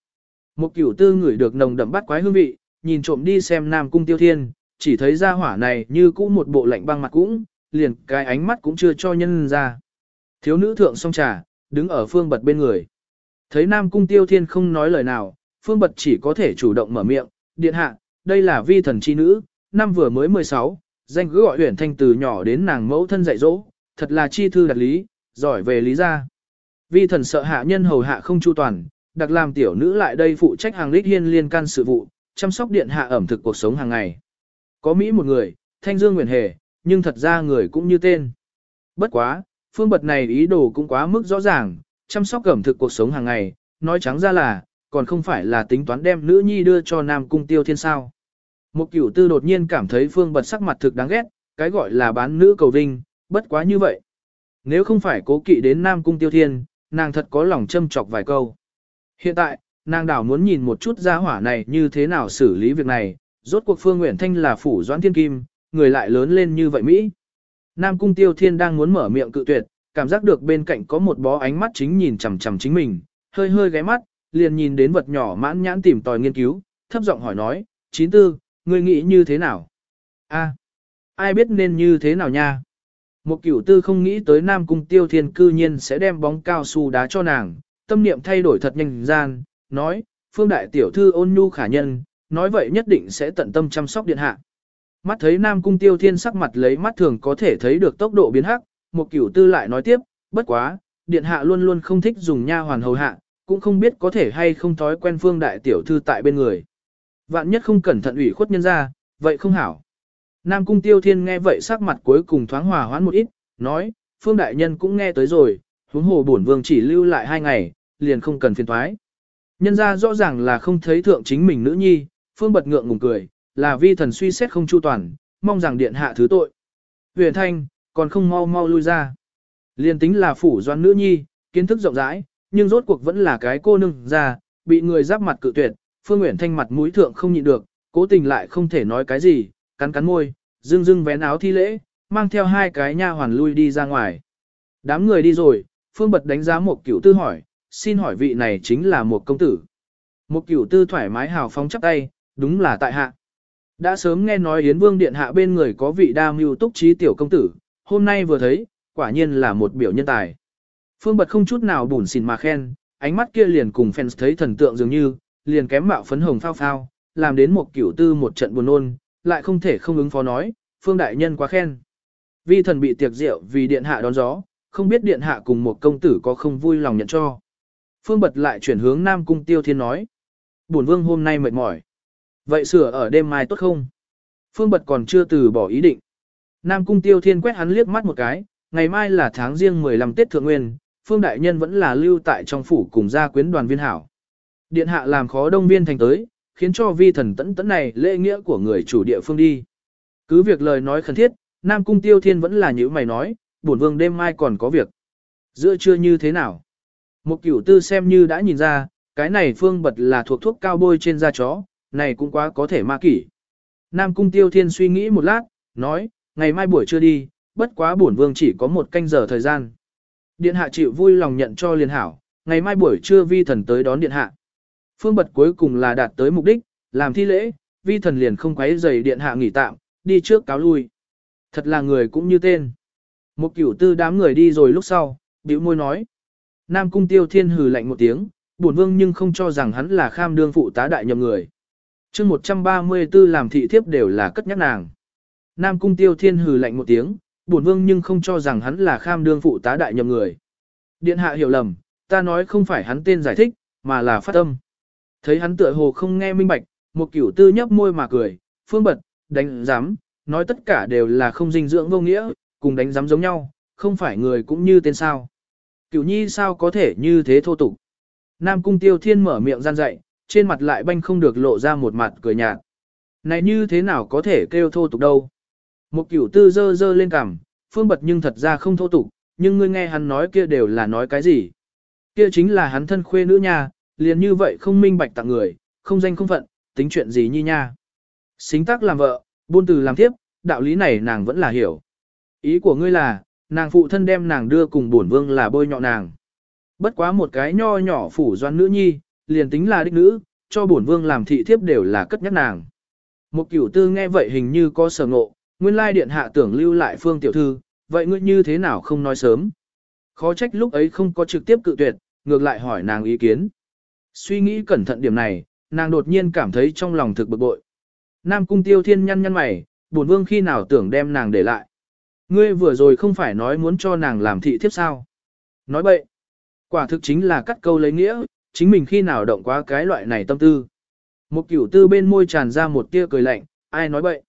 Một cửu tư ngửi được nồng đậm bắt quái hương vị, nhìn trộm đi xem nam cung tiêu thiên, chỉ thấy ra hỏa này như cũ một bộ lạnh băng mặt cũng, liền cái ánh mắt cũng chưa cho nhân ra. Thiếu nữ thượng song trà, đứng ở phương bật bên người. Thấy nam cung tiêu thiên không nói lời nào, phương bật chỉ có thể chủ động mở miệng, điện hạ, đây là vi thần chi nữ, năm vừa mới 16, danh cứ gọi huyền thanh từ nhỏ đến nàng mẫu thân dạy dỗ, thật là chi thư đặc lý, giỏi về lý gia. Vi thần sợ hạ nhân hầu hạ không chu toàn, đặc làm tiểu nữ lại đây phụ trách hàng lít hiên liên can sự vụ, chăm sóc điện hạ ẩm thực cuộc sống hàng ngày. Có Mỹ một người, thanh dương nguyện hề, nhưng thật ra người cũng như tên. Bất quá, phương bật này ý đồ cũng quá mức rõ ràng, chăm sóc ẩm thực cuộc sống hàng ngày, nói trắng ra là, còn không phải là tính toán đem nữ nhi đưa cho Nam Cung Tiêu Thiên sao. Một cửu tư đột nhiên cảm thấy phương bật sắc mặt thực đáng ghét, cái gọi là bán nữ cầu vinh, bất quá như vậy. Nếu không phải cố kỵ đến Nam Cung Tiêu Thiên, nàng thật có lòng châm chọc vài câu. Hiện tại, nàng đảo muốn nhìn một chút gia hỏa này như thế nào xử lý việc này, rốt cuộc Phương Nguyễn Thanh là phủ doãn thiên kim, người lại lớn lên như vậy Mỹ. Nam Cung Tiêu Thiên đang muốn mở miệng cự tuyệt, cảm giác được bên cạnh có một bó ánh mắt chính nhìn chằm chằm chính mình, hơi hơi ghé mắt, liền nhìn đến vật nhỏ mãn nhãn tìm tòi nghiên cứu, thấp giọng hỏi nói, chín tư, ngươi nghĩ như thế nào? A, ai biết nên như thế nào nha? Một cửu tư không nghĩ tới Nam Cung Tiêu Thiên cư nhiên sẽ đem bóng cao su đá cho nàng, tâm niệm thay đổi thật nhanh gian, nói, phương đại tiểu thư ôn nhu khả nhân, nói vậy nhất định sẽ tận tâm chăm sóc điện hạ. Mắt thấy Nam Cung Tiêu Thiên sắc mặt lấy mắt thường có thể thấy được tốc độ biến hắc, một cửu tư lại nói tiếp, bất quá, điện hạ luôn luôn không thích dùng nha hoàn hầu hạ, cũng không biết có thể hay không thói quen phương đại tiểu thư tại bên người. Vạn nhất không cẩn thận ủy khuất nhân ra, vậy không hảo. Nam Cung Tiêu Thiên nghe vậy sắc mặt cuối cùng thoáng hòa hoãn một ít, nói, phương đại nhân cũng nghe tới rồi, huống hồ bổn vương chỉ lưu lại hai ngày, liền không cần phiền thoái. Nhân ra rõ ràng là không thấy thượng chính mình nữ nhi, phương bật ngượng ngùng cười, là vi thần suy xét không chu toàn, mong rằng điện hạ thứ tội. Huyền thanh, còn không mau mau lui ra. liền tính là phủ doan nữ nhi, kiến thức rộng rãi, nhưng rốt cuộc vẫn là cái cô nương ra, bị người giáp mặt cự tuyệt, Phương Uyển Thanh mặt mũi thượng không nhịn được, cố tình lại không thể nói cái gì, cắn cắn môi, dưng dưng vén áo thi lễ, mang theo hai cái nha hoàn lui đi ra ngoài. Đám người đi rồi, Phương Bật đánh giá một cửu tư hỏi, xin hỏi vị này chính là một công tử. Một cửu tư thoải mái hào phóng chắp tay, đúng là tại hạ. Đã sớm nghe nói Yến Vương Điện Hạ bên người có vị đa mưu túc trí tiểu công tử, hôm nay vừa thấy, quả nhiên là một biểu nhân tài. Phương Bật không chút nào bùn xỉn mà khen, ánh mắt kia liền cùng fans thấy thần tượng dường như, liền kém mạo phấn hồng phao phao, làm đến một cửu tư một trận buồn nôn, lại không thể không ứng phó nói, Phương Đại Nhân quá khen. Vi thần bị tiệc rượu vì điện hạ đón gió, không biết điện hạ cùng một công tử có không vui lòng nhận cho. Phương Bật lại chuyển hướng Nam Cung Tiêu Thiên nói. Bổn vương hôm nay mệt mỏi. Vậy sửa ở đêm mai tốt không? Phương Bật còn chưa từ bỏ ý định. Nam Cung Tiêu Thiên quét hắn liếc mắt một cái, ngày mai là tháng riêng 15 Tết Thượng Nguyên, Phương Đại Nhân vẫn là lưu tại trong phủ cùng gia quyến đoàn viên hảo. Điện hạ làm khó đông viên thành tới, khiến cho vi thần tẫn tẫn này lễ nghĩa của người chủ địa phương đi. Cứ việc lời nói khẩn thiết, Nam Cung Tiêu Thiên vẫn là như mày nói, bổn vương đêm mai còn có việc. Giữa trưa như thế nào? Một cửu tư xem như đã nhìn ra, cái này phương bật là thuộc thuốc cao bôi trên da chó, này cũng quá có thể ma kỷ. Nam Cung Tiêu Thiên suy nghĩ một lát, nói, ngày mai buổi trưa đi, bất quá bổn vương chỉ có một canh giờ thời gian. Điện hạ chịu vui lòng nhận cho liền hảo, ngày mai buổi trưa vi thần tới đón điện hạ. Phương bật cuối cùng là đạt tới mục đích, làm thi lễ, vi thần liền không quấy giày điện hạ nghỉ tạm, đi trước cáo lui. Thật là người cũng như tên. Một cửu tư đám người đi rồi lúc sau, bĩu môi nói. Nam cung tiêu thiên hừ lạnh một tiếng, buồn vương nhưng không cho rằng hắn là kham đương phụ tá đại nhầm người. chương 134 làm thị thiếp đều là cất nhắc nàng. Nam cung tiêu thiên hừ lạnh một tiếng, buồn vương nhưng không cho rằng hắn là kham đương phụ tá đại nhầm người. Điện hạ hiểu lầm, ta nói không phải hắn tên giải thích, mà là phát âm. Thấy hắn tựa hồ không nghe minh bạch, một cửu tư nhấp môi mà cười, phương bật, đánh giám, nói tất cả đều là không dinh dưỡng vô nghĩa, cùng đánh giám giống nhau, không phải người cũng như tên sao. Cửu nhi sao có thể như thế thô tục. Nam cung tiêu thiên mở miệng gian dậy, trên mặt lại banh không được lộ ra một mặt cười nhạt. Này như thế nào có thể kêu thô tục đâu. Một cửu tư dơ dơ lên cằm, phương bật nhưng thật ra không thô tục, nhưng ngươi nghe hắn nói kia đều là nói cái gì. Kia chính là hắn thân khuê nữ nha, liền như vậy không minh bạch tặng người, không danh không phận, tính chuyện gì như nha. Xính tác làm vợ, buôn từ làm thiếp, đạo lý này nàng vẫn là hiểu. Ý của ngươi là, nàng phụ thân đem nàng đưa cùng bổn vương là bôi nhọ nàng. Bất quá một cái nho nhỏ phủ doan nữ nhi, liền tính là đích nữ, cho bổn vương làm thị thiếp đều là cất nhắc nàng. Một cửu tư nghe vậy hình như có sở ngộ, nguyên lai điện hạ tưởng lưu lại phương tiểu thư, vậy ngươi như thế nào không nói sớm. Khó trách lúc ấy không có trực tiếp cự tuyệt, ngược lại hỏi nàng ý kiến. Suy nghĩ cẩn thận điểm này, nàng đột nhiên cảm thấy trong lòng thực bực bội. Nam cung tiêu thiên nhăn nhăn mày, bổn vương khi nào tưởng đem nàng để lại. Ngươi vừa rồi không phải nói muốn cho nàng làm thị thiếp sao. Nói bậy. Quả thực chính là cắt câu lấy nghĩa, chính mình khi nào động quá cái loại này tâm tư. Một cửu tư bên môi tràn ra một tia cười lạnh, ai nói bậy.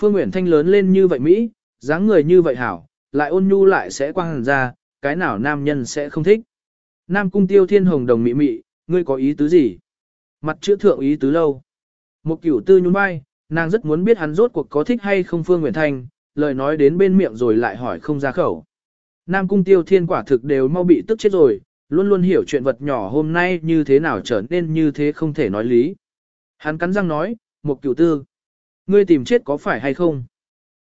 Phương Nguyễn Thanh lớn lên như vậy Mỹ, dáng người như vậy hảo, lại ôn nhu lại sẽ quang hẳn ra, cái nào nam nhân sẽ không thích. Nam cung tiêu thiên hồng đồng mị mị, ngươi có ý tứ gì? Mặt chữ thượng ý tứ lâu. Một cửu tư nhún vai, nàng rất muốn biết hắn rốt cuộc có thích hay không Phương Nguyễn Thanh, lời nói đến bên miệng rồi lại hỏi không ra khẩu. Nam cung tiêu thiên quả thực đều mau bị tức chết rồi, luôn luôn hiểu chuyện vật nhỏ hôm nay như thế nào trở nên như thế không thể nói lý. Hắn cắn răng nói, một cửu tư. Ngươi tìm chết có phải hay không?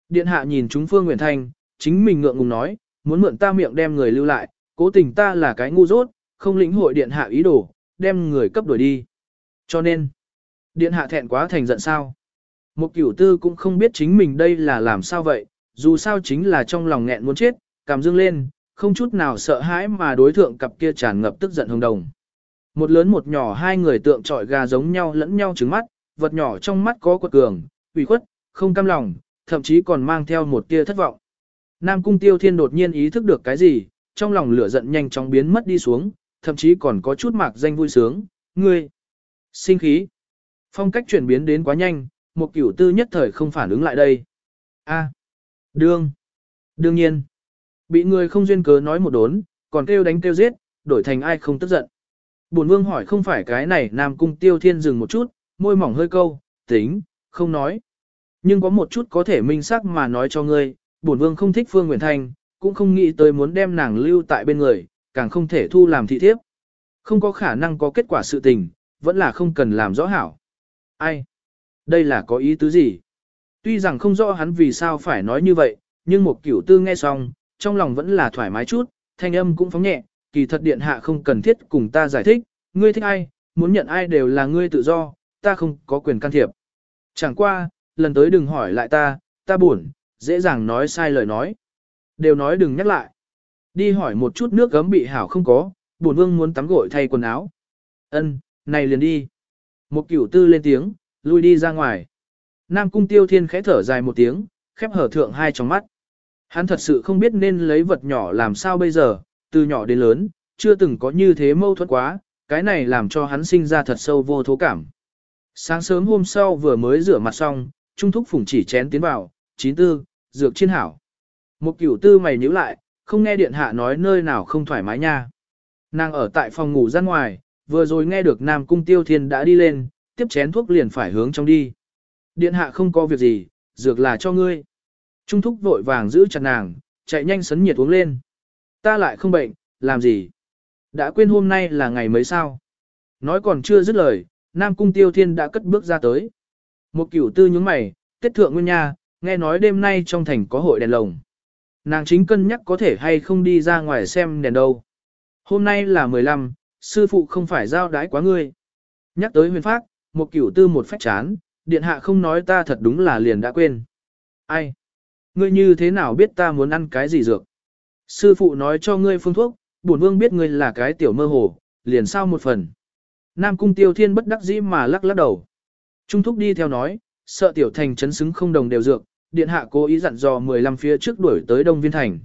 Điện hạ nhìn chúng Phương Nguyễn Thanh, chính mình ngượng ngùng nói, muốn mượn ta miệng đem người lưu lại, cố tình ta là cái ngu dốt, không lĩnh hội điện hạ ý đồ, đem người cấp đuổi đi. Cho nên, điện hạ thẹn quá thành giận sao. Một cửu tư cũng không biết chính mình đây là làm sao vậy, dù sao chính là trong lòng nghẹn muốn chết, cảm dương lên, không chút nào sợ hãi mà đối thượng cặp kia tràn ngập tức giận hồng đồng. Một lớn một nhỏ hai người tượng trọi gà giống nhau lẫn nhau trứng mắt, vật nhỏ trong mắt có quật cường, ủy khuất, không cam lòng, thậm chí còn mang theo một tia thất vọng. Nam Cung Tiêu Thiên đột nhiên ý thức được cái gì, trong lòng lửa giận nhanh chóng biến mất đi xuống, thậm chí còn có chút mạc danh vui sướng, ngươi, sinh khí. Phong cách chuyển biến đến quá nhanh, một cửu tư nhất thời không phản ứng lại đây. A, đương, đương nhiên, bị người không duyên cớ nói một đốn, còn kêu đánh kêu giết, đổi thành ai không tức giận. Bổn vương hỏi không phải cái này Nam Cung Tiêu Thiên dừng một chút, môi mỏng hơi câu, tính, không nói. Nhưng có một chút có thể minh xác mà nói cho ngươi, bổn vương không thích Phương Nguyễn Thanh, cũng không nghĩ tới muốn đem nàng lưu tại bên người, càng không thể thu làm thị thiếp. Không có khả năng có kết quả sự tình, vẫn là không cần làm rõ hảo. Ai? Đây là có ý tứ gì? Tuy rằng không rõ hắn vì sao phải nói như vậy, nhưng một cửu tư nghe xong, trong lòng vẫn là thoải mái chút, thanh âm cũng phóng nhẹ, kỳ thật điện hạ không cần thiết cùng ta giải thích, ngươi thích ai, muốn nhận ai đều là ngươi tự do, ta không có quyền can thiệp. Chẳng qua, lần tới đừng hỏi lại ta, ta buồn, dễ dàng nói sai lời nói. Đều nói đừng nhắc lại. Đi hỏi một chút nước gấm bị hảo không có, bổn vương muốn tắm gội thay quần áo. Ân, này liền đi. Một cửu tư lên tiếng, lui đi ra ngoài. Nam cung tiêu thiên khẽ thở dài một tiếng, khép hở thượng hai trong mắt. Hắn thật sự không biết nên lấy vật nhỏ làm sao bây giờ, từ nhỏ đến lớn, chưa từng có như thế mâu thuẫn quá, cái này làm cho hắn sinh ra thật sâu vô thố cảm. Sáng sớm hôm sau vừa mới rửa mặt xong, Trung Thúc Phùng chỉ chén tiến vào, chín tư, dược chiên hảo. Một cửu tư mày nhíu lại, không nghe điện hạ nói nơi nào không thoải mái nha. Nàng ở tại phòng ngủ ra ngoài, vừa rồi nghe được Nam Cung Tiêu Thiên đã đi lên, tiếp chén thuốc liền phải hướng trong đi. Điện hạ không có việc gì, dược là cho ngươi. Trung thúc vội vàng giữ chặt nàng, chạy nhanh sấn nhiệt uống lên. Ta lại không bệnh, làm gì? Đã quên hôm nay là ngày mấy sao? Nói còn chưa dứt lời, Nam Cung Tiêu Thiên đã cất bước ra tới. Một cửu tư nhướng mày, tiết thượng nguyên nha, nghe nói đêm nay trong thành có hội đèn lồng. Nàng chính cân nhắc có thể hay không đi ra ngoài xem đèn đâu. Hôm nay là 15, sư phụ không phải giao đái quá ngươi. Nhắc tới huyền phác, một cửu tư một phách chán, điện hạ không nói ta thật đúng là liền đã quên. Ai? Ngươi như thế nào biết ta muốn ăn cái gì dược? Sư phụ nói cho ngươi phương thuốc, bổn vương biết ngươi là cái tiểu mơ hồ, liền sao một phần. Nam cung tiêu thiên bất đắc dĩ mà lắc lắc đầu. Trung thúc đi theo nói, sợ tiểu thành chấn xứng không đồng đều dược, điện hạ cố ý dặn dò 15 phía trước đuổi tới Đông Viên Thành.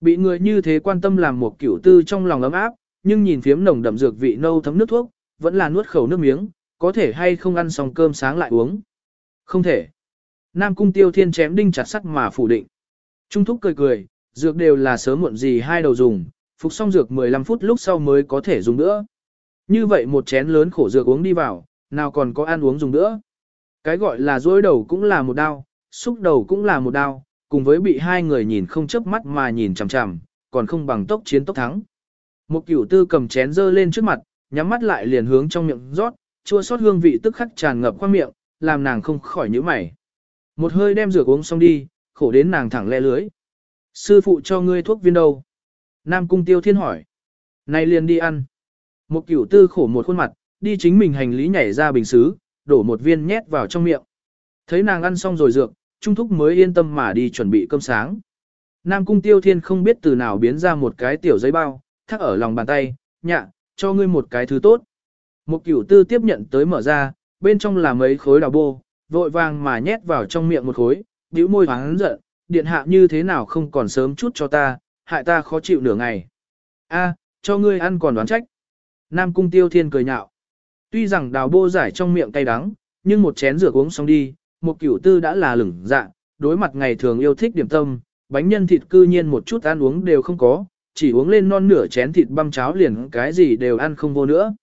Bị người như thế quan tâm làm một kiểu tư trong lòng ấm áp, nhưng nhìn phiếm nồng đậm dược vị nâu thấm nước thuốc, vẫn là nuốt khẩu nước miếng, có thể hay không ăn xong cơm sáng lại uống. Không thể. Nam cung tiêu thiên chém đinh chặt sắt mà phủ định. Trung thúc cười cười, dược đều là sớm muộn gì hai đầu dùng, phục xong dược 15 phút lúc sau mới có thể dùng nữa. Như vậy một chén lớn khổ dược uống đi vào, nào còn có ăn uống dùng nữa. Cái gọi là dối đầu cũng là một đau, xúc đầu cũng là một đau, cùng với bị hai người nhìn không chớp mắt mà nhìn chằm chằm, còn không bằng tốc chiến tốc thắng. Một cửu tư cầm chén dơ lên trước mặt, nhắm mắt lại liền hướng trong miệng rót, chua sót hương vị tức khắc tràn ngập qua miệng, làm nàng không khỏi nhíu mày. Một hơi đem rửa uống xong đi, khổ đến nàng thẳng le lưới. Sư phụ cho ngươi thuốc viên đâu? Nam cung tiêu thiên hỏi. Này liền đi ăn. Một cửu tư khổ một khuôn mặt, đi chính mình hành lý nhảy ra bình xứ, đổ một viên nhét vào trong miệng. Thấy nàng ăn xong rồi dược, Trung Thúc mới yên tâm mà đi chuẩn bị cơm sáng. Nam cung tiêu thiên không biết từ nào biến ra một cái tiểu giấy bao, thắt ở lòng bàn tay, nhạ, cho ngươi một cái thứ tốt. Một cửu tư tiếp nhận tới mở ra, bên trong là mấy khối đào bô, vội vàng mà nhét vào trong miệng một khối, bĩu môi hắn giận, điện hạ như thế nào không còn sớm chút cho ta, hại ta khó chịu nửa ngày. A, cho ngươi ăn còn đoán trách. Nam cung tiêu thiên cười nhạo. Tuy rằng đào bô giải trong miệng cay đắng, nhưng một chén rửa uống xong đi, một cửu tư đã là lửng dạ, đối mặt ngày thường yêu thích điểm tâm, bánh nhân thịt cư nhiên một chút ăn uống đều không có, chỉ uống lên non nửa chén thịt băm cháo liền cái gì đều ăn không vô nữa.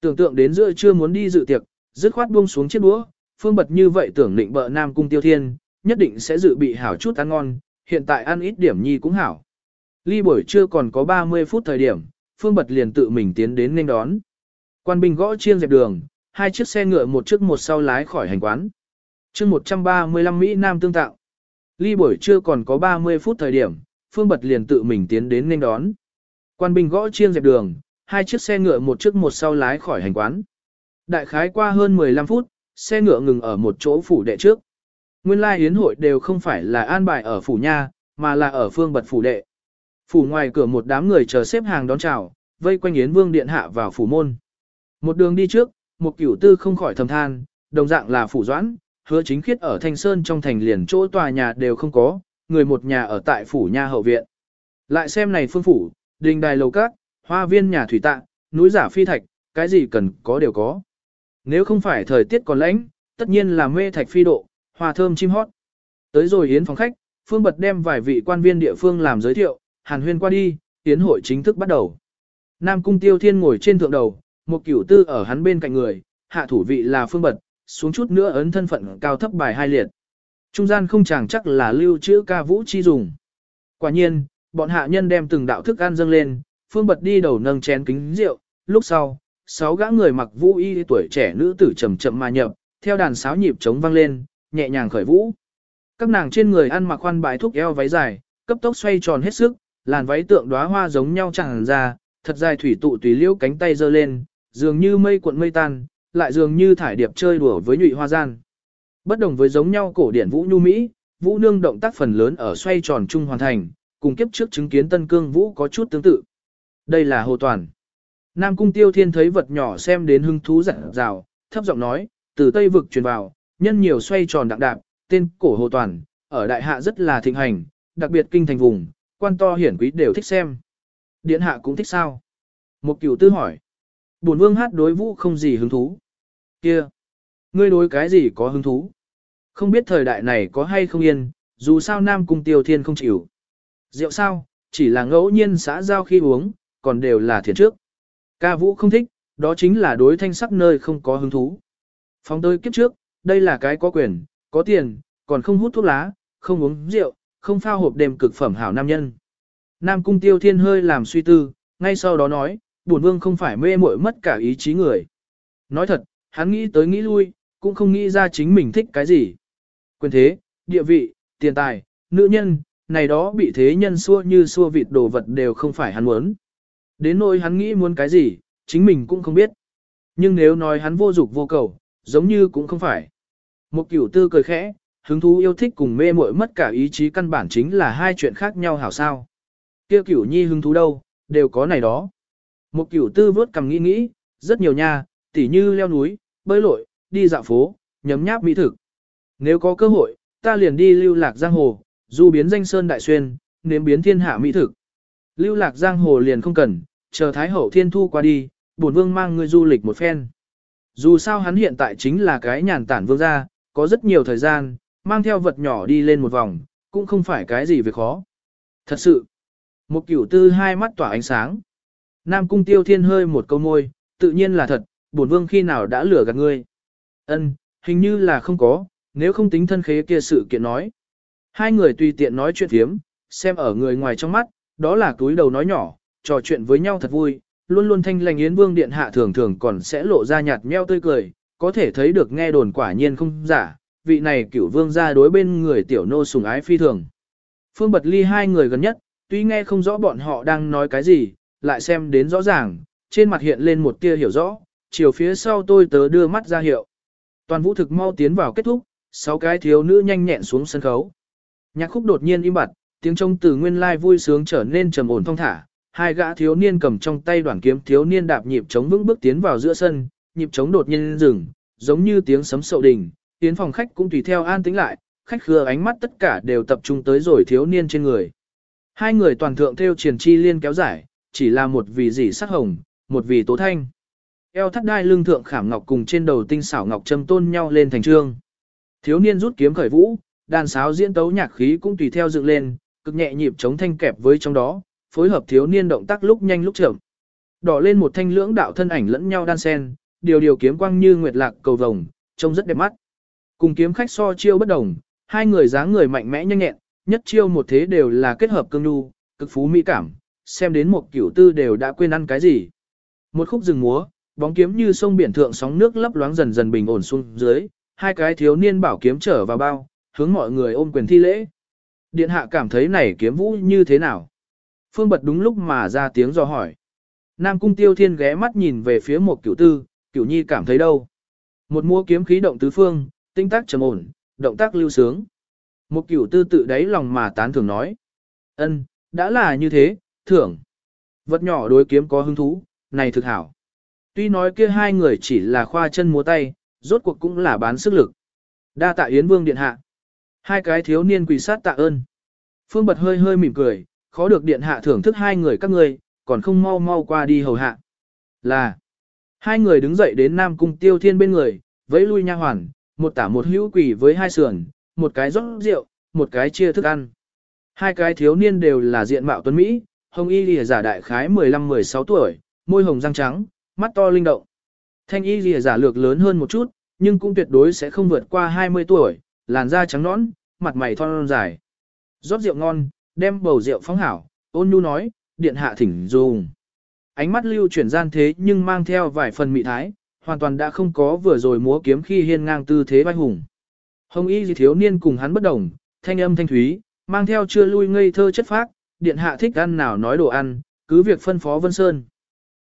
Tưởng tượng đến giữa chưa muốn đi dự tiệc, dứt khoát buông xuống chiếc đũa, phương bật như vậy tưởng định bợ nam cung tiêu thiên, nhất định sẽ dự bị hảo chút ăn ngon, hiện tại ăn ít điểm nhi cũng hảo. Ly buổi trưa còn có 30 phút thời điểm, phương bật liền tự mình tiến đến nên đón. Quan binh gõ chiêng dẹp đường, hai chiếc xe ngựa một trước một sau lái khỏi hành quán chương 135 Mỹ Nam tương tạo. Ly buổi trưa còn có 30 phút thời điểm, phương bật liền tự mình tiến đến nên đón. Quan binh gõ chiêng dẹp đường, hai chiếc xe ngựa một trước một sau lái khỏi hành quán. Đại khái qua hơn 15 phút, xe ngựa ngừng ở một chỗ phủ đệ trước. Nguyên lai hiến hội đều không phải là an bài ở phủ nha, mà là ở phương bật phủ đệ. Phủ ngoài cửa một đám người chờ xếp hàng đón chào, vây quanh Yến Vương điện hạ vào phủ môn. Một đường đi trước, một cửu tư không khỏi thầm than, đồng dạng là phủ doãn, hứa chính khiết ở Thanh Sơn trong thành liền chỗ tòa nhà đều không có, người một nhà ở tại phủ nha hậu viện. Lại xem này phương phủ, đình đài lầu cát, hoa viên nhà thủy tạ, núi giả phi thạch, cái gì cần có đều có. Nếu không phải thời tiết còn lạnh, tất nhiên là mê thạch phi độ, hoa thơm chim hót. Tới rồi yến phòng khách, Phương Bật đem vài vị quan viên địa phương làm giới thiệu, Hàn Huyên qua đi, yến hội chính thức bắt đầu. Nam cung tiêu thiên ngồi trên thượng đầu, một cửu tư ở hắn bên cạnh người, hạ thủ vị là phương bật, xuống chút nữa ấn thân phận cao thấp bài hai liệt. Trung gian không chẳng chắc là lưu trữ ca vũ chi dùng. Quả nhiên, bọn hạ nhân đem từng đạo thức ăn dâng lên, phương bật đi đầu nâng chén kính rượu, lúc sau, sáu gã người mặc vũ y tuổi trẻ nữ tử chậm chậm mà nhập, theo đàn sáo nhịp trống vang lên, nhẹ nhàng khởi vũ. Các nàng trên người ăn mặc khoan bài thuốc eo váy dài, cấp tốc xoay tròn hết sức, làn váy tượng đóa hoa giống nhau chẳng ra, thật dài thủy tụ tùy liễu cánh tay giơ lên, dường như mây cuộn mây tan, lại dường như thải điệp chơi đùa với nhụy hoa gian. Bất đồng với giống nhau cổ điển vũ nhu mỹ, vũ nương động tác phần lớn ở xoay tròn trung hoàn thành, cùng kiếp trước chứng kiến tân cương vũ có chút tương tự. Đây là hồ toàn. Nam cung tiêu thiên thấy vật nhỏ xem đến hưng thú dặn rào, thấp giọng nói, từ tây vực truyền vào, nhân nhiều xoay tròn đặng đạp, tên cổ hồ toàn, ở đại hạ rất là thịnh hành, đặc biệt kinh thành vùng, quan to hiển quý đều thích xem. Điện hạ cũng thích sao? Một cửu tư hỏi. Bổn vương hát đối vũ không gì hứng thú. Kia! Ngươi đối cái gì có hứng thú? Không biết thời đại này có hay không yên, dù sao Nam Cung Tiêu Thiên không chịu. Rượu sao, chỉ là ngẫu nhiên xã giao khi uống, còn đều là thiền trước. Ca vũ không thích, đó chính là đối thanh sắc nơi không có hứng thú. Phóng tới kiếp trước, đây là cái có quyền, có tiền, còn không hút thuốc lá, không uống rượu, không phao hộp đêm cực phẩm hảo nam nhân. Nam cung tiêu thiên hơi làm suy tư, ngay sau đó nói, bổn vương không phải mê muội mất cả ý chí người. Nói thật, hắn nghĩ tới nghĩ lui, cũng không nghĩ ra chính mình thích cái gì. Quyền thế, địa vị, tiền tài, nữ nhân, này đó bị thế nhân xua như xua vịt đồ vật đều không phải hắn muốn. Đến nỗi hắn nghĩ muốn cái gì, chính mình cũng không biết. Nhưng nếu nói hắn vô dục vô cầu, giống như cũng không phải. Một kiểu tư cười khẽ, hứng thú yêu thích cùng mê muội mất cả ý chí căn bản chính là hai chuyện khác nhau hảo sao. Kia kiểu nhi hứng thú đâu, đều có này đó. Một kiểu tư vớt cầm nghĩ nghĩ, rất nhiều nha, tỉ như leo núi, bơi lội, đi dạo phố, nhấm nháp mỹ thực. Nếu có cơ hội, ta liền đi lưu lạc giang hồ, du biến danh sơn đại xuyên, nếm biến thiên hạ mỹ thực. Lưu lạc giang hồ liền không cần, chờ Thái Hậu Thiên Thu qua đi, bổn vương mang ngươi du lịch một phen. Dù sao hắn hiện tại chính là cái nhàn tản vương gia, có rất nhiều thời gian, mang theo vật nhỏ đi lên một vòng, cũng không phải cái gì việc khó. Thật sự, một cửu tư hai mắt tỏa ánh sáng. Nam cung tiêu thiên hơi một câu môi, tự nhiên là thật, bổn vương khi nào đã lừa gạt ngươi. Ân, hình như là không có, nếu không tính thân khế kia sự kiện nói. Hai người tùy tiện nói chuyện thiếm, xem ở người ngoài trong mắt, đó là túi đầu nói nhỏ, trò chuyện với nhau thật vui, luôn luôn thanh lành yến vương điện hạ thường thường còn sẽ lộ ra nhạt meo tươi cười, có thể thấy được nghe đồn quả nhiên không giả, vị này cửu vương ra đối bên người tiểu nô sùng ái phi thường. Phương Bật Ly hai người gần nhất, tuy nghe không rõ bọn họ đang nói cái gì, lại xem đến rõ ràng, trên mặt hiện lên một tia hiểu rõ, chiều phía sau tôi tớ đưa mắt ra hiệu. Toàn vũ thực mau tiến vào kết thúc, sáu cái thiếu nữ nhanh nhẹn xuống sân khấu. Nhạc khúc đột nhiên im bặt, tiếng trông từ nguyên lai vui sướng trở nên trầm ổn thong thả, hai gã thiếu niên cầm trong tay đoạn kiếm thiếu niên đạp nhịp chống vững bước tiến vào giữa sân, nhịp chống đột nhiên dừng, giống như tiếng sấm sậu đình, tiến phòng khách cũng tùy theo an tĩnh lại, khách khứa ánh mắt tất cả đều tập trung tới rồi thiếu niên trên người. Hai người toàn thượng theo triển chi liên kéo giải, chỉ là một vì dỉ sắc hồng, một vì tố thanh. Eo thắt đai lưng thượng khảm ngọc cùng trên đầu tinh xảo ngọc châm tôn nhau lên thành trương. Thiếu niên rút kiếm khởi vũ, đàn sáo diễn tấu nhạc khí cũng tùy theo dựng lên, cực nhẹ nhịp chống thanh kẹp với trong đó, phối hợp thiếu niên động tác lúc nhanh lúc chậm. Đỏ lên một thanh lưỡng đạo thân ảnh lẫn nhau đan sen, điều điều kiếm quang như nguyệt lạc cầu vồng, trông rất đẹp mắt. Cùng kiếm khách so chiêu bất đồng, hai người dáng người mạnh mẽ nhanh nhẹn, nhất chiêu một thế đều là kết hợp cương nhu, cực phú mỹ cảm, xem đến một kiểu tư đều đã quên ăn cái gì. Một khúc rừng múa, bóng kiếm như sông biển thượng sóng nước lấp loáng dần dần bình ổn xuống dưới, hai cái thiếu niên bảo kiếm trở vào bao, hướng mọi người ôm quyền thi lễ. Điện hạ cảm thấy này kiếm vũ như thế nào? Phương bật đúng lúc mà ra tiếng do hỏi. Nam cung tiêu thiên ghé mắt nhìn về phía một cửu tư, cửu nhi cảm thấy đâu. Một mua kiếm khí động tứ phương, tinh tác trầm ổn, động tác lưu sướng. Một cửu tư tự đáy lòng mà tán thưởng nói. ân đã là như thế, thưởng. Vật nhỏ đối kiếm có hứng thú, này thực hảo. Tuy nói kia hai người chỉ là khoa chân múa tay, rốt cuộc cũng là bán sức lực. Đa tạ Yến Vương Điện Hạ. Hai cái thiếu niên quỳ sát tạ ơn. Phương Bật hơi hơi mỉm cười, khó được điện hạ thưởng thức hai người các ngươi, còn không mau mau qua đi hầu hạ. Là, hai người đứng dậy đến Nam Cung Tiêu Thiên bên người, vẫy lui nha hoàn, một tả một hữu quỷ với hai sườn, một cái rót rượu, một cái chia thức ăn. Hai cái thiếu niên đều là diện mạo tuấn Mỹ, hồng y lìa giả đại khái 15-16 tuổi, môi hồng răng trắng, mắt to linh động. Thanh y lìa giả lược lớn hơn một chút, nhưng cũng tuyệt đối sẽ không vượt qua 20 tuổi, làn da trắng nõn, mặt mày thon dài. Rót rượu ngon, đem bầu rượu phóng hảo, ôn nhu nói, điện hạ thỉnh dùng. Ánh mắt lưu chuyển gian thế nhưng mang theo vài phần mị thái, hoàn toàn đã không có vừa rồi múa kiếm khi hiên ngang tư thế vai hùng. Hồng y gì thiếu niên cùng hắn bất đồng, thanh âm thanh thúy, mang theo chưa lui ngây thơ chất phác, điện hạ thích ăn nào nói đồ ăn, cứ việc phân phó Vân Sơn.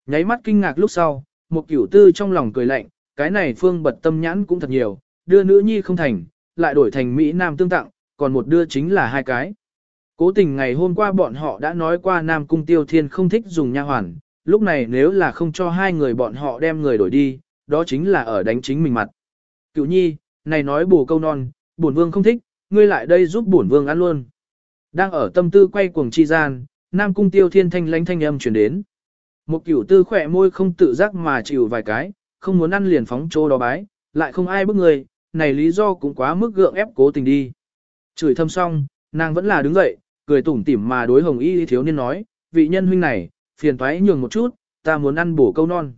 Nháy mắt kinh ngạc lúc sau, một cửu tư trong lòng cười lạnh, cái này phương bật tâm nhãn cũng thật nhiều, đưa nữ nhi không thành, lại đổi thành Mỹ Nam tương tặng, còn một đưa chính là hai cái. Cố tình ngày hôm qua bọn họ đã nói qua Nam Cung Tiêu Thiên không thích dùng nha hoàn, lúc này nếu là không cho hai người bọn họ đem người đổi đi, đó chính là ở đánh chính mình mặt. Cựu nhi, này nói bù câu non, bổn vương không thích, ngươi lại đây giúp bổn vương ăn luôn. Đang ở tâm tư quay cuồng chi gian, Nam Cung Tiêu Thiên thanh lãnh thanh âm truyền đến. Một cửu tư khỏe môi không tự giác mà chịu vài cái, không muốn ăn liền phóng chỗ đó bái, lại không ai bức người, này lý do cũng quá mức gượng ép cố tình đi. Chửi thâm xong, nàng vẫn là đứng dậy, cười tủm tỉm mà đối hồng y thiếu niên nói, vị nhân huynh này, phiền toái nhường một chút, ta muốn ăn bổ câu non.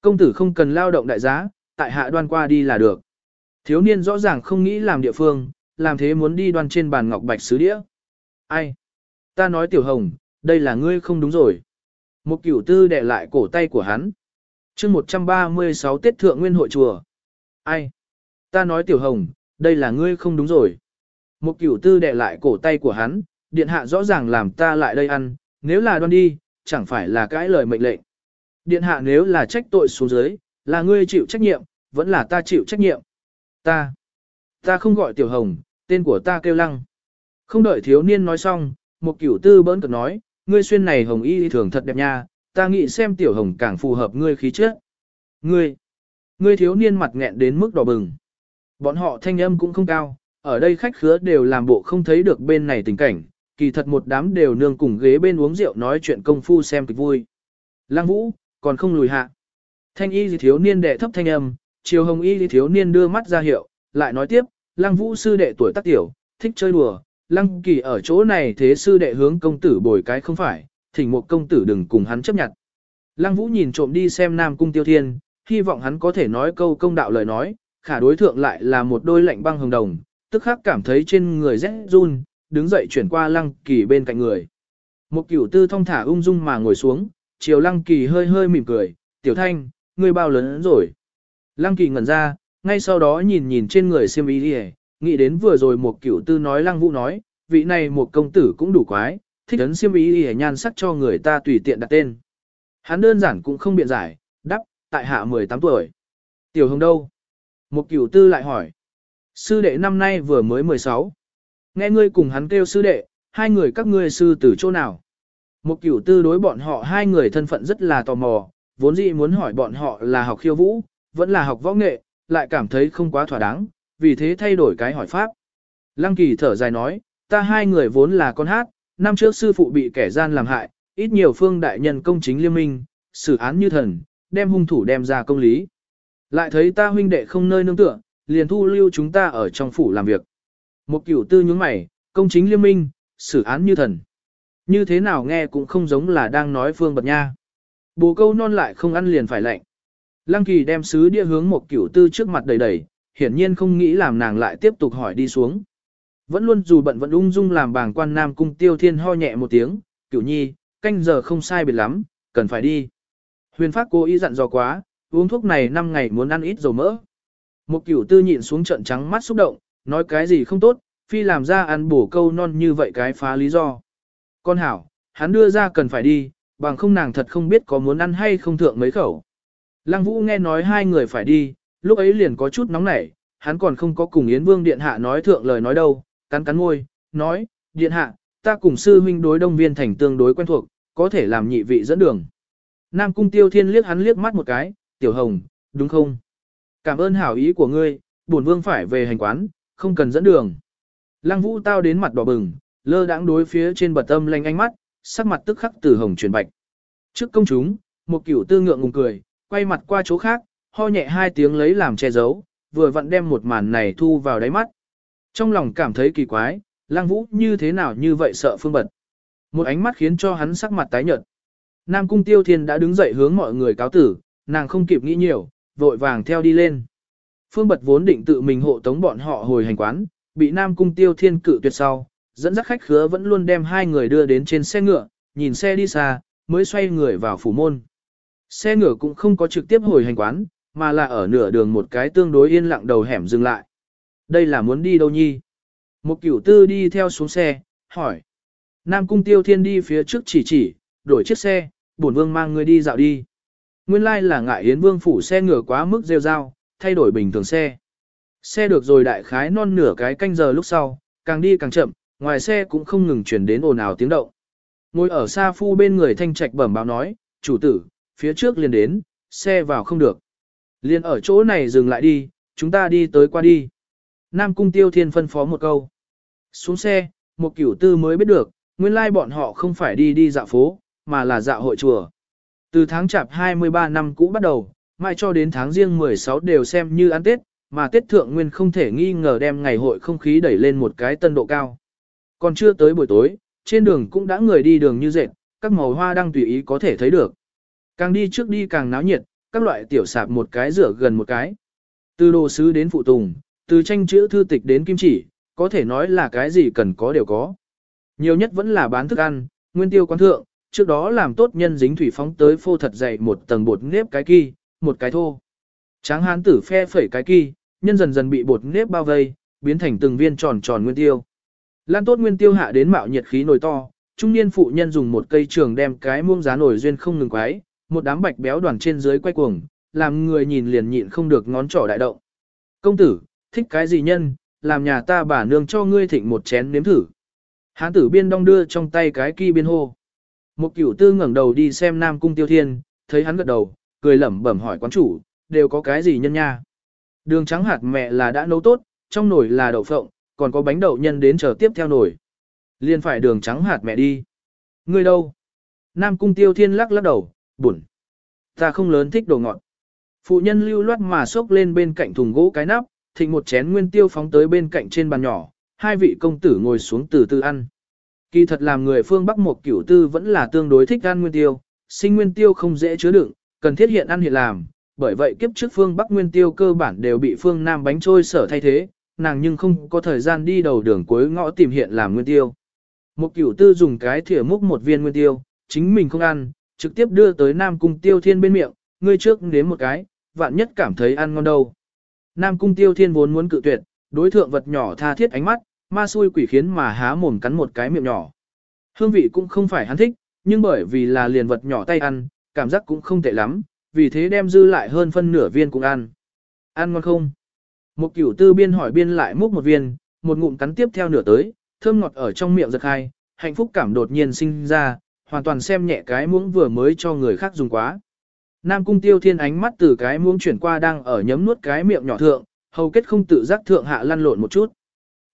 Công tử không cần lao động đại giá, tại hạ đoan qua đi là được. Thiếu niên rõ ràng không nghĩ làm địa phương, làm thế muốn đi đoan trên bàn ngọc bạch sứ đĩa. Ai? Ta nói tiểu hồng, đây là ngươi không đúng rồi. Một cửu tư đè lại cổ tay của hắn. chương 136 Tết Thượng Nguyên Hội Chùa. Ai? Ta nói tiểu hồng, đây là ngươi không đúng rồi. Một cửu tư đè lại cổ tay của hắn, điện hạ rõ ràng làm ta lại đây ăn, nếu là đoan đi, chẳng phải là cái lời mệnh lệnh. Điện hạ nếu là trách tội xuống dưới, là ngươi chịu trách nhiệm, vẫn là ta chịu trách nhiệm. Ta, ta không gọi tiểu hồng, tên của ta kêu lăng. Không đợi thiếu niên nói xong, một cửu tư bỡn cực nói, ngươi xuyên này hồng y thường thật đẹp nha, ta nghĩ xem tiểu hồng càng phù hợp ngươi khí chất. Ngươi, ngươi thiếu niên mặt nghẹn đến mức đỏ bừng. Bọn họ thanh âm cũng không cao, ở đây khách khứa đều làm bộ không thấy được bên này tình cảnh, kỳ thật một đám đều nương cùng ghế bên uống rượu nói chuyện công phu xem kịch vui. Lăng vũ, còn không lùi hạ. Thanh y gì thiếu niên đệ thấp thanh âm, chiều hồng y gì thiếu niên đưa mắt ra hiệu, lại nói tiếp, lăng vũ sư đệ tuổi tác tiểu, thích chơi đùa, lăng kỳ ở chỗ này thế sư đệ hướng công tử bồi cái không phải, thỉnh một công tử đừng cùng hắn chấp nhận. Lăng vũ nhìn trộm đi xem nam cung tiêu thiên, hy vọng hắn có thể nói câu công đạo lời nói, khả đối thượng lại là một đôi lạnh băng hồng đồng, tức khắc cảm thấy trên người rét run, đứng dậy chuyển qua lăng kỳ bên cạnh người. Một cửu tư thong thả ung dung mà ngồi xuống, chiều lăng kỳ hơi hơi mỉm cười, tiểu thanh, ngươi bao lớn rồi. Lăng kỳ ngẩn ra, ngay sau đó nhìn nhìn trên người siêm ý đi nghĩ đến vừa rồi một cửu tư nói lăng vũ nói, vị này một công tử cũng đủ quái, thích ấn siêm ý đi nhan sắc cho người ta tùy tiện đặt tên. Hắn đơn giản cũng không biện giải, đắp, tại hạ 18 tuổi. Tiểu hồng đâu? Một cửu tư lại hỏi. Sư đệ năm nay vừa mới 16. Nghe ngươi cùng hắn kêu sư đệ, hai người các ngươi sư từ chỗ nào? Một cửu tư đối bọn họ hai người thân phận rất là tò mò, vốn dĩ muốn hỏi bọn họ là học khiêu vũ, vẫn là học võ nghệ, lại cảm thấy không quá thỏa đáng, vì thế thay đổi cái hỏi pháp. Lăng kỳ thở dài nói, ta hai người vốn là con hát, năm trước sư phụ bị kẻ gian làm hại, ít nhiều phương đại nhân công chính liên minh, xử án như thần, đem hung thủ đem ra công lý. Lại thấy ta huynh đệ không nơi nương tựa, liền thu lưu chúng ta ở trong phủ làm việc. Một cửu tư nhướng mày, công chính liên minh, xử án như thần. Như thế nào nghe cũng không giống là đang nói phương bật nha. Bồ câu non lại không ăn liền phải lạnh. Lăng kỳ đem sứ địa hướng một cửu tư trước mặt đầy đầy, hiển nhiên không nghĩ làm nàng lại tiếp tục hỏi đi xuống. Vẫn luôn dù bận vẫn ung dung làm bàng quan nam cung tiêu thiên ho nhẹ một tiếng, cửu nhi, canh giờ không sai biệt lắm, cần phải đi. Huyền phát cố ý dặn dò quá, uống thuốc này 5 ngày muốn ăn ít dầu mỡ. Một cửu tư nhịn xuống trận trắng mắt xúc động, nói cái gì không tốt, phi làm ra ăn bổ câu non như vậy cái phá lý do. Con hảo, hắn đưa ra cần phải đi, bằng không nàng thật không biết có muốn ăn hay không thượng mấy khẩu. Lăng Vũ nghe nói hai người phải đi, lúc ấy liền có chút nóng nảy, hắn còn không có cùng Yến Vương Điện Hạ nói thượng lời nói đâu, cắn cắn môi, nói, Điện Hạ, ta cùng sư huynh đối đông viên thành tương đối quen thuộc, có thể làm nhị vị dẫn đường. Nam Cung Tiêu Thiên liếc hắn liếc mắt một cái, Tiểu Hồng, đúng không? Cảm ơn hảo ý của ngươi, bổn vương phải về hành quán, không cần dẫn đường. Lăng Vũ tao đến mặt đỏ bừng, lơ đãng đối phía trên bật âm lanh ánh mắt, sắc mặt tức khắc từ hồng chuyển bạch. Trước công chúng, một cửu tư ngượng ngùng cười, quay mặt qua chỗ khác, ho nhẹ hai tiếng lấy làm che giấu, vừa vặn đem một màn này thu vào đáy mắt. Trong lòng cảm thấy kỳ quái, lang vũ như thế nào như vậy sợ phương bật. Một ánh mắt khiến cho hắn sắc mặt tái nhợt. Nam Cung Tiêu Thiên đã đứng dậy hướng mọi người cáo tử, nàng không kịp nghĩ nhiều, vội vàng theo đi lên. Phương Bật vốn định tự mình hộ tống bọn họ hồi hành quán, bị Nam Cung Tiêu Thiên cự tuyệt sau, dẫn dắt khách khứa vẫn luôn đem hai người đưa đến trên xe ngựa, nhìn xe đi xa, mới xoay người vào phủ môn. Xe ngựa cũng không có trực tiếp hồi hành quán, mà là ở nửa đường một cái tương đối yên lặng đầu hẻm dừng lại. Đây là muốn đi đâu nhi? Một cửu tư đi theo xuống xe, hỏi. Nam cung tiêu thiên đi phía trước chỉ chỉ, đổi chiếc xe, bổn vương mang người đi dạo đi. Nguyên lai like là ngại yến vương phủ xe ngựa quá mức rêu rao, thay đổi bình thường xe. Xe được rồi đại khái non nửa cái canh giờ lúc sau, càng đi càng chậm, ngoài xe cũng không ngừng chuyển đến ồn ào tiếng động. Ngồi ở xa phu bên người thanh trạch bẩm báo nói, chủ tử, phía trước liền đến, xe vào không được. Liền ở chỗ này dừng lại đi, chúng ta đi tới qua đi. Nam cung tiêu thiên phân phó một câu. Xuống xe, một cửu tư mới biết được, nguyên lai bọn họ không phải đi đi dạo phố, mà là dạo hội chùa. Từ tháng chạp 23 năm cũ bắt đầu, mai cho đến tháng riêng 16 đều xem như ăn Tết, mà Tết Thượng Nguyên không thể nghi ngờ đem ngày hội không khí đẩy lên một cái tân độ cao. Còn chưa tới buổi tối, trên đường cũng đã người đi đường như dệt, các màu hoa đang tùy ý có thể thấy được. Càng đi trước đi càng náo nhiệt, các loại tiểu sạp một cái rửa gần một cái. Từ đồ sứ đến phụ tùng, từ tranh chữ thư tịch đến kim chỉ, có thể nói là cái gì cần có đều có. Nhiều nhất vẫn là bán thức ăn, nguyên tiêu quán thượng, trước đó làm tốt nhân dính thủy phóng tới phô thật dày một tầng bột nếp cái kỳ, một cái thô. Tráng hán tử phe phẩy cái kỳ, nhân dần dần bị bột nếp bao vây, biến thành từng viên tròn tròn nguyên tiêu. Lan tốt nguyên tiêu hạ đến mạo nhiệt khí nồi to, trung niên phụ nhân dùng một cây trường đem cái muông giá nổi duyên không ngừng quái, một đám bạch béo đoàn trên dưới quay cuồng, làm người nhìn liền nhịn không được ngón trỏ đại động. Công tử, thích cái gì nhân, làm nhà ta bà nương cho ngươi thịnh một chén nếm thử. Hán tử biên đong đưa trong tay cái kỳ biên hô. Một cửu tư ngẩng đầu đi xem Nam Cung Tiêu Thiên, thấy hắn gật đầu, cười lẩm bẩm hỏi quán chủ, đều có cái gì nhân nha. Đường trắng hạt mẹ là đã nấu tốt, trong nồi là đậu phộng, còn có bánh đậu nhân đến chờ tiếp theo nồi. Liên phải đường trắng hạt mẹ đi. Ngươi đâu? Nam Cung Tiêu Thiên lắc lắc đầu, buồn. Ta không lớn thích đồ ngọt. Phụ nhân lưu loát mà xốc lên bên cạnh thùng gỗ cái nắp, thịnh một chén nguyên tiêu phóng tới bên cạnh trên bàn nhỏ, hai vị công tử ngồi xuống từ từ ăn. Kỳ thật làm người phương Bắc một cửu tư vẫn là tương đối thích ăn nguyên tiêu, sinh nguyên tiêu không dễ chứa đựng, cần thiết hiện ăn hiện làm, bởi vậy kiếp trước phương Bắc nguyên tiêu cơ bản đều bị phương Nam bánh trôi sở thay thế, nàng nhưng không có thời gian đi đầu đường cuối ngõ tìm hiện làm nguyên tiêu. Một cửu tư dùng cái thìa múc một viên nguyên tiêu, chính mình không ăn, trực tiếp đưa tới Nam Cung Tiêu Thiên bên miệng, ngươi trước nếm một cái, vạn nhất cảm thấy ăn ngon đâu. Nam Cung Tiêu Thiên vốn muốn cự tuyệt, đối thượng vật nhỏ tha thiết ánh mắt, ma xui quỷ khiến mà há mồm cắn một cái miệng nhỏ. Hương vị cũng không phải hắn thích, nhưng bởi vì là liền vật nhỏ tay ăn, cảm giác cũng không tệ lắm, vì thế đem dư lại hơn phân nửa viên cũng ăn. Ăn ngon không? Một cửu tư biên hỏi biên lại múc một viên, một ngụm cắn tiếp theo nửa tới, thơm ngọt ở trong miệng giật hai, hạnh phúc cảm đột nhiên sinh ra, hoàn toàn xem nhẹ cái muỗng vừa mới cho người khác dùng quá. Nam cung tiêu thiên ánh mắt từ cái muỗng chuyển qua đang ở nhấm nuốt cái miệng nhỏ thượng, hầu kết không tự giác thượng hạ lăn lộn một chút.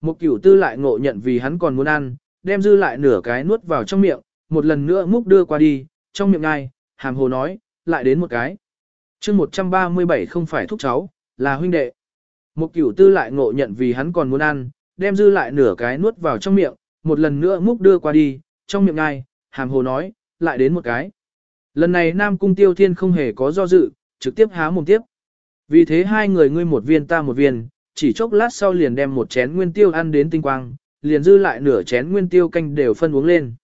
Một cửu tư lại ngộ nhận vì hắn còn muốn ăn, đem dư lại nửa cái nuốt vào trong miệng, một lần nữa múc đưa qua đi, trong miệng ngay, hàm hồ nói, lại đến một cái. chương 137 không phải thúc cháu, là huynh đệ. Một cửu tư lại ngộ nhận vì hắn còn muốn ăn, đem dư lại nửa cái nuốt vào trong miệng, một lần nữa múc đưa qua đi, trong miệng ngay, hàm hồ nói, lại đến một cái. Lần này Nam Cung Tiêu Thiên không hề có do dự, trực tiếp há mồm tiếp. Vì thế hai người ngươi một viên ta một viên, chỉ chốc lát sau liền đem một chén nguyên tiêu ăn đến tinh quang, liền dư lại nửa chén nguyên tiêu canh đều phân uống lên.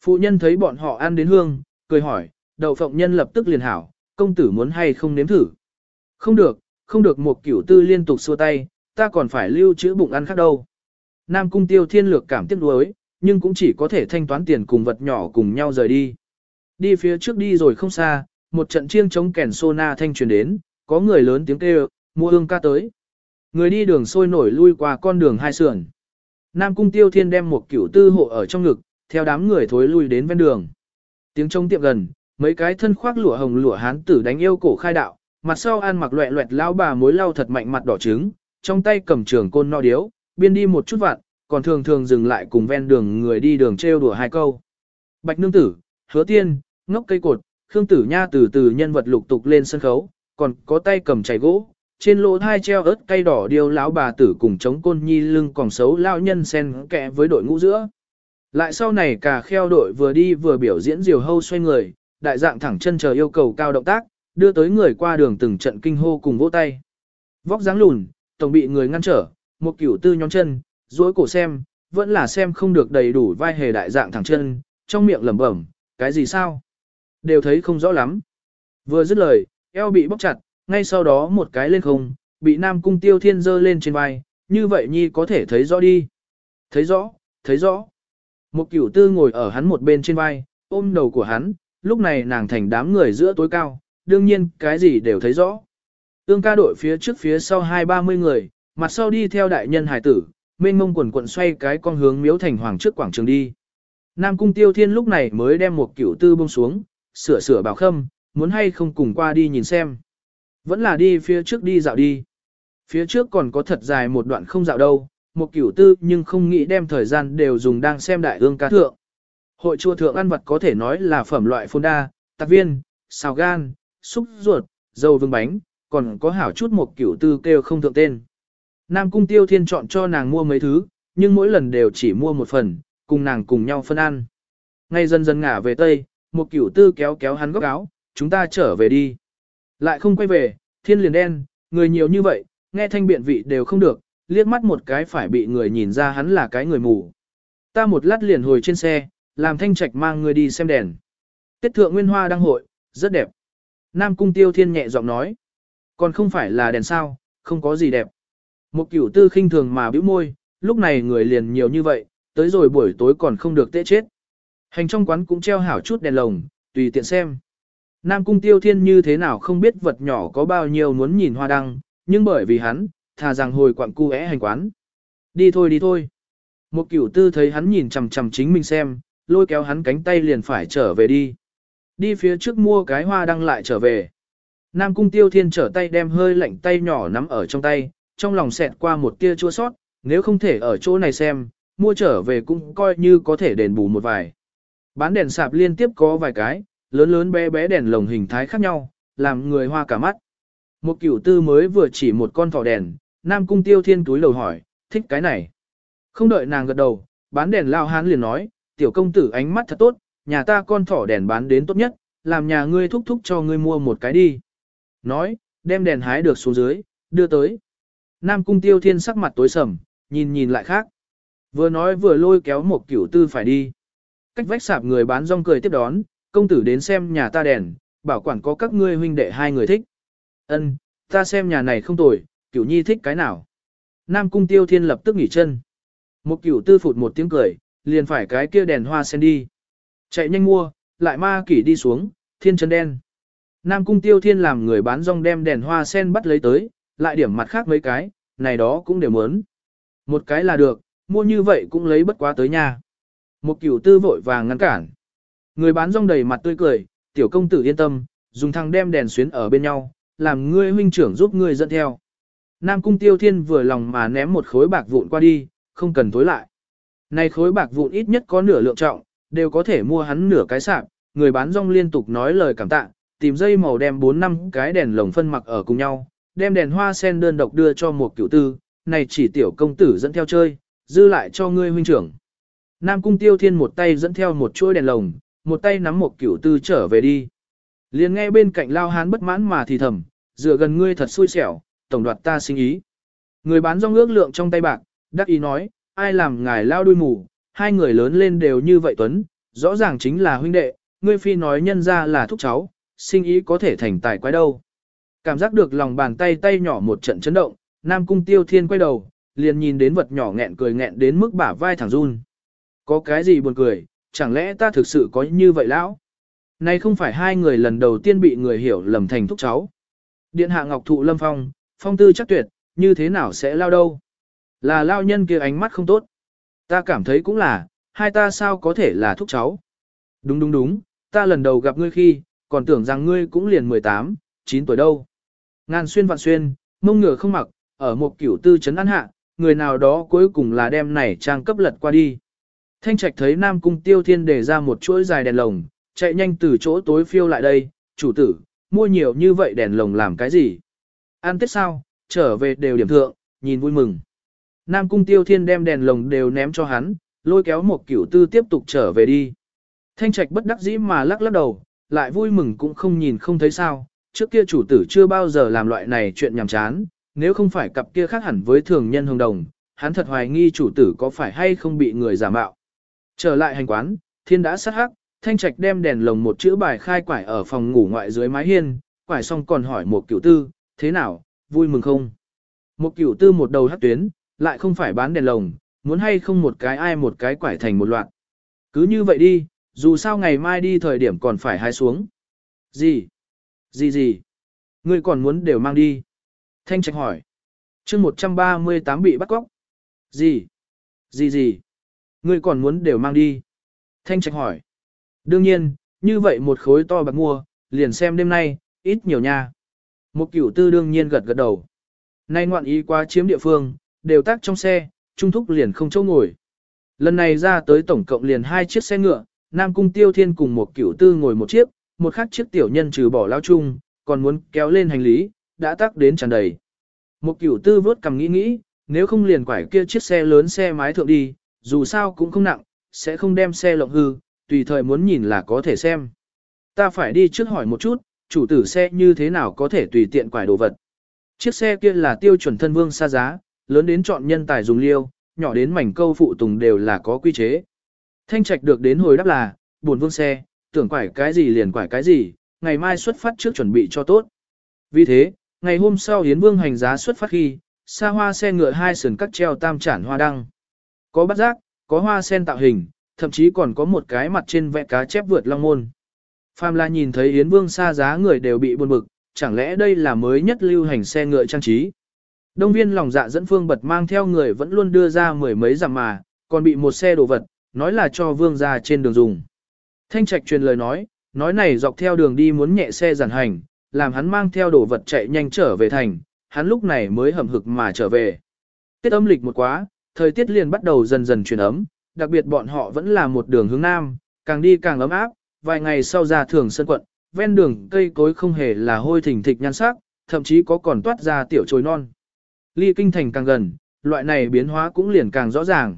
Phụ nhân thấy bọn họ ăn đến hương, cười hỏi, đậu phộng nhân lập tức liền hảo, công tử muốn hay không nếm thử. Không được, không được một cửu tư liên tục xua tay, ta còn phải lưu trữ bụng ăn khác đâu. Nam cung tiêu thiên lược cảm tiếc nuối, nhưng cũng chỉ có thể thanh toán tiền cùng vật nhỏ cùng nhau rời đi. Đi phía trước đi rồi không xa, một trận chiêng chống kèn sô na thanh truyền đến, có người lớn tiếng kêu, mua ương ca tới. Người đi đường sôi nổi lui qua con đường hai sườn. Nam cung tiêu thiên đem một cửu tư hộ ở trong ngực, theo đám người thối lui đến ven đường. Tiếng trông tiệm gần, mấy cái thân khoác lụa hồng lụa hán tử đánh yêu cổ khai đạo, mặt sau ăn mặc loẹ loẹt lao bà mối lau thật mạnh mặt đỏ trứng, trong tay cầm trường côn no điếu, biên đi một chút vạn, còn thường thường dừng lại cùng ven đường người đi đường trêu đùa hai câu. Bạch nương tử, hứa tiên, ngốc cây cột, khương tử nha từ từ nhân vật lục tục lên sân khấu, còn có tay cầm chày gỗ, trên lỗ thai treo ớt cây đỏ điêu lão bà tử cùng chống côn nhi lưng còn xấu lão nhân sen kẹ với đội ngũ giữa. Lại sau này cả kheo đội vừa đi vừa biểu diễn diều hâu xoay người, đại dạng thẳng chân chờ yêu cầu cao động tác, đưa tới người qua đường từng trận kinh hô cùng vỗ tay. Vóc dáng lùn, tổng bị người ngăn trở, một kiểu tư nhóm chân, duỗi cổ xem, vẫn là xem không được đầy đủ vai hề đại dạng thẳng chân, trong miệng lẩm bẩm, cái gì sao? Đều thấy không rõ lắm. Vừa dứt lời, eo bị bóc chặt, ngay sau đó một cái lên không, bị Nam Cung Tiêu Thiên dơ lên trên vai, như vậy Nhi có thể thấy rõ đi. Thấy rõ, thấy rõ. Một cửu tư ngồi ở hắn một bên trên vai, ôm đầu của hắn, lúc này nàng thành đám người giữa tối cao, đương nhiên cái gì đều thấy rõ. tương ca đội phía trước phía sau hai ba mươi người, mặt sau đi theo đại nhân hải tử, mênh mông quần quận xoay cái con hướng miếu thành hoàng trước quảng trường đi. Nam cung tiêu thiên lúc này mới đem một cửu tư bông xuống, sửa sửa bảo khâm, muốn hay không cùng qua đi nhìn xem. Vẫn là đi phía trước đi dạo đi. Phía trước còn có thật dài một đoạn không dạo đâu, một cửu tư nhưng không nghĩ đem thời gian đều dùng đang xem đại ương ca thượng. Hội chùa thượng ăn vật có thể nói là phẩm loại phôn đa, tạc viên, xào gan, xúc ruột, dầu vương bánh, còn có hảo chút một cửu tư kêu không thượng tên. Nam cung tiêu thiên chọn cho nàng mua mấy thứ, nhưng mỗi lần đều chỉ mua một phần, cùng nàng cùng nhau phân ăn. Ngay dần dần ngả về Tây, một cửu tư kéo kéo hắn góc áo, chúng ta trở về đi. Lại không quay về, thiên liền đen, người nhiều như vậy, nghe thanh biện vị đều không được, liếc mắt một cái phải bị người nhìn ra hắn là cái người mù. Ta một lát liền hồi trên xe, làm thanh trạch mang người đi xem đèn. Tết thượng nguyên hoa đăng hội, rất đẹp. Nam cung tiêu thiên nhẹ giọng nói. Còn không phải là đèn sao, không có gì đẹp. Một cửu tư khinh thường mà bĩu môi, lúc này người liền nhiều như vậy, tới rồi buổi tối còn không được tệ chết. Hành trong quán cũng treo hảo chút đèn lồng, tùy tiện xem. Nam cung tiêu thiên như thế nào không biết vật nhỏ có bao nhiêu muốn nhìn hoa đăng, nhưng bởi vì hắn, thà rằng hồi quặng cu é hành quán. Đi thôi đi thôi. Một cửu tư thấy hắn nhìn chằm chằm chính mình xem, lôi kéo hắn cánh tay liền phải trở về đi. Đi phía trước mua cái hoa đăng lại trở về. Nam cung tiêu thiên trở tay đem hơi lạnh tay nhỏ nắm ở trong tay, trong lòng xẹt qua một tia chua sót, nếu không thể ở chỗ này xem, mua trở về cũng coi như có thể đền bù một vài. Bán đèn sạp liên tiếp có vài cái, lớn lớn bé bé đèn lồng hình thái khác nhau, làm người hoa cả mắt. Một cửu tư mới vừa chỉ một con thỏ đèn, Nam Cung Tiêu Thiên túi lầu hỏi, thích cái này. Không đợi nàng gật đầu, bán đèn lao hán liền nói, tiểu công tử ánh mắt thật tốt, nhà ta con thỏ đèn bán đến tốt nhất, làm nhà ngươi thúc thúc cho ngươi mua một cái đi. Nói, đem đèn hái được xuống dưới, đưa tới. Nam Cung Tiêu Thiên sắc mặt tối sầm, nhìn nhìn lại khác. Vừa nói vừa lôi kéo một cửu tư phải đi. Cách vách sạp người bán rong cười tiếp đón, công tử đến xem nhà ta đèn, bảo quản có các ngươi huynh đệ hai người thích. Ân, ta xem nhà này không tồi, cửu nhi thích cái nào. Nam cung tiêu thiên lập tức nghỉ chân. Một cửu tư phụt một tiếng cười, liền phải cái kia đèn hoa sen đi. Chạy nhanh mua, lại ma kỷ đi xuống, thiên chân đen. Nam cung tiêu thiên làm người bán rong đem đèn hoa sen bắt lấy tới, lại điểm mặt khác mấy cái, này đó cũng đều muốn. Một cái là được, mua như vậy cũng lấy bất quá tới nhà. Một cửu tư vội vàng ngăn cản. Người bán rong đầy mặt tươi cười, tiểu công tử yên tâm, dùng thằng đem đèn xuyến ở bên nhau, làm ngươi huynh trưởng giúp ngươi dẫn theo. Nam cung tiêu thiên vừa lòng mà ném một khối bạc vụn qua đi, không cần tối lại. Này khối bạc vụn ít nhất có nửa lượng trọng, đều có thể mua hắn nửa cái sạp, người bán rong liên tục nói lời cảm tạ, tìm dây màu đem 4 năm cái đèn lồng phân mặc ở cùng nhau, đem đèn hoa sen đơn độc đưa cho một cửu tư, này chỉ tiểu công tử dẫn theo chơi, dư lại cho ngươi huynh trưởng. Nam cung tiêu thiên một tay dẫn theo một chuỗi đèn lồng, một tay nắm một cửu tư trở về đi. Liền nghe bên cạnh lao hán bất mãn mà thì thầm, dựa gần ngươi thật xui xẻo, tổng đoạt ta sinh ý. Người bán rong ước lượng trong tay bạc, đắc ý nói, ai làm ngài lao đuôi mù, hai người lớn lên đều như vậy tuấn, rõ ràng chính là huynh đệ, ngươi phi nói nhân ra là thúc cháu, sinh ý có thể thành tài quái đâu. Cảm giác được lòng bàn tay tay nhỏ một trận chấn động, Nam Cung Tiêu Thiên quay đầu, liền nhìn đến vật nhỏ nghẹn cười nghẹn đến mức bả vai thẳng run. Có cái gì buồn cười, chẳng lẽ ta thực sự có như vậy lão? nay không phải hai người lần đầu tiên bị người hiểu lầm thành thúc cháu. Điện hạ ngọc thụ lâm phong, phong tư chắc tuyệt, như thế nào sẽ lao đâu? Là lao nhân kia ánh mắt không tốt. Ta cảm thấy cũng là, hai ta sao có thể là thúc cháu? Đúng đúng đúng, ta lần đầu gặp ngươi khi, còn tưởng rằng ngươi cũng liền 18, 9 tuổi đâu. Ngàn xuyên vạn xuyên, mông ngựa không mặc, ở một kiểu tư chấn ăn hạ, người nào đó cuối cùng là đem này trang cấp lật qua đi. Thanh Trạch thấy Nam Cung Tiêu Thiên đề ra một chuỗi dài đèn lồng, chạy nhanh từ chỗ tối phiêu lại đây, chủ tử, mua nhiều như vậy đèn lồng làm cái gì? Ăn tết sao, trở về đều điểm thượng, nhìn vui mừng. Nam Cung Tiêu Thiên đem đèn lồng đều ném cho hắn, lôi kéo một kiểu tư tiếp tục trở về đi. Thanh trạch bất đắc dĩ mà lắc lắc đầu, lại vui mừng cũng không nhìn không thấy sao, trước kia chủ tử chưa bao giờ làm loại này chuyện nhảm chán, nếu không phải cặp kia khác hẳn với thường nhân hồng đồng, hắn thật hoài nghi chủ tử có phải hay không bị người giả mạo. Trở lại hành quán, thiên đã sát hắc, thanh trạch đem đèn lồng một chữ bài khai quải ở phòng ngủ ngoại dưới mái hiên, quải xong còn hỏi một cửu tư, thế nào, vui mừng không? Một cửu tư một đầu hắc tuyến, lại không phải bán đèn lồng, muốn hay không một cái ai một cái quải thành một loạt. Cứ như vậy đi, dù sao ngày mai đi thời điểm còn phải hái xuống. Gì? Gì gì? Ngươi còn muốn đều mang đi? Thanh trạch hỏi. chương 138 bị bắt cóc. Gì? Gì gì? Ngươi còn muốn đều mang đi? Thanh trạch hỏi. Đương nhiên, như vậy một khối to bạc mua, liền xem đêm nay, ít nhiều nha. Một cửu tư đương nhiên gật gật đầu. Nay ngoạn ý quá chiếm địa phương, đều tác trong xe, trung thúc liền không chỗ ngồi. Lần này ra tới tổng cộng liền hai chiếc xe ngựa, Nam Cung Tiêu Thiên cùng một cửu tư ngồi một chiếc, một khắc chiếc tiểu nhân trừ bỏ lao chung, còn muốn kéo lên hành lý, đã tắc đến tràn đầy. Một cửu tư vớt cầm nghĩ nghĩ, nếu không liền quải kia chiếc xe lớn xe mái thượng đi, dù sao cũng không nặng, sẽ không đem xe lộng hư, tùy thời muốn nhìn là có thể xem. Ta phải đi trước hỏi một chút, chủ tử xe như thế nào có thể tùy tiện quải đồ vật. Chiếc xe kia là tiêu chuẩn thân vương xa giá, lớn đến chọn nhân tài dùng liêu, nhỏ đến mảnh câu phụ tùng đều là có quy chế. Thanh trạch được đến hồi đáp là, buồn vương xe, tưởng quải cái gì liền quải cái gì, ngày mai xuất phát trước chuẩn bị cho tốt. Vì thế, ngày hôm sau Hiến Vương hành giá xuất phát khi, xa hoa xe ngựa hai sườn cắt treo tam chản hoa đăng. Có bắt giác, có hoa sen tạo hình, thậm chí còn có một cái mặt trên vẽ cá chép vượt long môn. Phàm là nhìn thấy Yến Vương xa giá người đều bị buồn bực, chẳng lẽ đây là mới nhất lưu hành xe ngựa trang trí. Đông viên lòng dạ dẫn phương bật mang theo người vẫn luôn đưa ra mười mấy giảm mà, còn bị một xe đồ vật, nói là cho vương ra trên đường dùng. Thanh trạch truyền lời nói, nói này dọc theo đường đi muốn nhẹ xe giản hành, làm hắn mang theo đồ vật chạy nhanh trở về thành, hắn lúc này mới hầm hực mà trở về. Tiết âm lịch một quá, thời tiết liền bắt đầu dần dần chuyển ấm, đặc biệt bọn họ vẫn là một đường hướng nam, càng đi càng ấm áp, vài ngày sau ra thường sân quận, ven đường cây cối không hề là hôi thình thịch nhan sắc, thậm chí có còn toát ra tiểu chồi non. Ly kinh thành càng gần, loại này biến hóa cũng liền càng rõ ràng.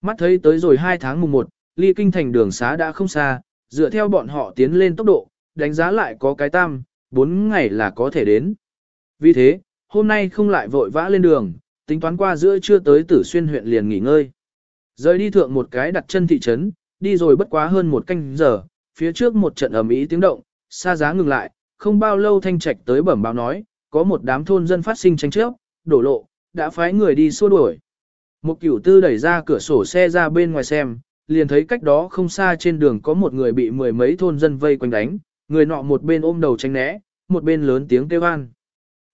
Mắt thấy tới rồi 2 tháng mùng 1, ly kinh thành đường xá đã không xa, dựa theo bọn họ tiến lên tốc độ, đánh giá lại có cái tam, 4 ngày là có thể đến. Vì thế, hôm nay không lại vội vã lên đường, tính toán qua giữa trưa tới tử xuyên huyện liền nghỉ ngơi. Rời đi thượng một cái đặt chân thị trấn, đi rồi bất quá hơn một canh giờ, phía trước một trận ầm ĩ tiếng động, xa giá ngừng lại, không bao lâu thanh trạch tới bẩm báo nói, có một đám thôn dân phát sinh tranh chấp, đổ lộ, đã phái người đi xua đuổi. Một cửu tư đẩy ra cửa sổ xe ra bên ngoài xem, liền thấy cách đó không xa trên đường có một người bị mười mấy thôn dân vây quanh đánh, người nọ một bên ôm đầu tránh né, một bên lớn tiếng kêu an.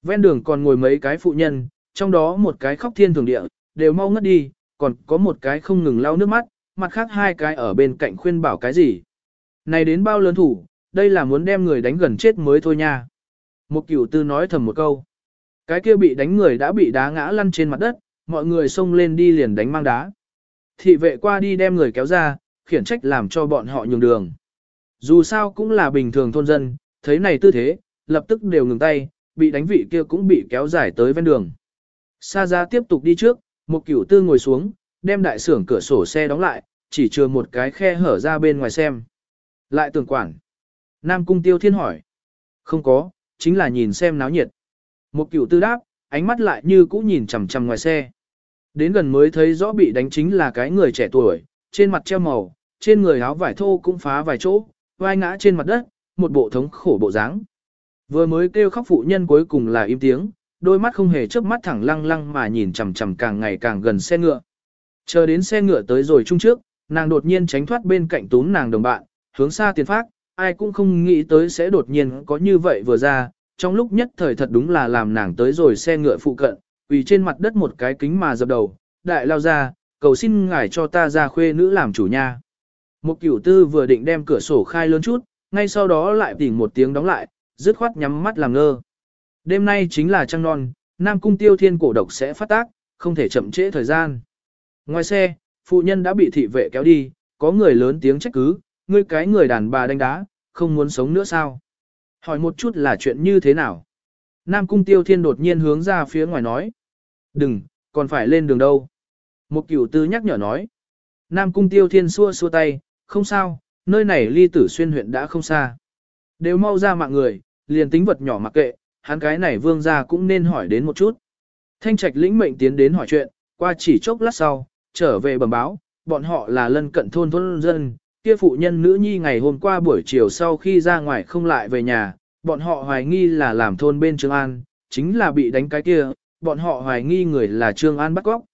Ven đường còn ngồi mấy cái phụ nhân, trong đó một cái khóc thiên thường địa, đều mau ngất đi, còn có một cái không ngừng lau nước mắt, mặt khác hai cái ở bên cạnh khuyên bảo cái gì. Này đến bao lớn thủ, đây là muốn đem người đánh gần chết mới thôi nha. Một cửu tư nói thầm một câu. Cái kia bị đánh người đã bị đá ngã lăn trên mặt đất, mọi người xông lên đi liền đánh mang đá. Thị vệ qua đi đem người kéo ra, khiển trách làm cho bọn họ nhường đường. Dù sao cũng là bình thường thôn dân, thấy này tư thế, lập tức đều ngừng tay, bị đánh vị kia cũng bị kéo dài tới ven đường. Sa ra tiếp tục đi trước, một cửu tư ngồi xuống, đem đại sưởng cửa sổ xe đóng lại, chỉ chừa một cái khe hở ra bên ngoài xem. Lại tưởng quản. Nam cung tiêu thiên hỏi. Không có, chính là nhìn xem náo nhiệt. Một cửu tư đáp, ánh mắt lại như cũ nhìn chằm chằm ngoài xe. Đến gần mới thấy rõ bị đánh chính là cái người trẻ tuổi, trên mặt treo màu, trên người áo vải thô cũng phá vài chỗ, vai ngã trên mặt đất, một bộ thống khổ bộ dáng. Vừa mới kêu khóc phụ nhân cuối cùng là im tiếng, đôi mắt không hề chớp mắt thẳng lăng lăng mà nhìn chằm chằm càng ngày càng gần xe ngựa. Chờ đến xe ngựa tới rồi chung trước, nàng đột nhiên tránh thoát bên cạnh túm nàng đồng bạn, hướng xa tiền phát, ai cũng không nghĩ tới sẽ đột nhiên có như vậy vừa ra, trong lúc nhất thời thật đúng là làm nàng tới rồi xe ngựa phụ cận, quỳ trên mặt đất một cái kính mà dập đầu, đại lao ra, cầu xin ngài cho ta ra khuê nữ làm chủ nha. Một cửu tư vừa định đem cửa sổ khai lớn chút, ngay sau đó lại tỉnh một tiếng đóng lại, dứt khoát nhắm mắt làm ngơ. Đêm nay chính là trăng non, Nam Cung Tiêu Thiên cổ độc sẽ phát tác, không thể chậm trễ thời gian. Ngoài xe, phụ nhân đã bị thị vệ kéo đi, có người lớn tiếng trách cứ, ngươi cái người đàn bà đánh đá, không muốn sống nữa sao? Hỏi một chút là chuyện như thế nào? Nam Cung Tiêu Thiên đột nhiên hướng ra phía ngoài nói. Đừng, còn phải lên đường đâu. Một cửu tư nhắc nhở nói. Nam cung tiêu thiên xua xua tay, không sao, nơi này ly tử xuyên huyện đã không xa. Đều mau ra mạng người, liền tính vật nhỏ mặc kệ, hắn cái này vương gia cũng nên hỏi đến một chút. Thanh trạch lĩnh mệnh tiến đến hỏi chuyện, qua chỉ chốc lát sau, trở về bẩm báo, bọn họ là lân cận thôn thôn dân, kia phụ nhân nữ nhi ngày hôm qua buổi chiều sau khi ra ngoài không lại về nhà, bọn họ hoài nghi là làm thôn bên Trương An, chính là bị đánh cái kia, bọn họ hoài nghi người là Trương An bắt cóc.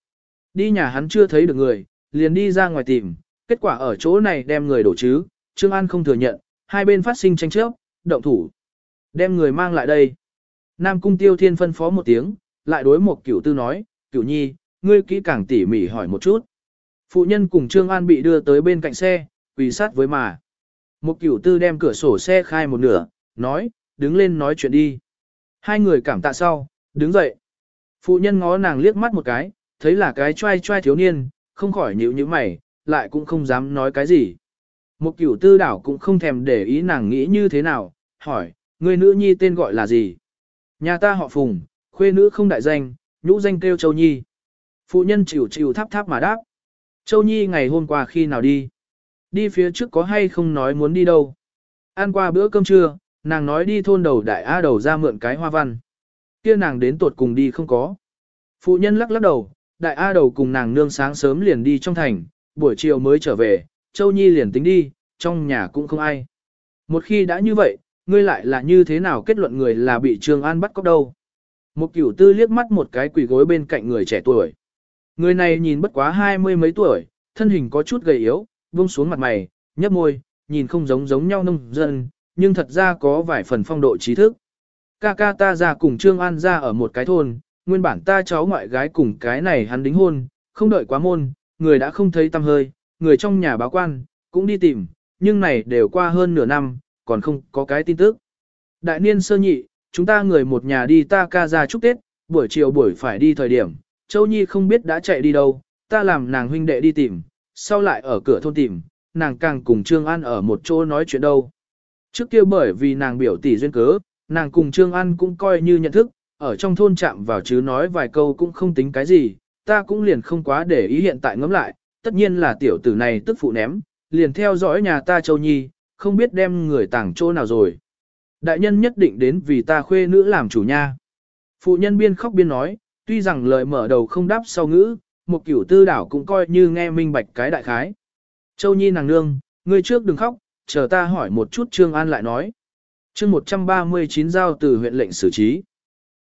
Đi nhà hắn chưa thấy được người, liền đi ra ngoài tìm, kết quả ở chỗ này đem người đổ chứ, Trương An không thừa nhận, hai bên phát sinh tranh chấp, động thủ. Đem người mang lại đây. Nam Cung Tiêu Thiên phân phó một tiếng, lại đối một cửu tư nói, cửu nhi, ngươi kỹ càng tỉ mỉ hỏi một chút. Phụ nhân cùng Trương An bị đưa tới bên cạnh xe, quỳ sát với mà. Một cửu tư đem cửa sổ xe khai một nửa, nói, đứng lên nói chuyện đi. Hai người cảm tạ sau, đứng dậy. Phụ nhân ngó nàng liếc mắt một cái, thấy là cái trai trai thiếu niên, không khỏi nhíu như mày, lại cũng không dám nói cái gì. Một cửu tư đảo cũng không thèm để ý nàng nghĩ như thế nào, hỏi, người nữ nhi tên gọi là gì? Nhà ta họ Phùng, khuê nữ không đại danh, nhũ danh kêu Châu Nhi. Phụ nhân chịu chịu tháp tháp mà đáp. Châu Nhi ngày hôm qua khi nào đi? Đi phía trước có hay không nói muốn đi đâu? Ăn qua bữa cơm trưa, nàng nói đi thôn đầu đại A đầu ra mượn cái hoa văn. Kia nàng đến tuột cùng đi không có. Phụ nhân lắc lắc đầu, đại A đầu cùng nàng nương sáng sớm liền đi trong thành, buổi chiều mới trở về, Châu Nhi liền tính đi, trong nhà cũng không ai. Một khi đã như vậy, ngươi lại là như thế nào kết luận người là bị Trương An bắt cóc đâu? Một cửu tư liếc mắt một cái quỷ gối bên cạnh người trẻ tuổi. Người này nhìn bất quá hai mươi mấy tuổi, thân hình có chút gầy yếu, buông xuống mặt mày, nhấp môi, nhìn không giống giống nhau nông dân, nhưng thật ra có vài phần phong độ trí thức. Ca ca ta ra cùng Trương An ra ở một cái thôn, nguyên bản ta cháu ngoại gái cùng cái này hắn đính hôn, không đợi quá môn, người đã không thấy tâm hơi, người trong nhà báo quan, cũng đi tìm, nhưng này đều qua hơn nửa năm, còn không có cái tin tức. Đại niên sơ nhị, chúng ta người một nhà đi ta ca ra chúc Tết, buổi chiều buổi phải đi thời điểm, Châu Nhi không biết đã chạy đi đâu, ta làm nàng huynh đệ đi tìm, sau lại ở cửa thôn tìm, nàng càng cùng Trương An ở một chỗ nói chuyện đâu. Trước kia bởi vì nàng biểu tỷ duyên cớ, nàng cùng Trương An cũng coi như nhận thức, ở trong thôn chạm vào chứ nói vài câu cũng không tính cái gì, ta cũng liền không quá để ý hiện tại ngẫm lại, tất nhiên là tiểu tử này tức phụ ném, liền theo dõi nhà ta Châu Nhi, không biết đem người tàng chỗ nào rồi. Đại nhân nhất định đến vì ta khuê nữ làm chủ nha. Phụ nhân biên khóc biên nói, tuy rằng lời mở đầu không đáp sau ngữ, một kiểu tư đảo cũng coi như nghe minh bạch cái đại khái. Châu Nhi nàng nương, ngươi trước đừng khóc, chờ ta hỏi một chút Trương An lại nói. chương 139 giao từ huyện lệnh xử trí.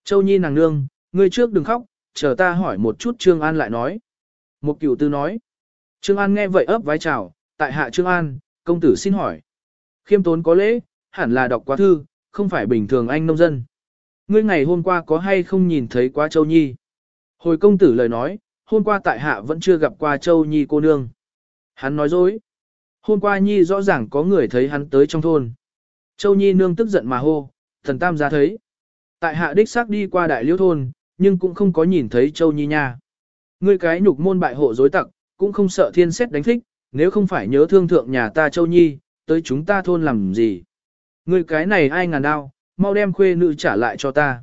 Châu Nhi nàng nương, ngươi trước đừng khóc, chờ ta hỏi một chút Trương An lại nói. Một cửu tư nói. Trương An nghe vậy ấp vái chào, tại hạ Trương An, công tử xin hỏi. Khiêm tốn có lễ, hẳn là đọc quá thư, không phải bình thường anh nông dân. Ngươi ngày hôm qua có hay không nhìn thấy quá Châu Nhi? Hồi công tử lời nói, hôm qua tại hạ vẫn chưa gặp qua Châu Nhi cô nương. Hắn nói dối. Hôm qua Nhi rõ ràng có người thấy hắn tới trong thôn. Châu Nhi nương tức giận mà hô, thần tam ra thấy. Tại hạ đích xác đi qua đại liễu thôn, nhưng cũng không có nhìn thấy Châu Nhi nha. Ngươi cái nhục môn bại hộ dối tặc, cũng không sợ thiên xét đánh thích, nếu không phải nhớ thương thượng nhà ta Châu Nhi, tới chúng ta thôn làm gì. Ngươi cái này ai ngàn đao, mau đem khuê nữ trả lại cho ta.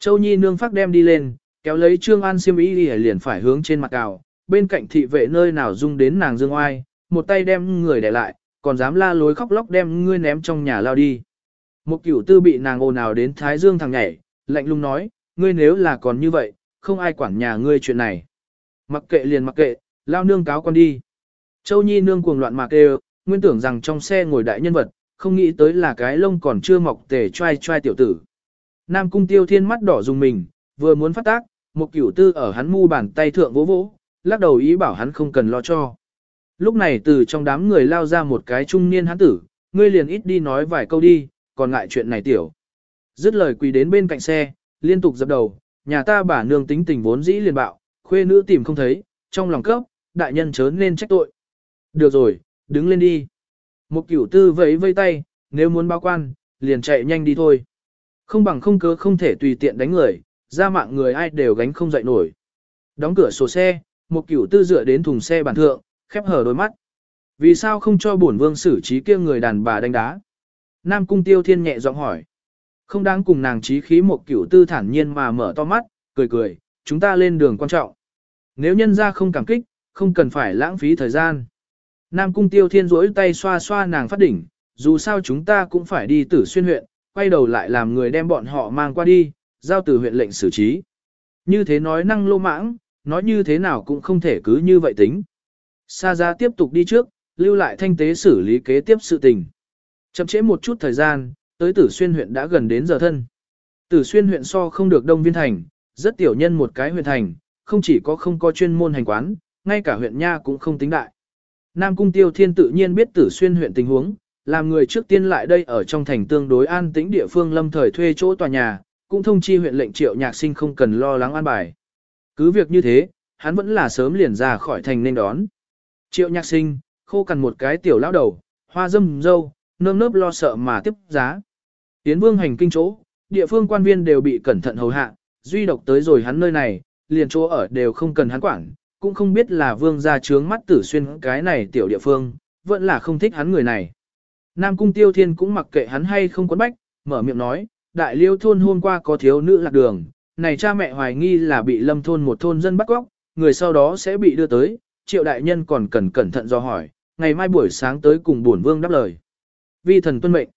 Châu Nhi nương phát đem đi lên, kéo lấy Trương An siêm ý liền phải hướng trên mặt cào, bên cạnh thị vệ nơi nào dung đến nàng dương oai, một tay đem người để lại, còn dám la lối khóc lóc đem ngươi ném trong nhà lao đi. Một cửu tư bị nàng ồn ào đến thái dương thằng nhảy, lạnh lùng nói, ngươi nếu là còn như vậy, không ai quản nhà ngươi chuyện này. Mặc kệ liền mặc kệ, lao nương cáo con đi. Châu Nhi nương cuồng loạn mạc đều, nguyên tưởng rằng trong xe ngồi đại nhân vật, không nghĩ tới là cái lông còn chưa mọc tề trai trai tiểu tử. Nam cung tiêu thiên mắt đỏ dùng mình, vừa muốn phát tác, một cửu tư ở hắn mu bàn tay thượng vỗ vỗ, lắc đầu ý bảo hắn không cần lo cho. Lúc này từ trong đám người lao ra một cái trung niên hán tử, ngươi liền ít đi nói vài câu đi, còn ngại chuyện này tiểu. Dứt lời quỳ đến bên cạnh xe, liên tục dập đầu, nhà ta bà nương tính tình vốn dĩ liền bạo, khuê nữ tìm không thấy, trong lòng cấp, đại nhân chớ nên trách tội. Được rồi, đứng lên đi. Một cửu tư vẫy vây tay, nếu muốn báo quan, liền chạy nhanh đi thôi. Không bằng không cớ không thể tùy tiện đánh người, ra mạng người ai đều gánh không dậy nổi. Đóng cửa sổ xe, một cửu tư dựa đến thùng xe bàn thượng, khép hờ đôi mắt. Vì sao không cho bổn vương xử trí kia người đàn bà đánh đá? Nam cung tiêu thiên nhẹ giọng hỏi. Không đáng cùng nàng trí khí một kiểu tư thản nhiên mà mở to mắt, cười cười, chúng ta lên đường quan trọng. Nếu nhân ra không cảm kích, Không cần phải lãng phí thời gian. Nam cung tiêu thiên rỗi tay xoa xoa nàng phát đỉnh, dù sao chúng ta cũng phải đi tử xuyên huyện, quay đầu lại làm người đem bọn họ mang qua đi, giao từ huyện lệnh xử trí. Như thế nói năng lô mãng, nói như thế nào cũng không thể cứ như vậy tính. Sa ra tiếp tục đi trước, lưu lại thanh tế xử lý kế tiếp sự tình. Chậm trễ một chút thời gian, tới tử xuyên huyện đã gần đến giờ thân. Tử xuyên huyện so không được đông viên thành, rất tiểu nhân một cái huyện thành, không chỉ có không có chuyên môn hành quán, ngay cả huyện nha cũng không tính đại. Nam Cung Tiêu Thiên tự nhiên biết tử xuyên huyện tình huống, làm người trước tiên lại đây ở trong thành tương đối an tĩnh địa phương lâm thời thuê chỗ tòa nhà, cũng thông chi huyện lệnh triệu nhạc sinh không cần lo lắng an bài. Cứ việc như thế, hắn vẫn là sớm liền ra khỏi thành nên đón. Triệu nhạc sinh, khô cằn một cái tiểu lão đầu, hoa dâm dâu, nơm nớp lo sợ mà tiếp giá. Tiến vương hành kinh chỗ, địa phương quan viên đều bị cẩn thận hầu hạ, duy độc tới rồi hắn nơi này, liền chỗ ở đều không cần hắn quản, cũng không biết là vương gia trướng mắt tử xuyên cái này tiểu địa phương, vẫn là không thích hắn người này. Nam cung tiêu thiên cũng mặc kệ hắn hay không quấn bách, mở miệng nói, đại liêu thôn hôm qua có thiếu nữ lạc đường, này cha mẹ hoài nghi là bị lâm thôn một thôn dân bắt cóc, người sau đó sẽ bị đưa tới, triệu đại nhân còn cần cẩn thận do hỏi, ngày mai buổi sáng tới cùng bổn vương đáp lời. Vi thần tuân mệnh.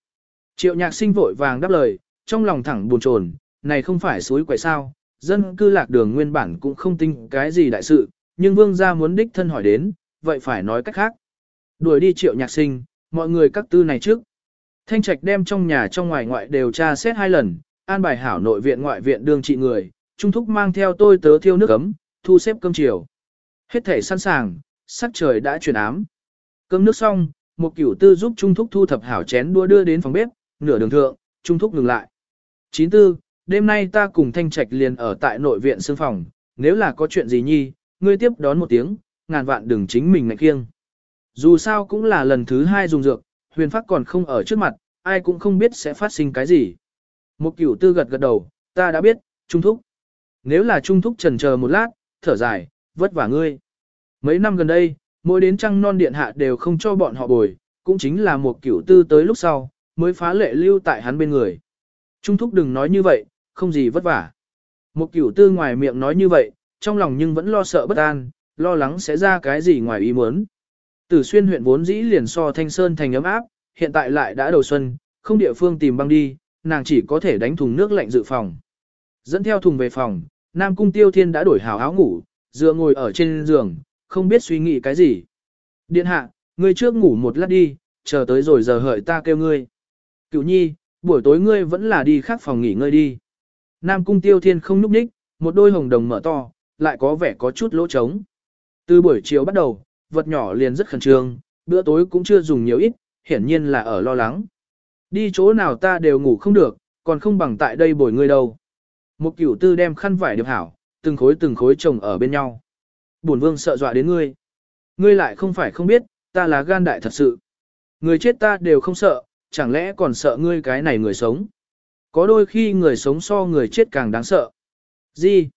Triệu nhạc sinh vội vàng đáp lời, trong lòng thẳng buồn chồn, này không phải suối quậy sao, dân cư lạc đường nguyên bản cũng không tin cái gì đại sự, nhưng vương gia muốn đích thân hỏi đến, vậy phải nói cách khác. Đuổi đi triệu nhạc sinh, mọi người các tư này trước. Thanh Trạch đem trong nhà trong ngoài ngoại đều tra xét hai lần, an bài hảo nội viện ngoại viện đương trị người, trung thúc mang theo tôi tớ thiêu nước ấm, thu xếp cơm chiều. Hết thể sẵn sàng, sắc trời đã chuyển ám. Cơm nước xong, một cửu tư giúp trung thúc thu thập hảo chén đua đưa đến phòng bếp, nửa đường thượng, trung thúc ngừng lại. Chín tư, đêm nay ta cùng Thanh Trạch liền ở tại nội viện xương phòng, nếu là có chuyện gì nhi, ngươi tiếp đón một tiếng, ngàn vạn đừng chính mình ngại kiêng. Dù sao cũng là lần thứ hai dùng dược, huyền phát còn không ở trước mặt, ai cũng không biết sẽ phát sinh cái gì. Một cửu tư gật gật đầu, ta đã biết, trung thúc. Nếu là trung thúc trần chờ một lát, thở dài, vất vả ngươi. Mấy năm gần đây, mỗi đến trăng non điện hạ đều không cho bọn họ bồi, cũng chính là một cửu tư tới lúc sau, mới phá lệ lưu tại hắn bên người. Trung thúc đừng nói như vậy, không gì vất vả. Một cửu tư ngoài miệng nói như vậy, trong lòng nhưng vẫn lo sợ bất an, lo lắng sẽ ra cái gì ngoài ý muốn. Tử xuyên huyện vốn dĩ liền so thanh sơn thành ấm áp, hiện tại lại đã đầu xuân, không địa phương tìm băng đi, nàng chỉ có thể đánh thùng nước lạnh dự phòng. Dẫn theo thùng về phòng, Nam Cung Tiêu Thiên đã đổi hào áo ngủ, dựa ngồi ở trên giường, không biết suy nghĩ cái gì. Điện hạ, ngươi trước ngủ một lát đi, chờ tới rồi giờ hợi ta kêu ngươi. Cửu nhi, buổi tối ngươi vẫn là đi khác phòng nghỉ ngơi đi. Nam Cung Tiêu Thiên không núp ních, một đôi hồng đồng mở to, lại có vẻ có chút lỗ trống. Từ buổi chiều bắt đầu, vật nhỏ liền rất khẩn trương, bữa tối cũng chưa dùng nhiều ít, hiển nhiên là ở lo lắng. Đi chỗ nào ta đều ngủ không được, còn không bằng tại đây bồi ngươi đâu. Một cửu tư đem khăn vải điệp hảo, từng khối từng khối chồng ở bên nhau. Bổn vương sợ dọa đến ngươi. Ngươi lại không phải không biết, ta là gan đại thật sự. Người chết ta đều không sợ, chẳng lẽ còn sợ ngươi cái này người sống. Có đôi khi người sống so người chết càng đáng sợ. Gì?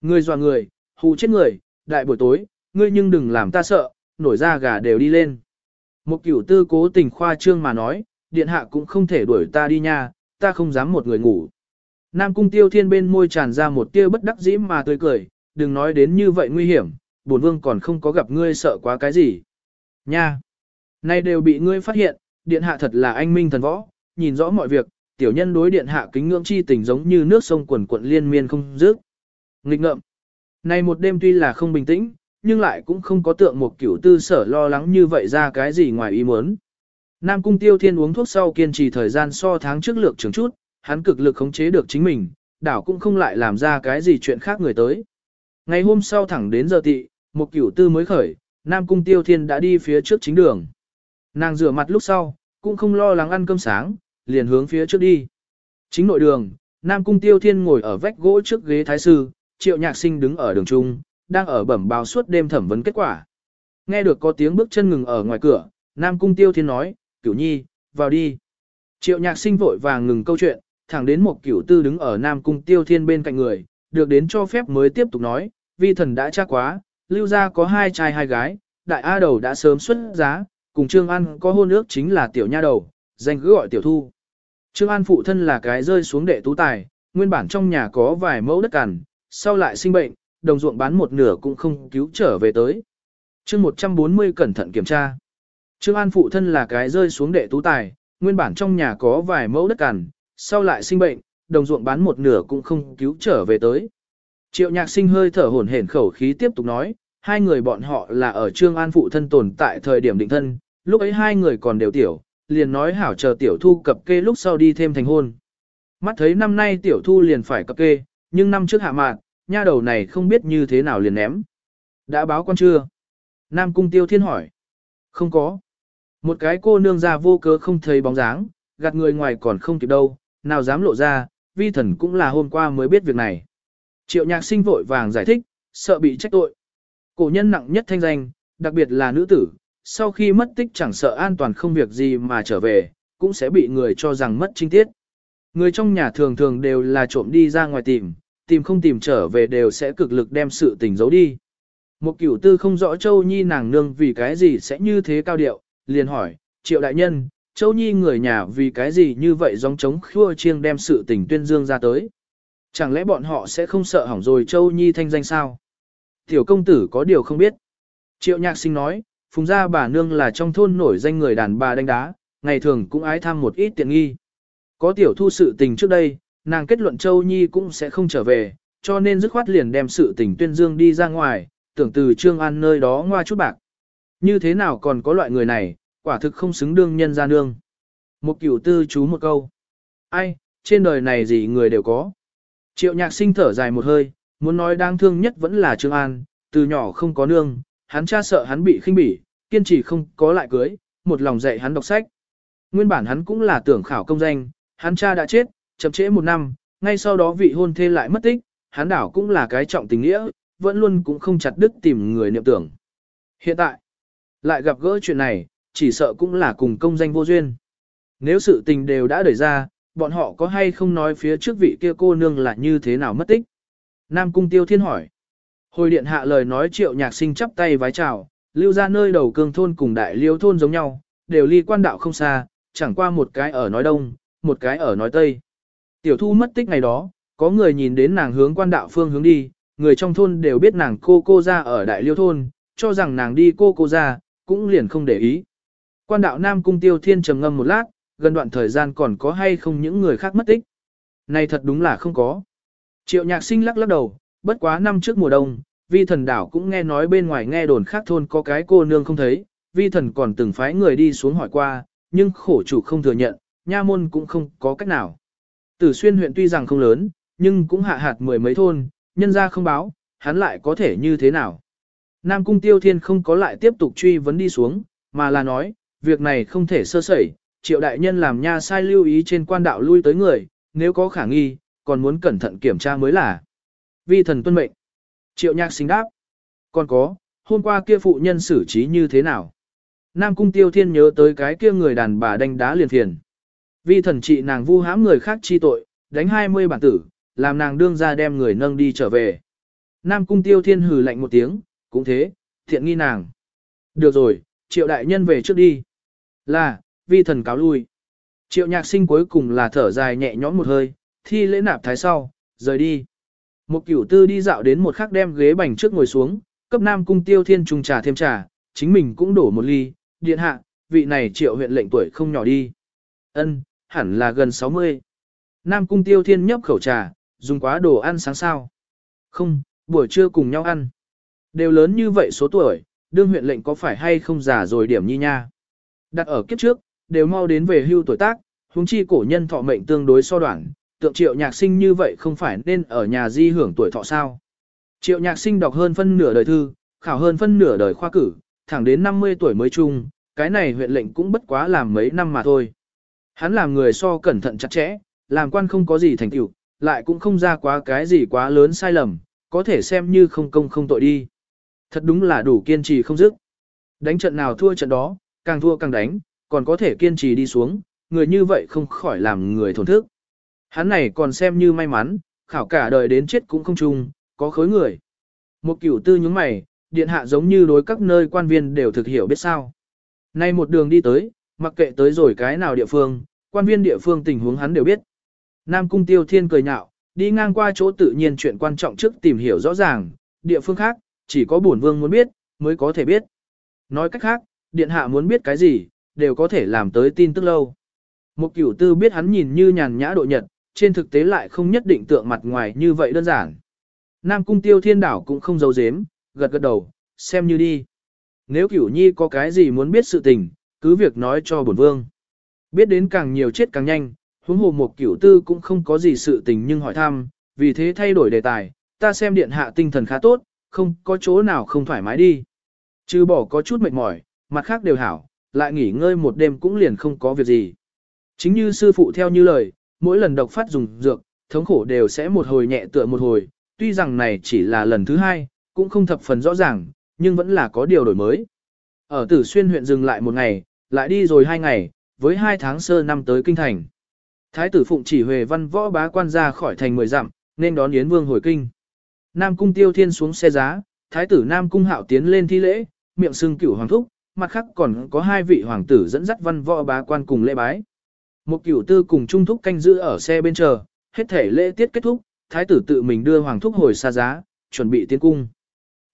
ngươi dọa người, hù chết người, đại buổi tối, ngươi nhưng đừng làm ta sợ, nổi ra gà đều đi lên. Một cửu tư cố tình khoa trương mà nói, điện hạ cũng không thể đuổi ta đi nha, ta không dám một người ngủ. Nam cung tiêu thiên bên môi tràn ra một tia bất đắc dĩ mà tươi cười, đừng nói đến như vậy nguy hiểm, bổn vương còn không có gặp ngươi sợ quá cái gì. Nha! Nay đều bị ngươi phát hiện, điện hạ thật là anh minh thần võ, nhìn rõ mọi việc, tiểu nhân đối điện hạ kính ngưỡng chi tình giống như nước sông quần quận liên miên không dứt. Nghịch ngợm! nay một đêm tuy là không bình tĩnh, nhưng lại cũng không có tượng một kiểu tư sở lo lắng như vậy ra cái gì ngoài ý muốn. Nam Cung Tiêu Thiên uống thuốc sau kiên trì thời gian so tháng trước lược trường chút, hắn cực lực khống chế được chính mình, đảo cũng không lại làm ra cái gì chuyện khác người tới. Ngày hôm sau thẳng đến giờ tị, một cửu tư mới khởi, Nam Cung Tiêu Thiên đã đi phía trước chính đường. Nàng rửa mặt lúc sau, cũng không lo lắng ăn cơm sáng, liền hướng phía trước đi. Chính nội đường, Nam Cung Tiêu Thiên ngồi ở vách gỗ trước ghế thái sư, triệu nhạc sinh đứng ở đường trung, đang ở bẩm báo suốt đêm thẩm vấn kết quả. Nghe được có tiếng bước chân ngừng ở ngoài cửa, Nam Cung Tiêu Thiên nói, cửu nhi, vào đi. Triệu nhạc sinh vội vàng ngừng câu chuyện, thẳng đến một cửu tư đứng ở Nam Cung Tiêu Thiên bên cạnh người, được đến cho phép mới tiếp tục nói, vi thần đã chắc quá, lưu ra có hai trai hai gái, đại A đầu đã sớm xuất giá, cùng Trương An có hôn ước chính là tiểu nha đầu, danh cứ gọi tiểu thu. Trương An phụ thân là cái rơi xuống đệ tú tài, nguyên bản trong nhà có vài mẫu đất cằn, sau lại sinh bệnh, đồng ruộng bán một nửa cũng không cứu trở về tới. chương 140 cẩn thận kiểm tra. Trương An phụ thân là cái rơi xuống đệ tú tài, nguyên bản trong nhà có vài mẫu đất cằn, sau lại sinh bệnh, đồng ruộng bán một nửa cũng không cứu trở về tới. Triệu nhạc sinh hơi thở hổn hển khẩu khí tiếp tục nói, hai người bọn họ là ở Trương An phụ thân tồn tại thời điểm định thân, lúc ấy hai người còn đều tiểu, liền nói hảo chờ tiểu thu cập kê lúc sau đi thêm thành hôn. Mắt thấy năm nay tiểu thu liền phải cập kê, nhưng năm trước hạ mạn, nha đầu này không biết như thế nào liền ném. Đã báo quan chưa? Nam Cung Tiêu Thiên hỏi. Không có. Một cái cô nương ra vô cớ không thấy bóng dáng, gạt người ngoài còn không kịp đâu, nào dám lộ ra, vi thần cũng là hôm qua mới biết việc này. Triệu nhạc sinh vội vàng giải thích, sợ bị trách tội. Cổ nhân nặng nhất thanh danh, đặc biệt là nữ tử, sau khi mất tích chẳng sợ an toàn không việc gì mà trở về, cũng sẽ bị người cho rằng mất trinh tiết. Người trong nhà thường thường đều là trộm đi ra ngoài tìm, tìm không tìm trở về đều sẽ cực lực đem sự tình giấu đi. Một cửu tư không rõ Châu Nhi nàng nương vì cái gì sẽ như thế cao điệu, liền hỏi, triệu đại nhân, Châu Nhi người nhà vì cái gì như vậy giống chống khua chiêng đem sự tình tuyên dương ra tới. Chẳng lẽ bọn họ sẽ không sợ hỏng rồi Châu Nhi thanh danh sao? Tiểu công tử có điều không biết. Triệu nhạc sinh nói, phùng gia bà nương là trong thôn nổi danh người đàn bà đánh đá, ngày thường cũng ái tham một ít tiện nghi. Có tiểu thu sự tình trước đây, nàng kết luận Châu Nhi cũng sẽ không trở về, cho nên dứt khoát liền đem sự tình tuyên dương đi ra ngoài, tưởng từ Trương An nơi đó ngoa chút bạc. Như thế nào còn có loại người này, quả thực không xứng đương nhân gia nương. Một cửu tư chú một câu. Ai, trên đời này gì người đều có. Triệu nhạc sinh thở dài một hơi, muốn nói đáng thương nhất vẫn là Trương An, từ nhỏ không có nương, hắn cha sợ hắn bị khinh bỉ, kiên trì không có lại cưới, một lòng dạy hắn đọc sách. Nguyên bản hắn cũng là tưởng khảo công danh, hắn cha đã chết, chậm trễ một năm, ngay sau đó vị hôn thê lại mất tích, hắn đảo cũng là cái trọng tình nghĩa, vẫn luôn cũng không chặt đứt tìm người niệm tưởng. Hiện tại, lại gặp gỡ chuyện này, chỉ sợ cũng là cùng công danh vô duyên. Nếu sự tình đều đã đẩy ra, bọn họ có hay không nói phía trước vị kia cô nương là như thế nào mất tích? Nam Cung Tiêu Thiên hỏi. Hồi điện hạ lời nói triệu nhạc sinh chắp tay vái chào, lưu ra nơi đầu cương thôn cùng đại liêu thôn giống nhau, đều ly quan đạo không xa, chẳng qua một cái ở nói đông, một cái ở nói tây. Tiểu thu mất tích ngày đó, có người nhìn đến nàng hướng quan đạo phương hướng đi, người trong thôn đều biết nàng cô cô ra ở đại liêu thôn, cho rằng nàng đi cô cô ra, cũng liền không để ý. Quan đạo Nam Cung Tiêu Thiên trầm ngâm một lát, gần đoạn thời gian còn có hay không những người khác mất tích. Này thật đúng là không có. Triệu nhạc sinh lắc lắc đầu, bất quá năm trước mùa đông, vi thần đảo cũng nghe nói bên ngoài nghe đồn khác thôn có cái cô nương không thấy, vi thần còn từng phái người đi xuống hỏi qua, nhưng khổ chủ không thừa nhận, nha môn cũng không có cách nào. Tử xuyên huyện tuy rằng không lớn, nhưng cũng hạ hạt mười mấy thôn, nhân ra không báo, hắn lại có thể như thế nào. Nam cung tiêu thiên không có lại tiếp tục truy vấn đi xuống, mà là nói, việc này không thể sơ sẩy, triệu đại nhân làm nha sai lưu ý trên quan đạo lui tới người, nếu có khả nghi, còn muốn cẩn thận kiểm tra mới là. Vi thần tuân mệnh. Triệu nhạc sinh đáp. Còn có, hôm qua kia phụ nhân xử trí như thế nào? Nam cung tiêu thiên nhớ tới cái kia người đàn bà đánh đá liền phiền. Vi thần trị nàng vu hãm người khác chi tội, đánh 20 bản tử, làm nàng đương ra đem người nâng đi trở về. Nam cung tiêu thiên hừ lạnh một tiếng, cũng thế, thiện nghi nàng. Được rồi, triệu đại nhân về trước đi. Là, vi thần cáo lui. Triệu nhạc sinh cuối cùng là thở dài nhẹ nhõm một hơi, thi lễ nạp thái sau, rời đi. Một cửu tư đi dạo đến một khắc đem ghế bành trước ngồi xuống, cấp nam cung tiêu thiên trùng trà thêm trà, chính mình cũng đổ một ly, điện hạ, vị này triệu huyện lệnh tuổi không nhỏ đi. Ân, hẳn là gần 60. Nam cung tiêu thiên nhấp khẩu trà, dùng quá đồ ăn sáng sao. Không, buổi trưa cùng nhau ăn. Đều lớn như vậy số tuổi, đương huyện lệnh có phải hay không già rồi điểm nhi nha. Đặt ở kiếp trước, đều mau đến về hưu tuổi tác, huống chi cổ nhân thọ mệnh tương đối so đoạn, tượng triệu nhạc sinh như vậy không phải nên ở nhà di hưởng tuổi thọ sao. Triệu nhạc sinh đọc hơn phân nửa đời thư, khảo hơn phân nửa đời khoa cử, thẳng đến 50 tuổi mới chung, cái này huyện lệnh cũng bất quá làm mấy năm mà thôi. Hắn làm người so cẩn thận chặt chẽ, làm quan không có gì thành tựu, lại cũng không ra quá cái gì quá lớn sai lầm, có thể xem như không công không tội đi. Thật đúng là đủ kiên trì không dứt. Đánh trận nào thua trận đó, càng thua càng đánh, còn có thể kiên trì đi xuống, người như vậy không khỏi làm người thổn thức. Hắn này còn xem như may mắn, khảo cả đời đến chết cũng không chung, có khối người. Một cửu tư những mày, điện hạ giống như đối các nơi quan viên đều thực hiểu biết sao. Nay một đường đi tới, mặc kệ tới rồi cái nào địa phương, quan viên địa phương tình huống hắn đều biết. Nam cung tiêu thiên cười nhạo, đi ngang qua chỗ tự nhiên chuyện quan trọng trước tìm hiểu rõ ràng, địa phương khác, chỉ có bổn vương muốn biết, mới có thể biết. Nói cách khác, điện hạ muốn biết cái gì, đều có thể làm tới tin tức lâu. Một cửu tư biết hắn nhìn như nhàn nhã độ nhật, trên thực tế lại không nhất định tượng mặt ngoài như vậy đơn giản. Nam cung tiêu thiên đảo cũng không giấu giếm, gật gật đầu, xem như đi. Nếu cửu nhi có cái gì muốn biết sự tình, cứ việc nói cho bổn vương. Biết đến càng nhiều chết càng nhanh, huống hồ một cửu tư cũng không có gì sự tình nhưng hỏi thăm, vì thế thay đổi đề tài, ta xem điện hạ tinh thần khá tốt, không có chỗ nào không thoải mái đi. Trừ bỏ có chút mệt mỏi, mặt khác đều hảo, lại nghỉ ngơi một đêm cũng liền không có việc gì. Chính như sư phụ theo như lời, mỗi lần độc phát dùng dược, thống khổ đều sẽ một hồi nhẹ tựa một hồi, tuy rằng này chỉ là lần thứ hai, cũng không thập phần rõ ràng, nhưng vẫn là có điều đổi mới. Ở Tử Xuyên huyện dừng lại một ngày, lại đi rồi hai ngày, với hai tháng sơ năm tới kinh thành. Thái tử Phụng chỉ huề văn võ bá quan ra khỏi thành mười dặm, nên đón Yến Vương hồi kinh. Nam Cung Tiêu Thiên xuống xe giá, Thái tử Nam Cung Hạo tiến lên thi lễ, miệng sưng cửu hoàng thúc, mặt khác còn có hai vị hoàng tử dẫn dắt văn võ bá quan cùng lễ bái. Một cửu tư cùng trung thúc canh giữ ở xe bên chờ, hết thể lễ tiết kết thúc, thái tử tự mình đưa hoàng thúc hồi xa giá, chuẩn bị tiến cung.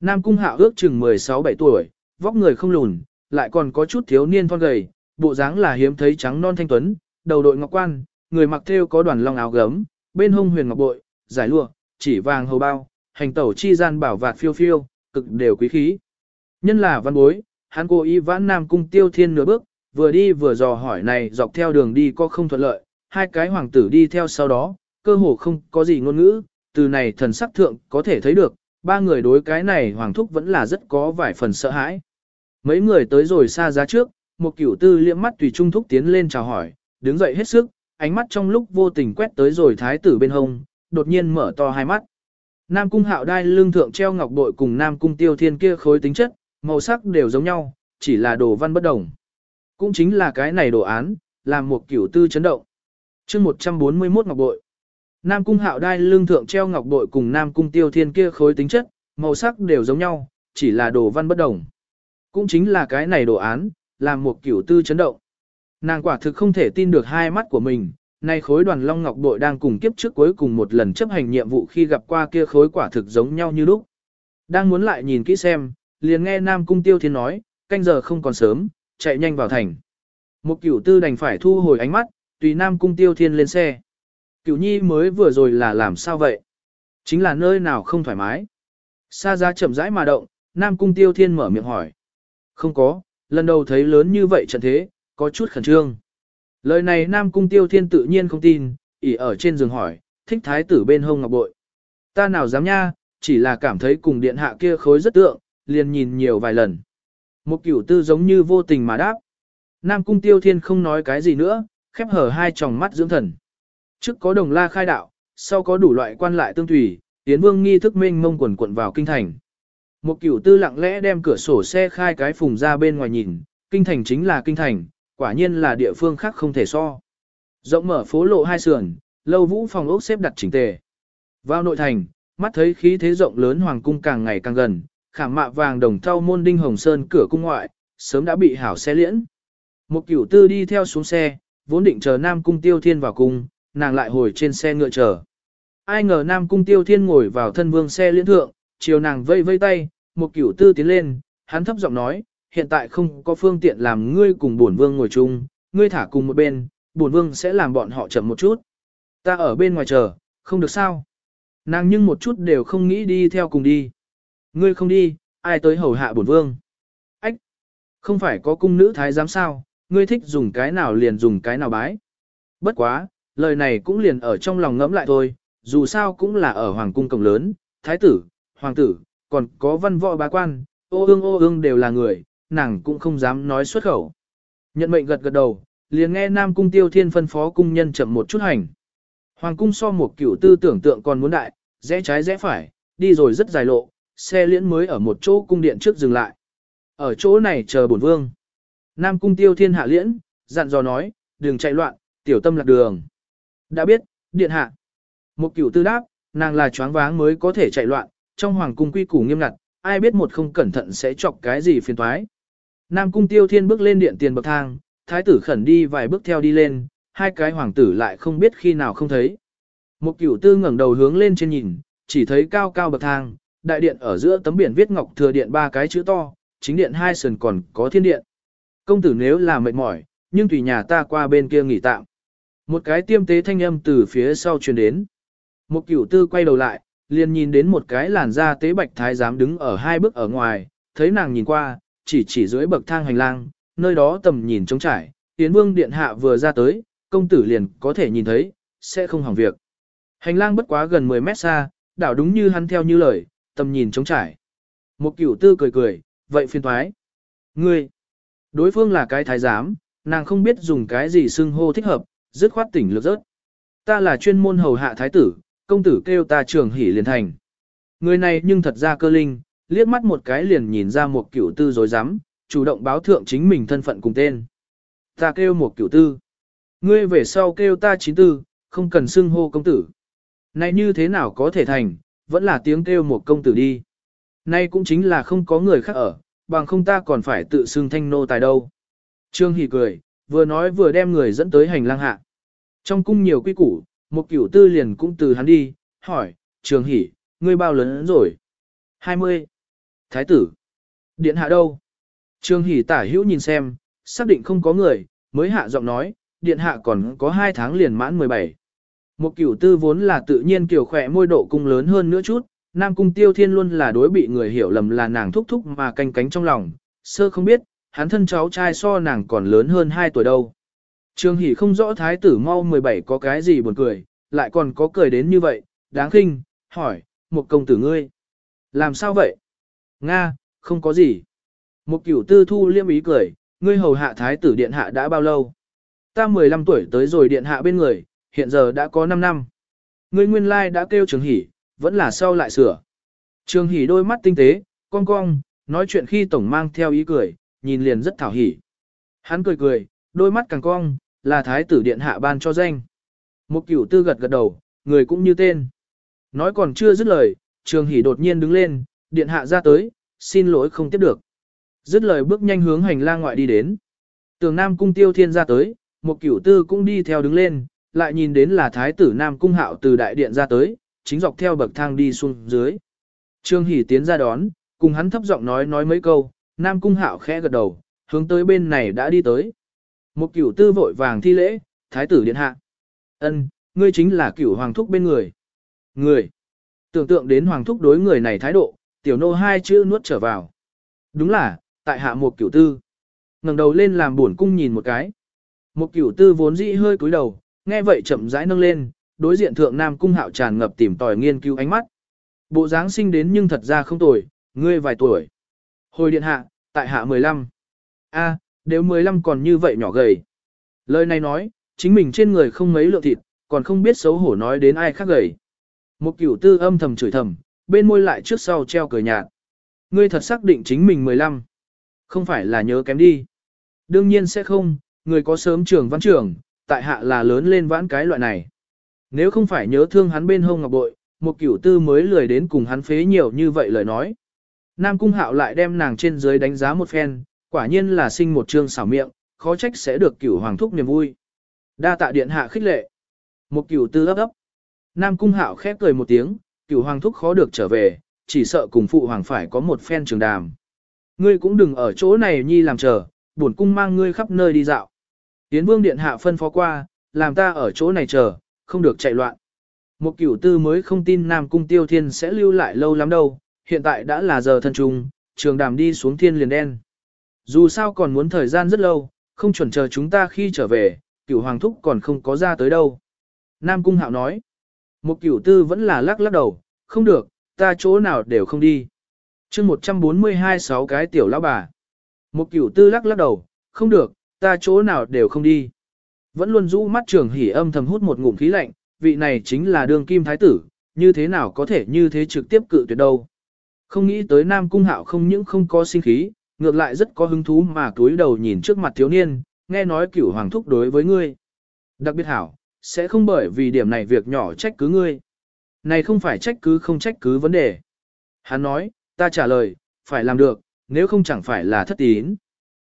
Nam cung hạo ước chừng 16-17 tuổi, vóc người không lùn, lại còn có chút thiếu niên thon gầy, bộ dáng là hiếm thấy trắng non thanh tuấn, đầu đội ngọc quan, người mặc thêu có đoàn long áo gấm, bên hông huyền ngọc bội, giải lụa, chỉ vàng hầu bao, hành tẩu chi gian bảo vạt phiêu phiêu, cực đều quý khí. Nhân là văn bối, hắn cố ý vãn Nam cung tiêu thiên nửa bước, vừa đi vừa dò hỏi này dọc theo đường đi có không thuận lợi, hai cái hoàng tử đi theo sau đó, cơ hồ không có gì ngôn ngữ, từ này thần sắc thượng có thể thấy được, ba người đối cái này hoàng thúc vẫn là rất có vài phần sợ hãi. Mấy người tới rồi xa giá trước, một cửu tư liễm mắt tùy trung thúc tiến lên chào hỏi, đứng dậy hết sức, ánh mắt trong lúc vô tình quét tới rồi thái tử bên hông, đột nhiên mở to hai mắt. Nam cung hạo đai lương thượng treo ngọc bội cùng Nam cung tiêu thiên kia khối tính chất, màu sắc đều giống nhau, chỉ là đồ văn bất đồng. Cũng chính là cái này đồ án, làm một kiểu tư chấn động. chương 141 ngọc bội. Nam cung hạo đai lương thượng treo ngọc bội cùng Nam cung tiêu thiên kia khối tính chất, màu sắc đều giống nhau, chỉ là đồ văn bất đồng. Cũng chính là cái này đồ án, làm một kiểu tư chấn động. Nàng quả thực không thể tin được hai mắt của mình, nay khối đoàn long ngọc bội đang cùng kiếp trước cuối cùng một lần chấp hành nhiệm vụ khi gặp qua kia khối quả thực giống nhau như lúc. Đang muốn lại nhìn kỹ xem, liền nghe Nam cung tiêu thiên nói, canh giờ không còn sớm, chạy nhanh vào thành. Một cửu tư đành phải thu hồi ánh mắt, tùy Nam cung tiêu thiên lên xe. Cửu nhi mới vừa rồi là làm sao vậy? Chính là nơi nào không thoải mái. Sa ra chậm rãi mà động, Nam cung tiêu thiên mở miệng hỏi. Không có, lần đầu thấy lớn như vậy trận thế, có chút khẩn trương. Lời này Nam cung tiêu thiên tự nhiên không tin, ỉ ở trên giường hỏi, thích thái tử bên hông ngọc bội. Ta nào dám nha, chỉ là cảm thấy cùng điện hạ kia khối rất tượng, liền nhìn nhiều vài lần. Một cửu tư giống như vô tình mà đáp. Nam cung tiêu thiên không nói cái gì nữa, khép hở hai tròng mắt dưỡng thần. Trước có đồng la khai đạo, sau có đủ loại quan lại tương thủy, tiến vương nghi thức mênh mông quần quận vào kinh thành. Một cửu tư lặng lẽ đem cửa sổ xe khai cái phùng ra bên ngoài nhìn, kinh thành chính là kinh thành, quả nhiên là địa phương khác không thể so. Rộng mở phố lộ hai sườn, lâu vũ phòng ốc xếp đặt chỉnh tề. Vào nội thành, mắt thấy khí thế rộng lớn hoàng cung càng ngày càng gần, khảm mạ vàng đồng thau môn đinh hồng sơn cửa cung ngoại, sớm đã bị hảo xe liễn. Một cửu tư đi theo xuống xe, vốn định chờ Nam Cung Tiêu Thiên vào cung, nàng lại hồi trên xe ngựa chờ. Ai ngờ Nam Cung Tiêu Thiên ngồi vào thân vương xe liễn thượng, chiều nàng vây vây tay, một cửu tư tiến lên, hắn thấp giọng nói, hiện tại không có phương tiện làm ngươi cùng bổn vương ngồi chung, ngươi thả cùng một bên, bổn vương sẽ làm bọn họ chậm một chút. Ta ở bên ngoài chờ, không được sao. Nàng nhưng một chút đều không nghĩ đi theo cùng đi. Ngươi không đi, ai tới hầu hạ bổn vương. Ách! Không phải có cung nữ thái giám sao, ngươi thích dùng cái nào liền dùng cái nào bái. Bất quá, lời này cũng liền ở trong lòng ngẫm lại thôi, dù sao cũng là ở hoàng cung cổng lớn, thái tử, hoàng tử, còn có văn võ bá quan, ô ương ô ương đều là người, nàng cũng không dám nói xuất khẩu. Nhận mệnh gật gật đầu, liền nghe Nam Cung Tiêu Thiên phân phó cung nhân chậm một chút hành. Hoàng cung so một cửu tư tưởng tượng còn muốn đại, rẽ trái rẽ phải, đi rồi rất dài lộ, xe liễn mới ở một chỗ cung điện trước dừng lại. Ở chỗ này chờ bổn vương. Nam cung tiêu thiên hạ liễn, dặn dò nói, đừng chạy loạn, tiểu tâm lạc đường. Đã biết, điện hạ. Một cửu tư đáp, nàng là choáng váng mới có thể chạy loạn, trong hoàng cung quy củ nghiêm ngặt, ai biết một không cẩn thận sẽ chọc cái gì phiền toái. Nam cung tiêu thiên bước lên điện tiền bậc thang, thái tử khẩn đi vài bước theo đi lên, hai cái hoàng tử lại không biết khi nào không thấy. Một cửu tư ngẩng đầu hướng lên trên nhìn, chỉ thấy cao cao bậc thang, đại điện ở giữa tấm biển viết ngọc thừa điện ba cái chữ to, chính điện hai sườn còn có thiên điện. Công tử nếu là mệt mỏi, nhưng tùy nhà ta qua bên kia nghỉ tạm. Một cái tiêm tế thanh âm từ phía sau truyền đến. Một cửu tư quay đầu lại, liền nhìn đến một cái làn da tế bạch thái giám đứng ở hai bước ở ngoài, thấy nàng nhìn qua, chỉ chỉ dưới bậc thang hành lang, nơi đó tầm nhìn trống trải, tiến Vương điện hạ vừa ra tới, công tử liền có thể nhìn thấy, sẽ không hỏng việc. Hành lang bất quá gần 10 mét xa, đảo đúng như hắn theo như lời, tầm nhìn trống trải. Một cửu tư cười cười, vậy phiền thoái. Ngươi, đối phương là cái thái giám, nàng không biết dùng cái gì xưng hô thích hợp, dứt khoát tỉnh lược rớt. Ta là chuyên môn hầu hạ thái tử, công tử kêu ta trường hỉ liền thành. Người này nhưng thật ra cơ linh, liếc mắt một cái liền nhìn ra một cửu tư dối rắm chủ động báo thượng chính mình thân phận cùng tên. Ta kêu một cửu tư. Ngươi về sau kêu ta chín tư, không cần xưng hô công tử. Này như thế nào có thể thành, vẫn là tiếng kêu một công tử đi. Nay cũng chính là không có người khác ở, bằng không ta còn phải tự xưng thanh nô tài đâu. Trương Hỷ cười, vừa nói vừa đem người dẫn tới hành lang hạ. Trong cung nhiều quy củ, một cửu tư liền cũng từ hắn đi, hỏi, Trương Hỷ, ngươi bao lớn rồi? 20. Thái tử. Điện hạ đâu? Trương Hỷ tả hữu nhìn xem, xác định không có người, mới hạ giọng nói, điện hạ còn có 2 tháng liền mãn 17. Một cửu tư vốn là tự nhiên kiểu khỏe môi độ cung lớn hơn nữa chút, Nam Cung Tiêu Thiên luôn là đối bị người hiểu lầm là nàng thúc thúc mà canh cánh trong lòng, sơ không biết, hắn thân cháu trai so nàng còn lớn hơn 2 tuổi đâu. Trương Hỷ không rõ thái tử mau 17 có cái gì buồn cười, lại còn có cười đến như vậy, đáng khinh, hỏi, một công tử ngươi. Làm sao vậy? Nga, không có gì. Một cửu tư thu liêm ý cười, ngươi hầu hạ thái tử điện hạ đã bao lâu? Ta 15 tuổi tới rồi điện hạ bên người, hiện giờ đã có 5 năm. Ngươi nguyên lai đã kêu trường hỷ, vẫn là sau lại sửa. Trường hỷ đôi mắt tinh tế, cong cong, nói chuyện khi tổng mang theo ý cười, nhìn liền rất thảo hỉ. Hắn cười cười, đôi mắt càng cong, là thái tử điện hạ ban cho danh. Một cửu tư gật gật đầu, người cũng như tên. Nói còn chưa dứt lời, trường hỷ đột nhiên đứng lên, điện hạ ra tới, xin lỗi không tiếp được. Dứt lời bước nhanh hướng hành lang ngoại đi đến. Tường Nam cung tiêu thiên ra tới, một cửu tư cũng đi theo đứng lên, lại nhìn đến là thái tử Nam cung hạo từ đại điện ra tới, chính dọc theo bậc thang đi xuống dưới. Trương Hỷ tiến ra đón, cùng hắn thấp giọng nói nói mấy câu, Nam cung hạo khẽ gật đầu, hướng tới bên này đã đi tới. Một cửu tư vội vàng thi lễ, thái tử điện hạ. ân ngươi chính là cửu hoàng thúc bên người. Người. Tưởng tượng đến hoàng thúc đối người này thái độ, tiểu nô hai chữ nuốt trở vào. Đúng là, tại hạ một cửu tư. ngẩng đầu lên làm buồn cung nhìn một cái. Một cửu tư vốn dĩ hơi cúi đầu, nghe vậy chậm rãi nâng lên, đối diện thượng nam cung hạo tràn ngập tìm tòi nghiên cứu ánh mắt. Bộ dáng sinh đến nhưng thật ra không tuổi ngươi vài tuổi. Hồi điện hạ, tại hạ 15. A, đều 15 còn như vậy nhỏ gầy. Lời này nói, chính mình trên người không mấy lượng thịt, còn không biết xấu hổ nói đến ai khác gầy. Một cửu tư âm thầm chửi thầm, bên môi lại trước sau treo cười nhạt. Ngươi thật xác định chính mình 15. Không phải là nhớ kém đi. Đương nhiên sẽ không, người có sớm trường văn trưởng, tại hạ là lớn lên vãn cái loại này. Nếu không phải nhớ thương hắn bên hông ngọc bội, một cửu tư mới lười đến cùng hắn phế nhiều như vậy lời nói. Nam cung hạo lại đem nàng trên dưới đánh giá một phen, quả nhiên là sinh một trương xảo miệng, khó trách sẽ được cửu hoàng thúc niềm vui. Đa tạ điện hạ khích lệ. Một cửu tư ấp ấp. Nam cung hạo khép cười một tiếng, cửu hoàng thúc khó được trở về, chỉ sợ cùng phụ hoàng phải có một phen trường đàm. Ngươi cũng đừng ở chỗ này nhi làm chờ, bổn cung mang ngươi khắp nơi đi dạo. Tiến vương điện hạ phân phó qua, làm ta ở chỗ này chờ, không được chạy loạn. Một cửu tư mới không tin Nam Cung Tiêu Thiên sẽ lưu lại lâu lắm đâu, hiện tại đã là giờ thân trùng, trường đàm đi xuống thiên liền đen. Dù sao còn muốn thời gian rất lâu, không chuẩn chờ chúng ta khi trở về, cửu hoàng thúc còn không có ra tới đâu. Nam Cung Hạo nói, một cửu tư vẫn là lắc lắc đầu, không được, ta chỗ nào đều không đi. chương 142 sáu cái tiểu lão bà. Một cửu tư lắc lắc đầu, không được, ta chỗ nào đều không đi. Vẫn luôn rũ mắt trường hỉ âm thầm hút một ngụm khí lạnh, vị này chính là đương kim thái tử, như thế nào có thể như thế trực tiếp cự tuyệt đâu. Không nghĩ tới Nam Cung Hạo không những không có sinh khí, ngược lại rất có hứng thú mà túi đầu nhìn trước mặt thiếu niên, nghe nói cửu hoàng thúc đối với ngươi. Đặc biệt hảo, sẽ không bởi vì điểm này việc nhỏ trách cứ ngươi. Này không phải trách cứ không trách cứ vấn đề. Hắn nói, ta trả lời, phải làm được, nếu không chẳng phải là thất tín.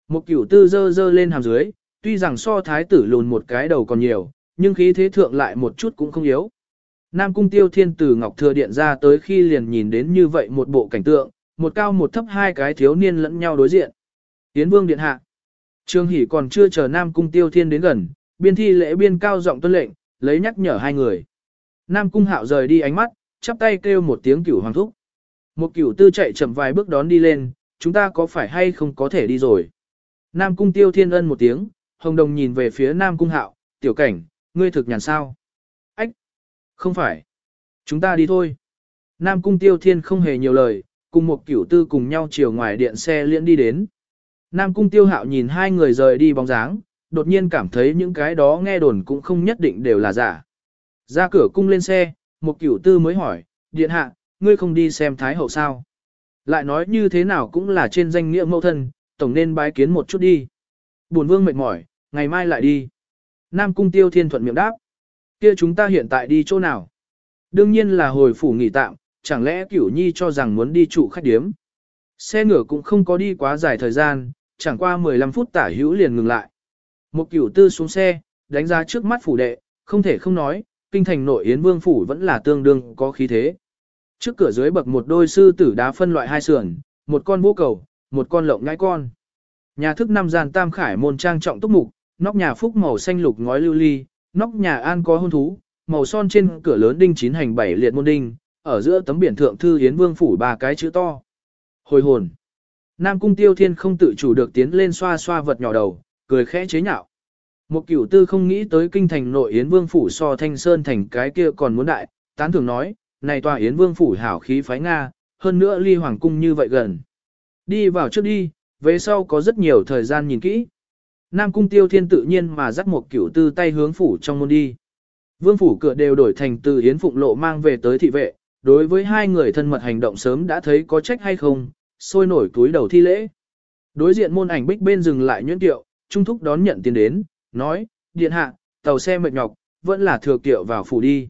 Một cửu tư dơ dơ lên hàm dưới, tuy rằng so thái tử lùn một cái đầu còn nhiều, nhưng khí thế thượng lại một chút cũng không yếu. Nam cung tiêu thiên từ Ngọc Thừa Điện ra tới khi liền nhìn đến như vậy một bộ cảnh tượng, một cao một thấp hai cái thiếu niên lẫn nhau đối diện. Tiến Vương điện hạ. Trương Hỷ còn chưa chờ Nam Cung Tiêu Thiên đến gần, biên thi lễ biên cao giọng tuân lệnh, lấy nhắc nhở hai người. Nam Cung Hạo rời đi ánh mắt, chắp tay kêu một tiếng cửu hoàng thúc. Một cửu tư chạy chậm vài bước đón đi lên, chúng ta có phải hay không có thể đi rồi. Nam Cung Tiêu Thiên ân một tiếng, Hồng Đồng nhìn về phía Nam Cung Hạo, tiểu cảnh, ngươi thực nhàn sao? Ách! Không phải. Chúng ta đi thôi. Nam Cung Tiêu Thiên không hề nhiều lời, cùng một cửu tư cùng nhau chiều ngoài điện xe liễn đi đến. Nam Cung Tiêu Hạo nhìn hai người rời đi bóng dáng, đột nhiên cảm thấy những cái đó nghe đồn cũng không nhất định đều là giả. Ra cửa cung lên xe, một cửu tư mới hỏi, điện hạ, ngươi không đi xem Thái Hậu sao? Lại nói như thế nào cũng là trên danh nghĩa mẫu thân, tổng nên bái kiến một chút đi. Buồn vương mệt mỏi, ngày mai lại đi. Nam Cung Tiêu Thiên thuận miệng đáp. Kia chúng ta hiện tại đi chỗ nào? Đương nhiên là hồi phủ nghỉ tạm, chẳng lẽ Cửu Nhi cho rằng muốn đi trụ khách điếm. Xe ngựa cũng không có đi quá dài thời gian, chẳng qua 15 phút tả hữu liền ngừng lại. Một cửu tư xuống xe, đánh giá trước mắt phủ đệ, không thể không nói, kinh thành nội yến vương phủ vẫn là tương đương có khí thế. Trước cửa dưới bậc một đôi sư tử đá phân loại hai sườn, một con vũ cầu, một con lộng ngãi con. Nhà thức năm gian tam khải môn trang trọng túc mục, nóc nhà phúc màu xanh lục ngói lưu ly, nóc nhà an có hôn thú, màu son trên cửa lớn đinh chín hành bảy liệt môn đinh, ở giữa tấm biển thượng thư yến vương phủ ba cái chữ to. Hồi hồn. Nam cung tiêu thiên không tự chủ được tiến lên xoa xoa vật nhỏ đầu, cười khẽ chế nhạo. Một cửu tư không nghĩ tới kinh thành nội Yến Vương Phủ so thanh sơn thành cái kia còn muốn đại, tán thường nói, này tòa Yến Vương Phủ hảo khí phái Nga, hơn nữa ly hoàng cung như vậy gần. Đi vào trước đi, về sau có rất nhiều thời gian nhìn kỹ. Nam cung tiêu thiên tự nhiên mà dắt một cửu tư tay hướng phủ trong môn đi. Vương phủ cửa đều đổi thành từ Yến Phụng Lộ mang về tới thị vệ, đối với hai người thân mật hành động sớm đã thấy có trách hay không, sôi nổi túi đầu thi lễ. Đối diện môn ảnh bích bên dừng lại nhuyễn tiệu, trung thúc đón nhận tiền đến, nói, điện hạ, tàu xe mệt nhọc, vẫn là thừa tiệu vào phủ đi.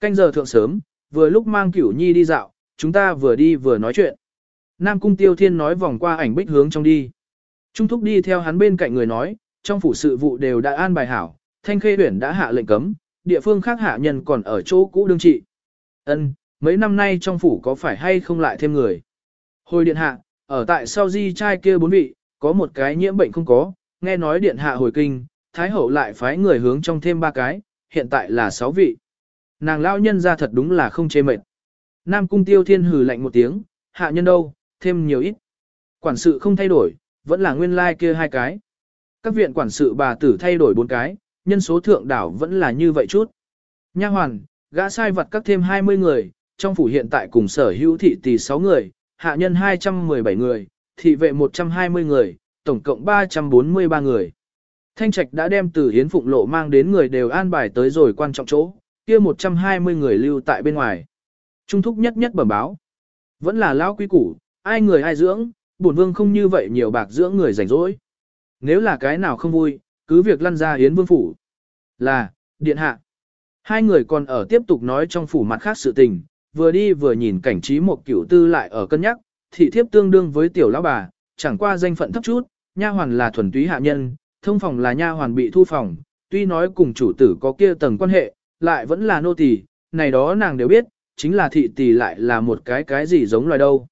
Canh giờ thượng sớm, vừa lúc mang cửu nhi đi dạo, chúng ta vừa đi vừa nói chuyện. Nam cung tiêu thiên nói vòng qua ảnh bích hướng trong đi. Trung thúc đi theo hắn bên cạnh người nói, trong phủ sự vụ đều đã an bài hảo, thanh khê huyển đã hạ lệnh cấm, địa phương khác hạ nhân còn ở chỗ cũ đương trị. Ân, mấy năm nay trong phủ có phải hay không lại thêm người? Hồi điện hạ, ở tại sau di trai kia bốn vị, có một cái nhiễm bệnh không có, nghe nói điện hạ hồi kinh, thái hậu lại phái người hướng trong thêm ba cái, hiện tại là sáu vị. Nàng lao nhân ra thật đúng là không chê mệt. Nam cung tiêu thiên hừ lạnh một tiếng, hạ nhân đâu, thêm nhiều ít. Quản sự không thay đổi, vẫn là nguyên lai like kia hai cái. Các viện quản sự bà tử thay đổi bốn cái, nhân số thượng đảo vẫn là như vậy chút. Nha hoàn, gã sai vật các thêm 20 người, trong phủ hiện tại cùng sở hữu thị tỷ 6 người, hạ nhân 217 người, thị vệ 120 người, tổng cộng 343 người. Thanh Trạch đã đem từ Hiến Phụng Lộ mang đến người đều an bài tới rồi quan trọng chỗ, kia 120 người lưu tại bên ngoài. Trung thúc nhất nhất bẩm báo. Vẫn là lão quý củ, ai người ai dưỡng, bổn vương không như vậy nhiều bạc dưỡng người rảnh rỗi. Nếu là cái nào không vui, cứ việc lăn ra Hiến Vương Phủ. Là, điện hạ. Hai người còn ở tiếp tục nói trong phủ mặt khác sự tình, vừa đi vừa nhìn cảnh trí một cửu tư lại ở cân nhắc, thị thiếp tương đương với tiểu lão bà, chẳng qua danh phận thấp chút, nha hoàn là thuần túy hạ nhân, thông phòng là nha hoàn bị thu phòng, tuy nói cùng chủ tử có kia tầng quan hệ, lại vẫn là nô tỳ, này đó nàng đều biết, chính là thị tỷ lại là một cái cái gì giống loài đâu.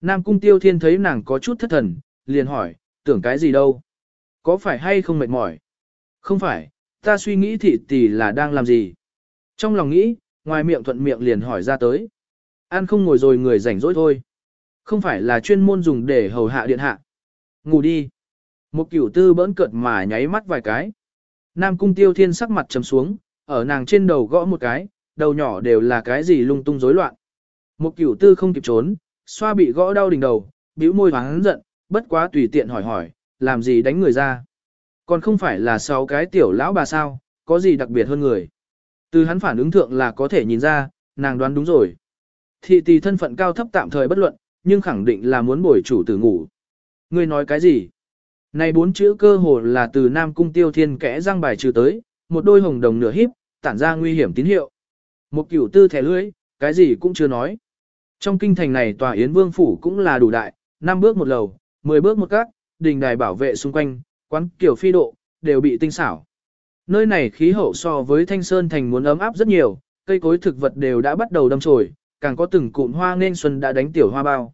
Nam cung tiêu thiên thấy nàng có chút thất thần, liền hỏi, tưởng cái gì đâu? Có phải hay không mệt mỏi? Không phải, ta suy nghĩ thị tỷ là đang làm gì? Trong lòng nghĩ, ngoài miệng thuận miệng liền hỏi ra tới. Ăn không ngồi rồi người rảnh rỗi thôi. Không phải là chuyên môn dùng để hầu hạ điện hạ. Ngủ đi. Một cửu tư bỡn cợt mà nháy mắt vài cái. Nam cung tiêu thiên sắc mặt trầm xuống, ở nàng trên đầu gõ một cái, đầu nhỏ đều là cái gì lung tung rối loạn. Một cửu tư không kịp trốn, xoa bị gõ đau đỉnh đầu, bĩu môi hắn giận, bất quá tùy tiện hỏi hỏi, làm gì đánh người ra. Còn không phải là sáu cái tiểu lão bà sao, có gì đặc biệt hơn người. Từ hắn phản ứng thượng là có thể nhìn ra, nàng đoán đúng rồi. Thị tỷ thân phận cao thấp tạm thời bất luận, nhưng khẳng định là muốn bồi chủ tử ngủ. Ngươi nói cái gì? Này bốn chữ cơ hồ là từ Nam Cung Tiêu Thiên kẽ răng bài trừ tới, một đôi hồng đồng nửa híp, tản ra nguy hiểm tín hiệu. Một cửu tư thẻ lưỡi, cái gì cũng chưa nói. Trong kinh thành này tòa Yến Vương Phủ cũng là đủ đại, năm bước một lầu, 10 bước một các, đình đài bảo vệ xung quanh, quán kiểu phi độ, đều bị tinh xảo. Nơi này khí hậu so với Thanh Sơn thành muốn ấm áp rất nhiều, cây cối thực vật đều đã bắt đầu đâm chồi, càng có từng cụm hoa nên xuân đã đánh tiểu hoa bao.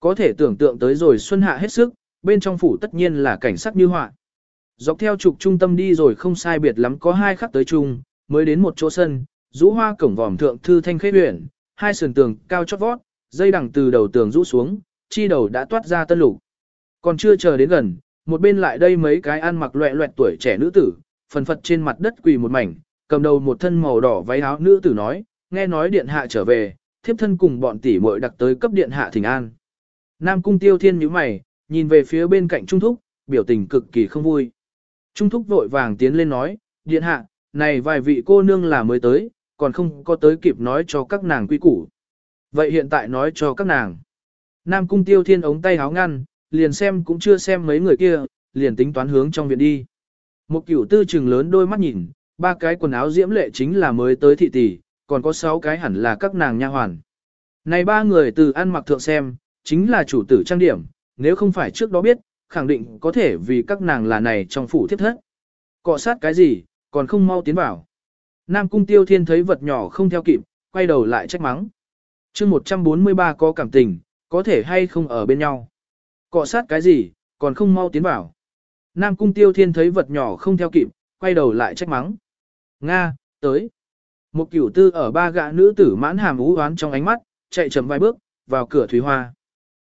Có thể tưởng tượng tới rồi xuân hạ hết sức, bên trong phủ tất nhiên là cảnh sắc như họa. Dọc theo trục trung tâm đi rồi không sai biệt lắm có hai khắc tới chung, mới đến một chỗ sân, rũ hoa cổng vòm thượng thư thanh khế huyền, hai sườn tường cao chót vót, dây đằng từ đầu tường rũ xuống, chi đầu đã toát ra tân lục. Còn chưa chờ đến gần, một bên lại đây mấy cái ăn mặc loẹ loẹt tuổi trẻ nữ tử, phần phật trên mặt đất quỳ một mảnh, cầm đầu một thân màu đỏ váy áo nữ tử nói, nghe nói điện hạ trở về, thiếp thân cùng bọn tỷ muội đặc tới cấp điện hạ thỉnh an. Nam cung tiêu thiên nhíu mày, nhìn về phía bên cạnh Trung Thúc, biểu tình cực kỳ không vui. Trung Thúc vội vàng tiến lên nói, điện hạ, này vài vị cô nương là mới tới, còn không có tới kịp nói cho các nàng quy củ. Vậy hiện tại nói cho các nàng. Nam cung tiêu thiên ống tay háo ngăn, liền xem cũng chưa xem mấy người kia, liền tính toán hướng trong viện đi. Một cửu tư trừng lớn đôi mắt nhìn, ba cái quần áo diễm lệ chính là mới tới thị tỷ, còn có sáu cái hẳn là các nàng nha hoàn. Này ba người từ ăn mặc thượng xem, chính là chủ tử trang điểm, nếu không phải trước đó biết, khẳng định có thể vì các nàng là này trong phủ thiết thất. Cọ sát cái gì, còn không mau tiến vào. Nam cung tiêu thiên thấy vật nhỏ không theo kịp, quay đầu lại trách mắng. chương 143 có cảm tình, có thể hay không ở bên nhau. Cọ sát cái gì, còn không mau tiến vào. Nam cung tiêu thiên thấy vật nhỏ không theo kịp, quay đầu lại trách mắng. Nga, tới. Một cửu tư ở ba gã nữ tử mãn hàm ú oán trong ánh mắt, chạy chậm vài bước, vào cửa thủy hoa.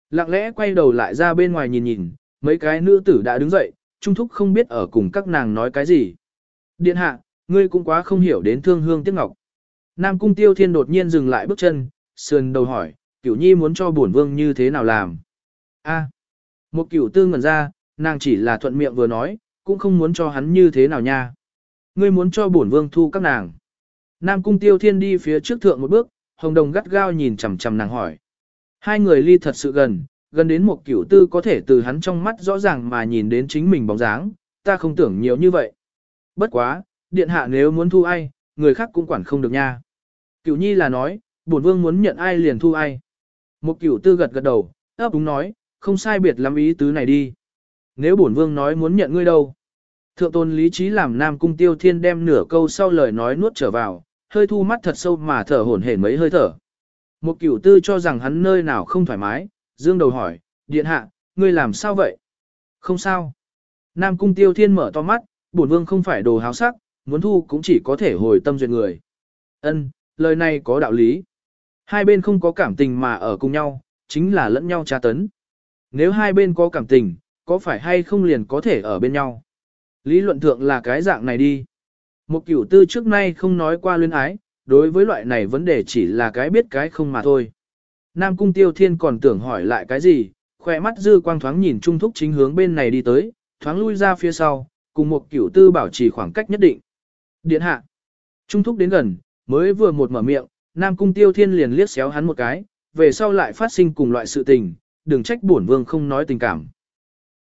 Lặng lẽ quay đầu lại ra bên ngoài nhìn nhìn, mấy cái nữ tử đã đứng dậy, trung thúc không biết ở cùng các nàng nói cái gì. Điện hạ, ngươi cũng quá không hiểu đến thương hương tiếc ngọc. Nam cung tiêu thiên đột nhiên dừng lại bước chân, sườn đầu hỏi, cửu nhi muốn cho bổn vương như thế nào làm. A, một cửu tư ngẩn ra, nàng chỉ là thuận miệng vừa nói, cũng không muốn cho hắn như thế nào nha. Ngươi muốn cho bổn vương thu các nàng. Nam cung tiêu thiên đi phía trước thượng một bước, hồng đồng gắt gao nhìn chằm chằm nàng hỏi. Hai người ly thật sự gần, gần đến một cửu tư có thể từ hắn trong mắt rõ ràng mà nhìn đến chính mình bóng dáng, ta không tưởng nhiều như vậy. Bất quá, điện hạ nếu muốn thu ai, người khác cũng quản không được nha. Cửu nhi là nói, bổn vương muốn nhận ai liền thu ai. Một cửu tư gật gật đầu, ấp đúng nói, không sai biệt lắm ý tứ này đi. Nếu bổn vương nói muốn nhận ngươi đâu. Thượng tôn lý trí làm nam cung tiêu thiên đem nửa câu sau lời nói nuốt trở vào, hơi thu mắt thật sâu mà thở hổn hển mấy hơi thở. Một cửu tư cho rằng hắn nơi nào không thoải mái, dương đầu hỏi, điện hạ, ngươi làm sao vậy? Không sao. Nam cung tiêu thiên mở to mắt, bổn vương không phải đồ háo sắc, muốn thu cũng chỉ có thể hồi tâm duyệt người. Ân, lời này có đạo lý. Hai bên không có cảm tình mà ở cùng nhau, chính là lẫn nhau tra tấn. Nếu hai bên có cảm tình, có phải hay không liền có thể ở bên nhau? Lý luận thượng là cái dạng này đi. Một cửu tư trước nay không nói qua luyến ái, đối với loại này vấn đề chỉ là cái biết cái không mà thôi. Nam cung tiêu thiên còn tưởng hỏi lại cái gì, khỏe mắt dư quang thoáng nhìn trung thúc chính hướng bên này đi tới, thoáng lui ra phía sau, cùng một cửu tư bảo trì khoảng cách nhất định. Điện hạ. Trung thúc đến gần, mới vừa một mở miệng, Nam cung tiêu thiên liền liếc xéo hắn một cái, về sau lại phát sinh cùng loại sự tình, đừng trách bổn vương không nói tình cảm.